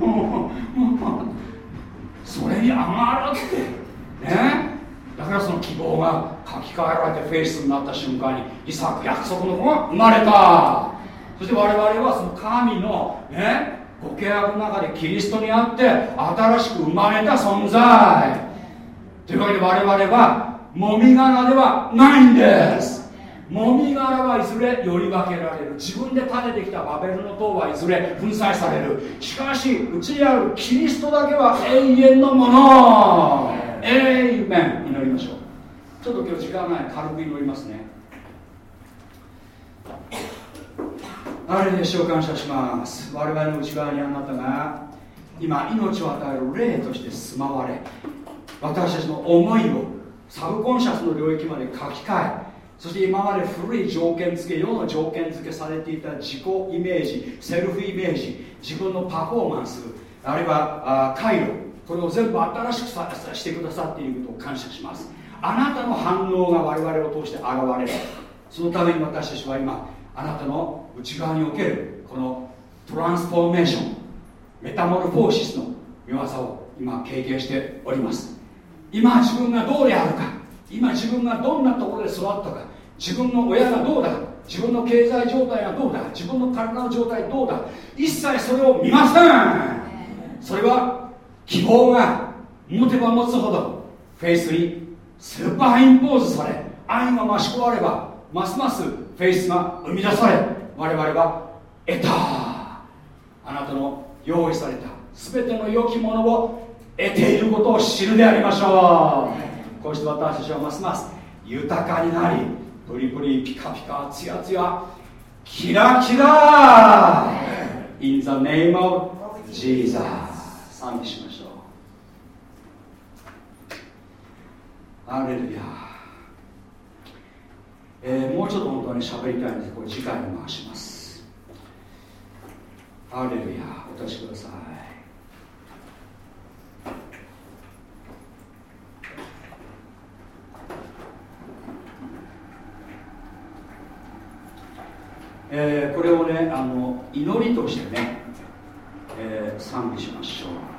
それに上がるってね。だからその希望が書き換えられてフェイスになった瞬間にイサク約束の子が生まれた。そして我々はその神のねご契約の中でキリストにあって新しく生まれた存在。というわけで我々はもみ殻ではないんです。もみ殻はいずれより分けられる。自分で建ててきたバベルの塔はいずれ粉砕される。しかしうちにあるキリストだけは永遠のもの。エイメン祈りましょう。ちょっと今日時間ない。軽く祈りますねあれで主を感謝します。我々の内側にあなたが今命を与える霊として住まわれ私たちの思いをサブコンシャスの領域まで書き換えそして今まで古い条件付け世の条件付けされていた自己イメージセルフイメージ自分のパフォーマンスあるいは回路これを全部新しくさしてくださっていることを感謝します。あなたの反応が我々を通して現れる。そのために私たちは今あなたの内側におけるこのトランスフォーメーションmetamorphosis の御業を今経験しております。今自分がどうであるか今自分がどんなところで育ったか自分の親がどうだ自分の経済状態がどうだ自分の体の状態どうだ一切それを見ません。それは希望が持てば持つほどフェイスにスーパーインポーズされ愛が増し加わればますますフェイスが生み出され我々は得たあなたの用意された全ての良きものを得ていることを知るでありましょう。こうして私たちはますます豊かになりプリプリピカピカツヤツヤキラキラ。In the name of Jesus 賛美しましょう。アレルヤえー、もうちょっと本当に喋りたいんですこれ次回に回します。アレルヤお立ちください。えー、これをねあの祈りとしてね、えー、賛美しましょう。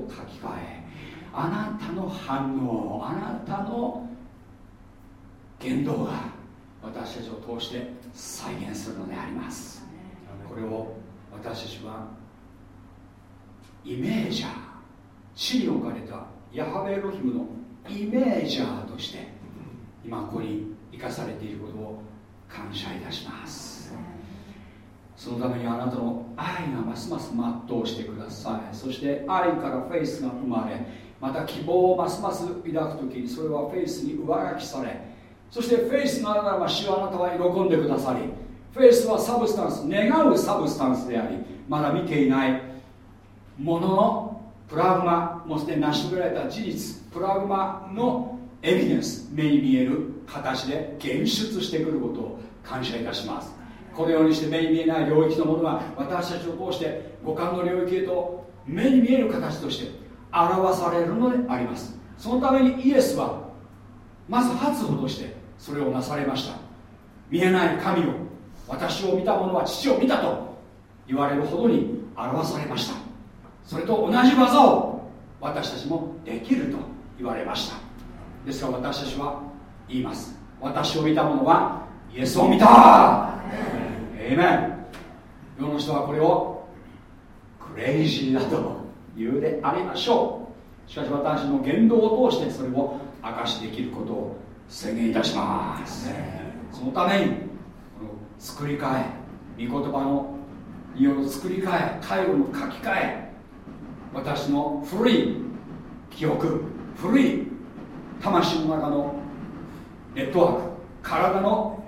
と書き換えあなたの反応あなたの言動が私たちを通して再現するのであります。これを私たちはイメージャー地に置かれたヤハベエロヒムのイメージャーとして今ここに生かされていることを感謝いたします、そのためにあなたの愛がますます全うしてください。そして愛からフェイスが生まれまた希望をますます抱く時にそれはフェイスに上書きされそしてフェイスがあるならば主はあなたは喜んでくださり faith は substance 願う substance でありまだ見ていないもののプラグマもすでに成し遂げられた事実プラグマのエビデンス目に見える形で現出してくることを感謝いたします。このようにして目に見えない領域のものが私たちを通して五感の領域へと目に見える形として表されるのであります。そのためにイエスはまず初歩としてそれをなされました。見えない神を私を見た者は父を見たと言われるほどに表されました。それと同じ技を私たちもできると言われました。ですから私たちは言います。私を見た者はイエスを見た。エイメン世の人はこれをクレイジーだと言うでありましょう。しかし私の言動を通してそれを明かしできることを宣言いたします。そのためにこの作り変え御言葉のによる作り変え介護の書き換え私の古い記憶古い魂の中のネットワーク体の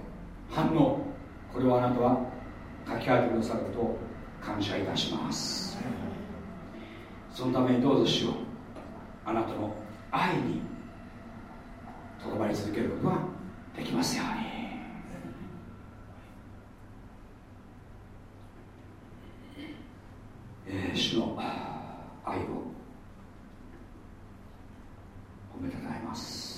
反応これをあなたは書き換えてくださることを感謝いたします。そのためにどうぞしようあなたの愛にとどまり続けることができますように。えー、主の愛を褒めたたえます。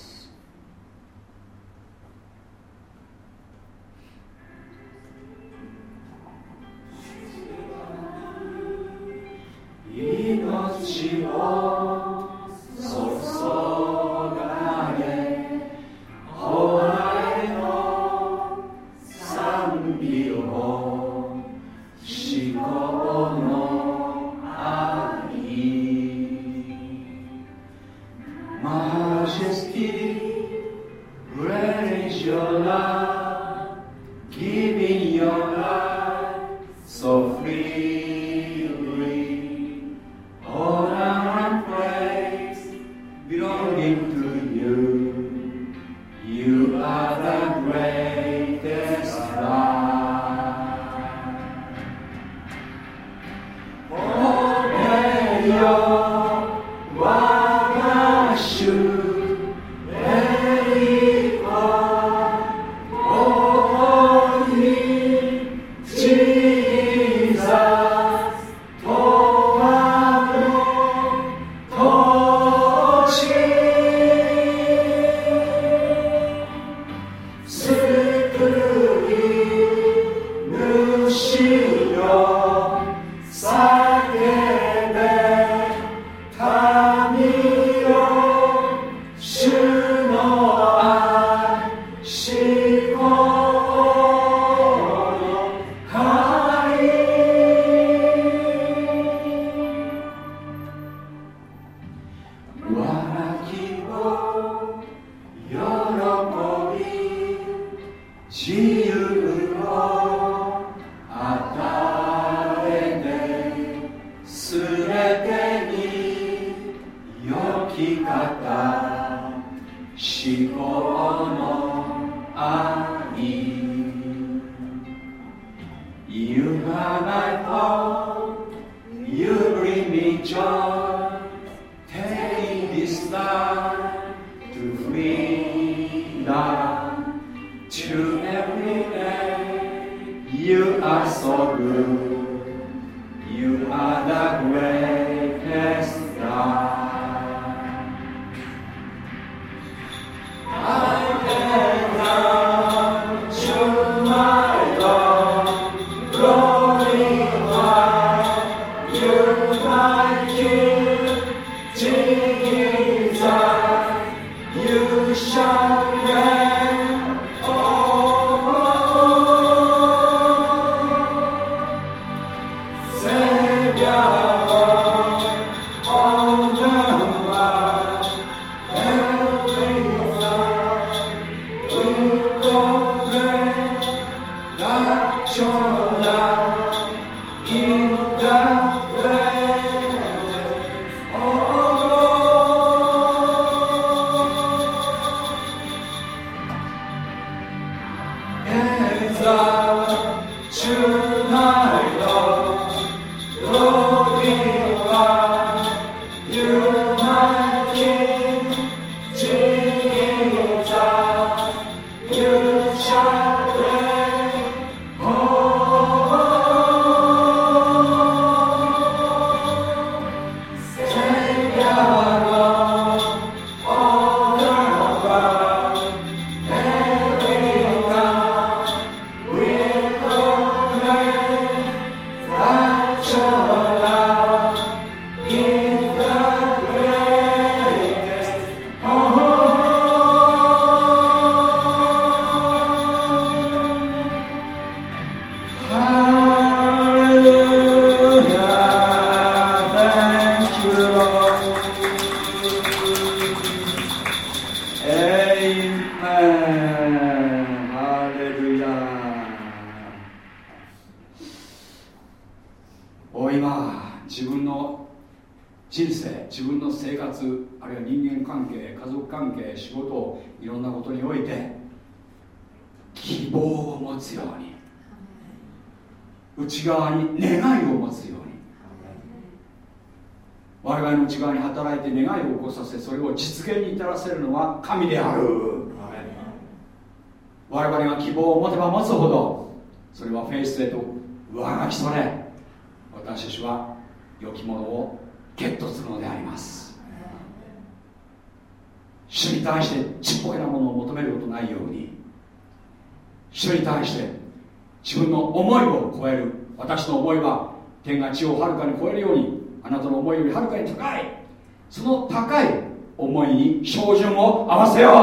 わせよう。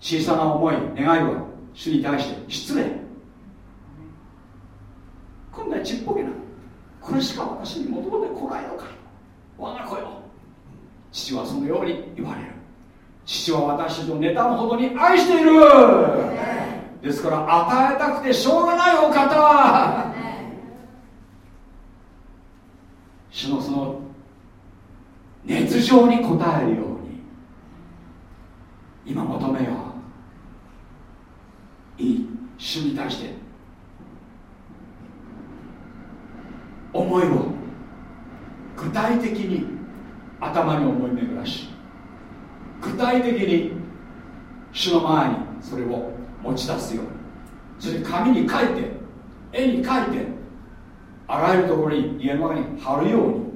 小さな思い願いは主に対して失礼。こんなちっぽけなこれしか私に求めてこないのか。我が子よ。父はそのように言われる。父は私たちを妬むほどに愛している。ですから与えたくてしょうがないお方。主のその熱情に応えるように。今求めよう。いい主に対して。思いを。具体的に。頭に思い巡らし。具体的に。主の前にそれを持ち出すように。それ紙に書いて。絵に描いて。あらゆるところに家の中に貼るように。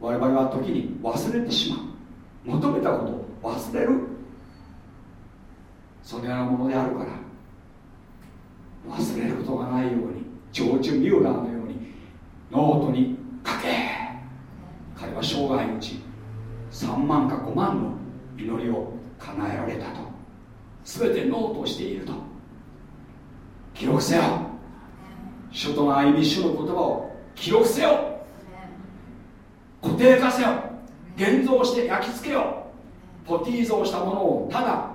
我々は時に忘れてしまう。求めたことを忘れる。そのようなものであるから忘れることがないように常駐ミューラーのようにノートに書け。彼は生涯のうち3万か5万の祈りを叶えられたと。全てノートしていると。記録せよ。書との歩み主の言葉を記録せよ。固定化せよ。現像して焼き付けよ。ポティー像したものをただ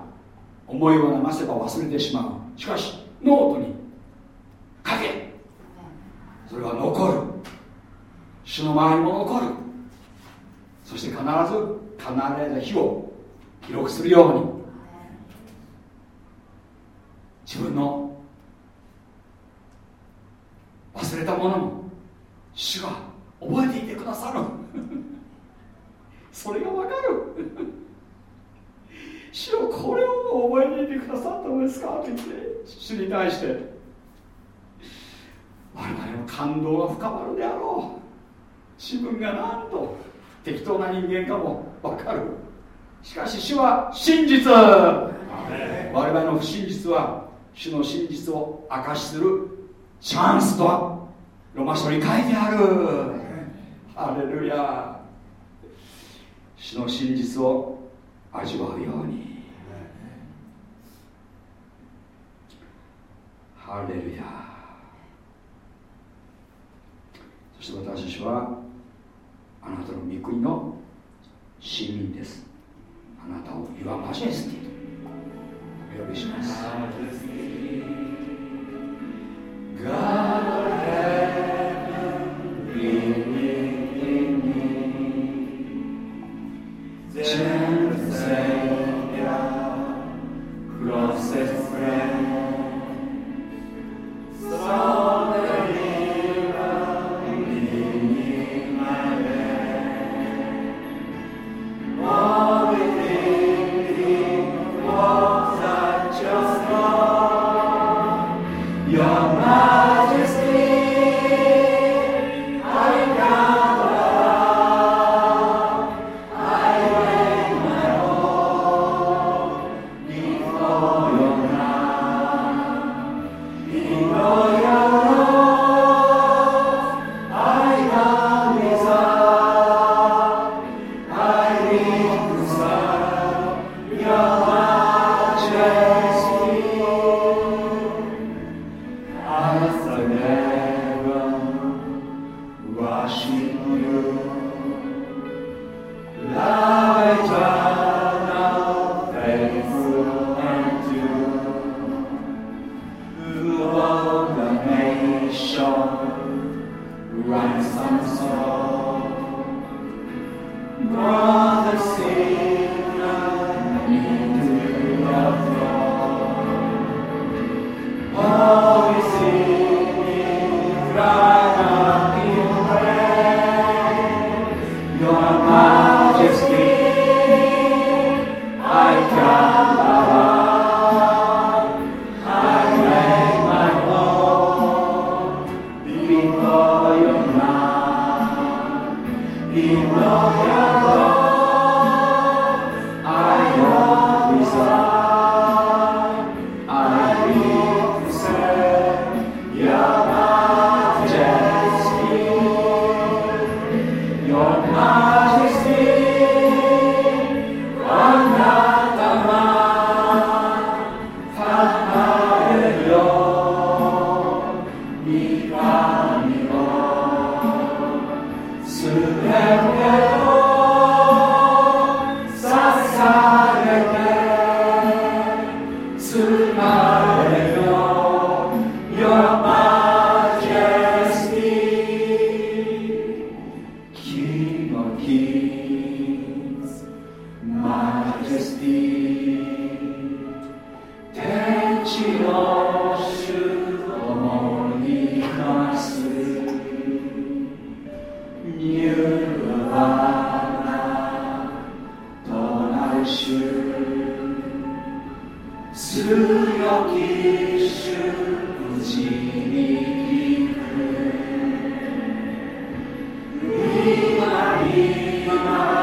思いを流せば忘れてしまう。しかしノートに書け。それは残る。主の前にも残る。そして必ず離れた日を記録するように。自分の忘れたものも主が覚えていてくださる。それが分かる。主よこれを覚えていてくださったのですか？って言って主に対して。我々の感動が深まるであろう。自分がなんと適当な人間かも分かる。しかし主は真実。我々の不真実は主の真実を明かしするチャンスとロマ書に書いてあるハレルヤ主の真実を味わうように。ハレルヤそして私たちはあなたの御国の市民です。あなたを Your Majesty とお呼びします Amen.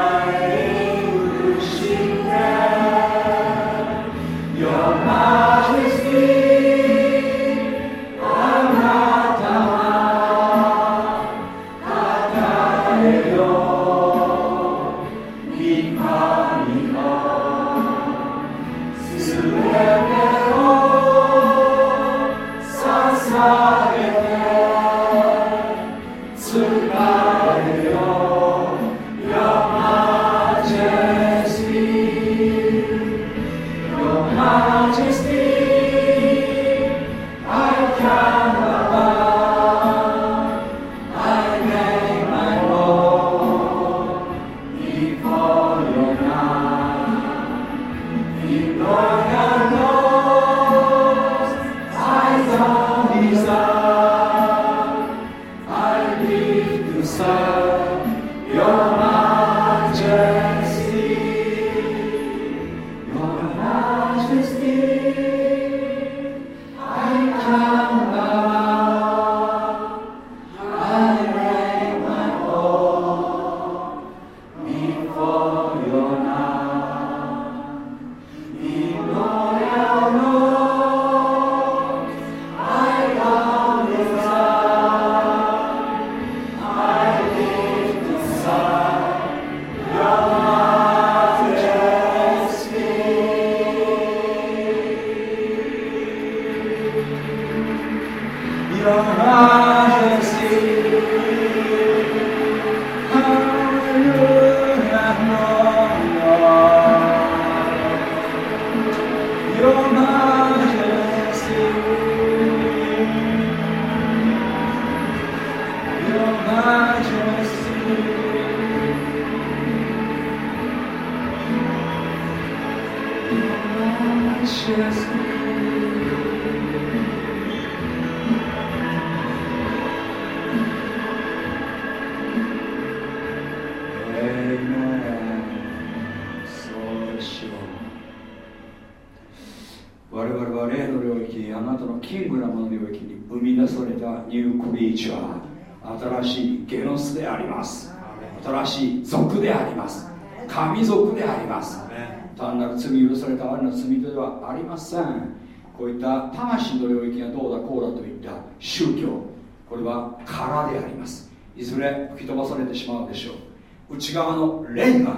内側の霊が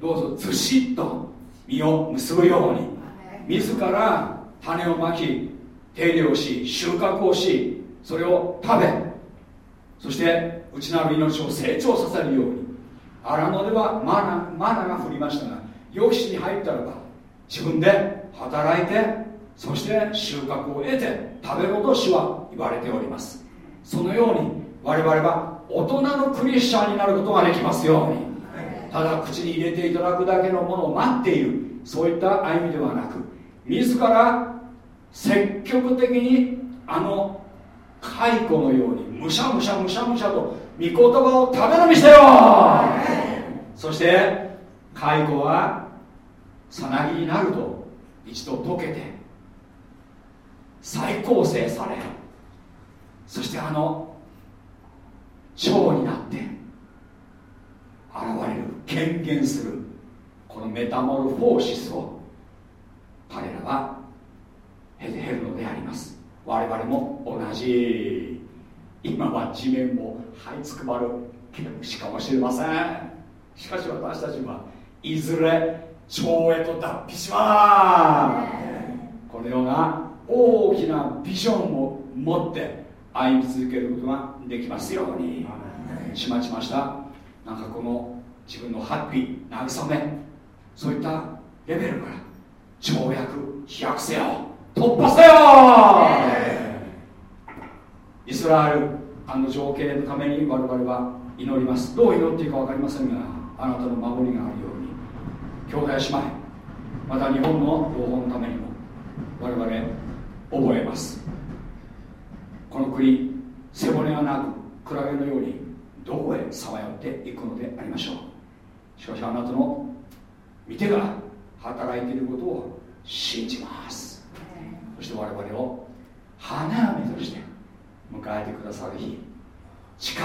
どうぞずしっと実を結ぶように自ら種をまき手入れをし収穫をしそれを食べそして内なる命を成長させるように。荒野ではマナマナが降りましたが養子に入ったらば自分で働いてそして収穫を得て食べろと主は言われております。そのように我々は大人のクリスチャンになることができますように。ただ口に入れていただくだけのものを待っている。そういった歩みではなく自ら積極的にあの蚕のようにむしゃむしゃむしゃむしゃと御言葉を食べ飲みしてよそして蚕はさなぎになると一度溶けて再構成されそしてあの蝶になって現れる権限するこのメタモルフォーシスを彼らは経て経るのであります。我々も同じ。今は地面も這いつくばる毛虫かもしれません。しかし私たちはいずれ蝶へと脱皮します。このような大きなビジョンを持って歩み続けることができますように。しまちました。なんかこの自分のハッピー慰めそういったレベルから跳躍飛躍せよ突破せよ。イスラエルあの情景のために我々は祈ります。どう祈っていいか分かりませんがあなたの守りがあるように。兄弟姉妹また日本の同胞のためにも我々覚えます。この国背骨がなくクラゲのようにどこへさまよっていくのでありましょう。しかしあなたの見てが働いていることを信じます。そして我々を花嫁として迎えてくださる日近い。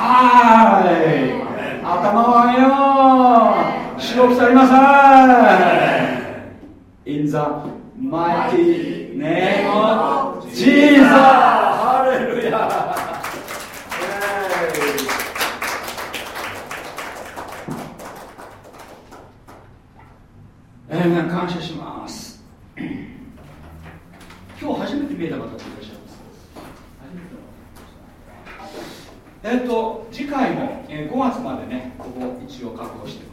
頭を上げよう。白くさりません。In the mighty name of Jesus. ハレルヤえー、感謝します。今日初めて見えた方っていらっしゃいます。えっ、ー、と次回も、えー、5月までねここ一応確保して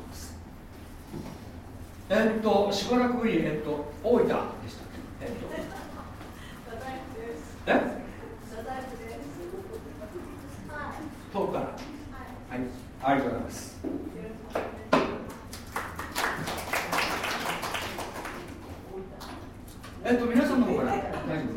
えっとしばらくぶりえっと大分でしたっけ？えっと。え？遠くから。はい、ありがとうございます。えっと皆さんの方から大丈夫